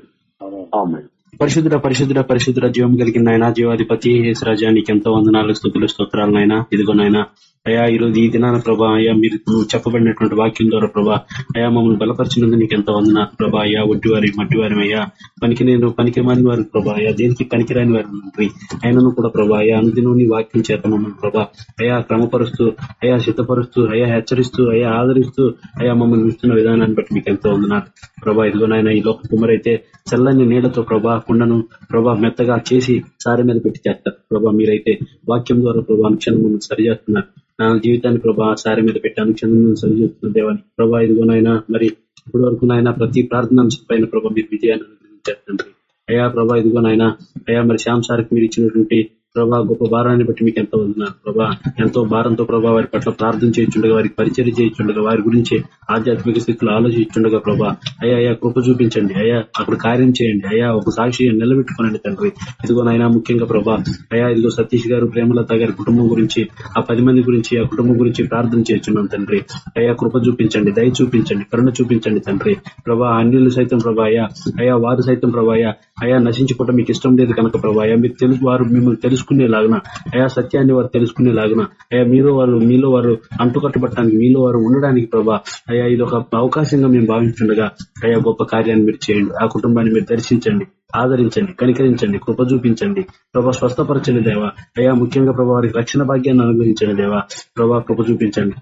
ఆమె పరిశుద్ధ పరిశుద్ధ పరిశుద్ధ జీవం కలిగిన ఆయన జీవాధిపతి ఏసు రాజానికి ఎంతో వందనాలు స్థుతులు స్తోత్రాలనైనా ఇదిగోనైనా అయా ఈ రోజు ఈ దినాన ప్రభా అయ్యా మీరు చెప్పబడినటువంటి వాక్యం ద్వారా ప్రభా అయా మమ్మల్ని బలపరిచినందుకు నీకు ఎంతో వందనాలు ప్రభా అయ్యా ఒడ్డివారి మట్టివారి అయ్యా పనికి నేను పనికి మాని వారి ప్రభా అయా దేనికి పనికిరాని వారి తండ్రి. అయినను కూడా ప్రభా అయా అనుదినం నీ వాక్యం చేత మమ్మల్ని ప్రభా అయా క్రమపరుస్తూ అయా సిద్ధపరుస్తూ అయా హెచ్చరిస్తూ అయా ఆదరిస్తూ అయా మమ్మల్ని ఇస్తున్న విధానాన్ని బట్టి మీకు ఎంతో వందనాలు ప్రభా. ఇదిగోనైనా ఈ లోక కుమరైతే చల్లని నీళ్ళతో ప్రభా కుండను ప్రభా మెత్తగా చేసి సారి మీద పెట్టి చేస్తారు. ప్రభా మీరైతే వాక్యం ద్వారా ప్రభా అనుక్షణం సరి చేస్తున్నారు నా జీవితాన్ని ప్రభా సారి మీద పెట్టి అనుక్షణం సరి చేస్తున్న దేవాన్ని. ప్రభా ఇదిగోనైనా మరి ఇప్పటి వరకు నాయన ప్రతి ప్రార్థన అంశం పైన ప్రభా మీరు విజయాన్ని అనుగ్రహించారు తండ్రి. అయ్యా ప్రభా ఇదిగోనైనా అయ్యా మరి శ్యామ్ సార్కి మీరు ఇచ్చినటువంటి ప్రభా గొప్ప భారాన్ని బట్టి మీకు ఎంతో వందనాలు. ప్రభా ఎంతో భారంతో ప్రభా వారి పట్ల ప్రార్థన చేయించుండగా వారికి పరిచయం చేయించుండగా వారి గురించి ఆధ్యాత్మిక స్థితిలో ఆలోచించుండగా ప్రభా. అయ్యా అయ్యా కృప చూపించండి. అయ్యా అక్కడ కార్యం చేయండి. అయ్యా ఒక సాక్షి నిలబెట్టుకోనండి తండ్రి. ఇదిగో నాయన ముఖ్యంగా ప్రభా అయ్యా ఇదిగో సతీష్ గారు ప్రేమలత గారి కుటుంబం గురించి ఆ పది మంది గురించి ఆ కుటుంబం గురించి ప్రార్థన చేస్తున్నాం తండ్రి. అయ్యా కృప చూపించండి దయ చూపించండి కరుణ చూపించండి తండ్రి. ప్రభా అన్యులు సైతం ప్రభా అయ్యా అయ్యా వారు సైతం ప్రభా అయ్యా నశించుకోవటం మీకు ఇష్టం లేదు కనుక ప్రభా అయ్యా మీరు తెలుసు వారు మిమ్మల్ని తెలుసు తెలుసుకునేలాగున అయా సత్యాన్ని వారు తెలుసుకునేలాగున అయా మీరు వారు మీలో వారు అంటుకట్టుబట్టడానికి మీలో వారు ఉండడానికి ప్రభా అయా ఇది ఒక అవకాశంగా మేము భావించుండగా అయ్యా గొప్ప కార్యాన్ని మీరు చేయండి ఆ కుటుంబాన్ని మీరు దర్శించండి ఆదరించండి కనికరించండి కృప చూపించండి. ప్రభా స్వస్థపరచండి దేవా. అయా ముఖ్యంగా ప్రభా వారికి రక్షణ భాగ్యాన్ని అనుగ్రహించండి దేవా. ప్రభా కృప చూపించండి.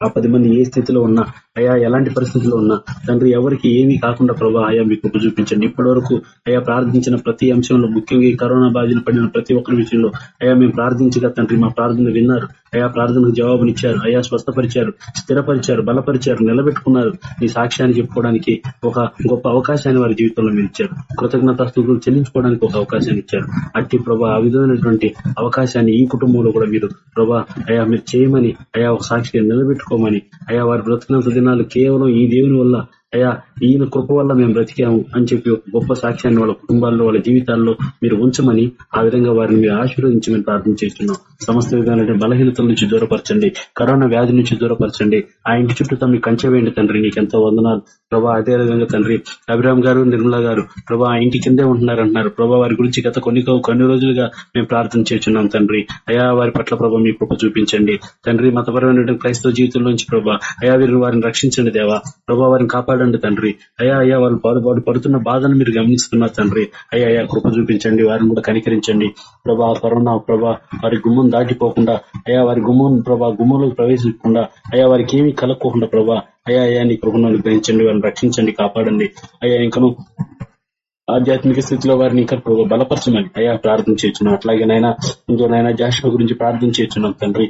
ఆ పది మంది ఏ స్థితిలో ఉన్నా అయా ఎలాంటి పరిస్థితిలో ఉన్నా తండ్రి ఎవరికి ఏమీ కాకుండా ప్రభా అయా మీకు కృప చూపించండి. ఇప్పటి వరకు అయా ప్రార్థించిన ప్రతి అంశంలో ముఖ్యంగా ఈ కరోనా బాధ్యత పడిన ప్రతి ఒక్కరి విషయంలో అయా మేము ప్రార్థించగా తండ్రి మా ప్రార్థన విన్నారు. అయా ప్రార్థనకు జవాబునిచ్చారు. అయా స్వస్థపరిచారు స్థిరపరిచారు బలపరిచారు నిలబెట్టుకున్నారు. ఈ సాక్ష్యాన్ని చెప్పుకోవడానికి ఒక గొప్ప అవకాశాన్ని వారి జీవితంలో మీరు ఇచ్చారు. కృతజ్ఞత స్థుతులు చెల్లించుకోవడానికి ఒక అవకాశాన్ని ఇచ్చారు. అట్టి ప్రభా ఆ విధమైనటువంటి అవకాశాన్ని ఈ కుటుంబంలో కూడా మీరు ప్రభా అయా మీరు చేయమని అయా ఒక సాక్షిగా పెట్టుకోమని అయ్యా వారి బ్రతికినంత దినాలు కేవలం ఈ దేవుని వల్ల అయ్యా ఈయన కృప వల్ల మేము బ్రతికాము అని చెప్పి గొప్ప సాక్ష్యాన్ని వాళ్ళ కుటుంబాల్లో వాళ్ళ జీవితాల్లో మీరు ఉంచమని ఆ విధంగా వారిని మీరు ఆశీర్వదించమని ప్రార్థన చేస్తున్నాం. సమస్త విధాలైన బలహీనతల నుంచి దూరపరచండి కరోనా వ్యాధి నుంచి దూరపరచండి. ఆ ఇంటి చుట్టూ తమ కంచె వేయండి తండ్రి నీకు ఎంతో వందనాలు. ప్రభా అదే విధంగా తండ్రి అభిరామ్ గారు నిర్మలా గారు ప్రభా ఆ ఇంటి కిందే ఉంటున్నారు అంటున్నారు. ప్రభా వారి గురించి గత కొన్ని కొన్ని రోజులుగా మేము ప్రార్థన చేస్తున్నాం తండ్రి. అయా వారి పట్ల ప్రభా మీ కృప చూపించండి. తండ్రి మతపరమైన క్రైస్తవ జీవితంలోంచి ప్రభా అయా వీరిని వారిని రక్షించండి దేవా. ప్రభా వారిని కాపాడు కాపాడండి తండ్రి. అయ్యా అయ్యా వాళ్ళు బాధ వాడు పడుతున్న బాధను మీరు గమనిస్తున్నారు తండ్రి. అయ్యా అయ్యా కృప చూపించండి వారిని కూడా కనికరించండి. ప్రభా కరోనా ప్రభా వారి గుమ్మం దాటిపోకుండా అయ్యా వారి గుమ్మం ప్రభా గుమ్మంలోకి ప్రవేశించకుండా అయ్యా వారికి ఏమీ కలక్కోకుండా ప్రభా అయ్యా అయ్యా నీ కృపను అనుగ్రహించండి వారిని రక్షించండి కాపాడండి. అయ్యా ఇంకను ఆధ్యాత్మిక స్థితిలో వారిని ఇంకా ప్రభు బలపరచమని అయ్యా ప్రార్థన చేస్తున్నాం. అట్లాగే నైనా ఇంకోనైనా జాషువ గురించి ప్రార్థన చేస్తున్నాం తండ్రి.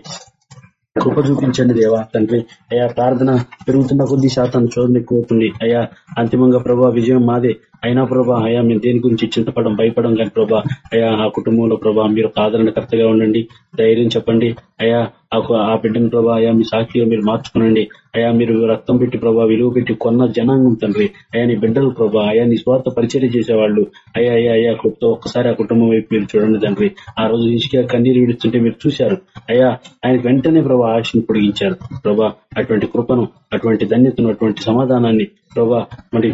కృప చూపించండి దేవా తండ్రి. అయ్యా ప్రార్థన పెరుగుతున్న కొద్ది శాతం చోదన ఎక్కువవుతుంది అయ్యా అంతిమంగా ప్రభావ విజయం మాదే. అయినా ప్రభా అయా మేము దేని గురించి చింతపడం భయపడం కానీ ప్రభా అయ్యా ఆ కుటుంబంలో ప్రభా మీరు ఆదరణకర్తగా ఉండండి ధైర్యం చెప్పండి అయ్యా ఆ బిడ్డను ప్రభా అయా మీ సాక్షిగా మీరు మార్చుకునండి అయా మీరు రక్తం పెట్టి ప్రభా విలువ పెట్టి కొన్న జనాంగం తండ్రి అయ్యా నీ బిడ్డలు ప్రభా అయా నీ స్వార్థ పరిచయం చేసేవాళ్ళు అయ్యా అయ్యా అయ్యా కృప్తో ఒక్కసారి ఆ కుటుంబం వైపు మీరు చూడండి తండ్రి ఆ రోజు ఇసుక కన్నీరు విడుస్తుంటే మీరు చూశారు అయ్యా ఆయన వెంటనే ప్రభా ఆశను పొడిగించారు ప్రభా అటువంటి కృపను అటువంటి ధన్యతను అటువంటి సమాధానాన్ని ప్రభా మరి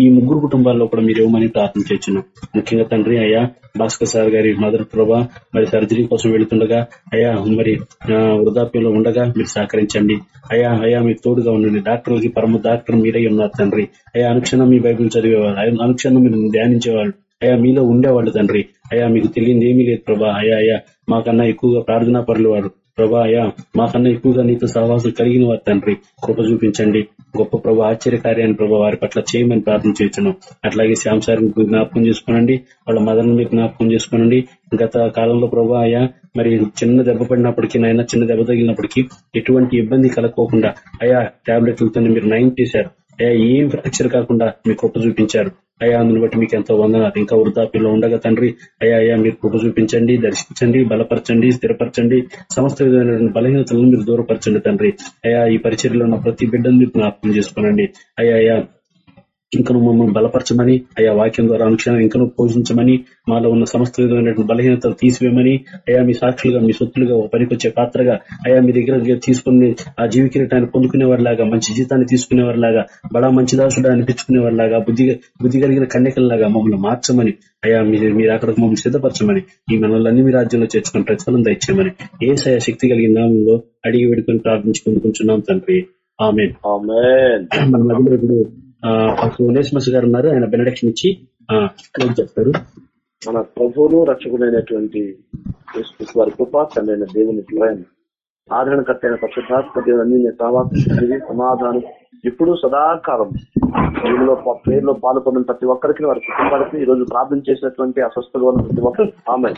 ఈ ముగ్గురు కుటుంబాల్లో కూడా మీరు ఇవ్వమని ప్రార్థన చేస్తున్నాం ముఖ్యంగా తండ్రి అయ్యా భాస్కర్ సార్ గారి మదర్ ప్రభా మరి సర్జరీ కోసం వెళుతుండగా అయ్యా మరి వృద్ధాప్యంలో ఉండగా మీరు సహకరించండి. అయ్యా అయ్యా మీకు తోడుగా ఉండండి. డాక్టర్లకి పరమ డాక్టర్ మీరే ఉన్నారు తండ్రి. అయ్యా అనుక్షణం మీ బైబిల్ చదివేవాళ్ళు అనుక్షణం మీరు ధ్యానించేవాళ్ళు. అయ్యా మీలో ఉండేవాళ్ళు తండ్రి. అయ్యా మీకు తెలియదు ఏమీ లేదు ప్రభా. అయ్యా అయ్యా మాకన్నా ఎక్కువగా ప్రార్థనా పరులు వారు. ప్రభా మాకన్నా ఎక్కువగా నీతో సహవాసం కలిగిన వారు తండ్రి కృప చూపించండి. గొప్ప ప్రభా ఆశ్చర్య కార్యాన్ని ప్రభా వారి పట్ల చేయమని ప్రార్థన చేయొచ్చును అట్లాగే శ్యామ్ సార్ జ్ఞాపకం చేసుకోనండి వాళ్ళ మదర్ని మీరు జ్ఞాపకం చేసుకోనండి. గత కాలంలో ప్రభా అయ్యా మరి చిన్న దెబ్బ పడినప్పటికీ నైనా చిన్న దెబ్బ తగిలినప్పటికీ ఎటువంటి ఇబ్బంది కలగకోకుండా అయ్యా టాబ్లెట్లతో మీరు నయం చేశారు. అయ్యా ఏం ఫ్రాక్చర్ కాకుండా మీ కృప చూపించారు? అయ్యా అందుని బట్టి మీకు ఎంతో వందనాలు. ఇంకా వృద్ధాప్యంలో ఉండగా తండ్రి అయ్యా అయ్యా మీరు కృప చూపించండి దర్శించండి బలపరచండి స్థిరపరచండి సమస్త విధమైన బలహీనతలను మీరు దూరపరచండి తండ్రి. అయ్యా ఈ పరిచర్లో ఉన్న ప్రతి బిడ్డను మీరు జ్ఞాపకం చేసుకోనండి. అయ్యా అయ్యా ఇంకను మమ్మల్ని బలపరచమని అయా వాక్యం ద్వారా అనుక్షణం ఇంకను పోషించమని మాలో ఉన్న సమస్త విధమైనటువంటి బలహీనతలు తీసివేయమని అయా మీ సాక్షులుగా మీ సొత్తులుగా ఒక పనికొచ్చే పాత్రగా అయా మీ దగ్గర తీసుకుని ఆ జీవి కిరీటాన్ని పొందుకునేవారిలాగా మంచి జీతాన్ని తీసుకునేవారిలాగా బడా మంచి దాసుడు అనిపించుకునేవారిలాగా బుద్ధి బుద్ధి కలిగిన కన్యకల్లాగా మమ్మల్ని మార్చమని అయా మీరు మీరు అక్కడికి మమ్మల్ని సిద్ధపరచమని ఈ మనల్ని మీ రాజ్యంలో చేర్చుకుని ప్రతిఫలం దయచేయమని ఏ సయ శక్తి కలిగిన నామంలో అడిగి వేడుకొని ప్రార్థించి పొందుకుంటున్నాం తండ్రి. ఆమె మన నదులు గారు ఉన్నారు. ఆయన బెనడక్షన్ ఇచ్చి చెప్తారు మన ప్రభువును రక్షకుడైనటువంటి వారి కృప తండ్రి దేవుని ప్రేమ ఆదరణకర్త అయిన పరిశుద్ధాత్మ దేవుని అన్ని సమాధానం ఇప్పుడు సదాకాలం. దీనిలో పేరులో పాల్గొన్న ప్రతి ఒక్కరికి వారి కుటుంబాలకి ఈ రోజు ప్రార్థన చేసినటువంటి అస్వస్థలు ప్రతి ఒక్కరు ఆమె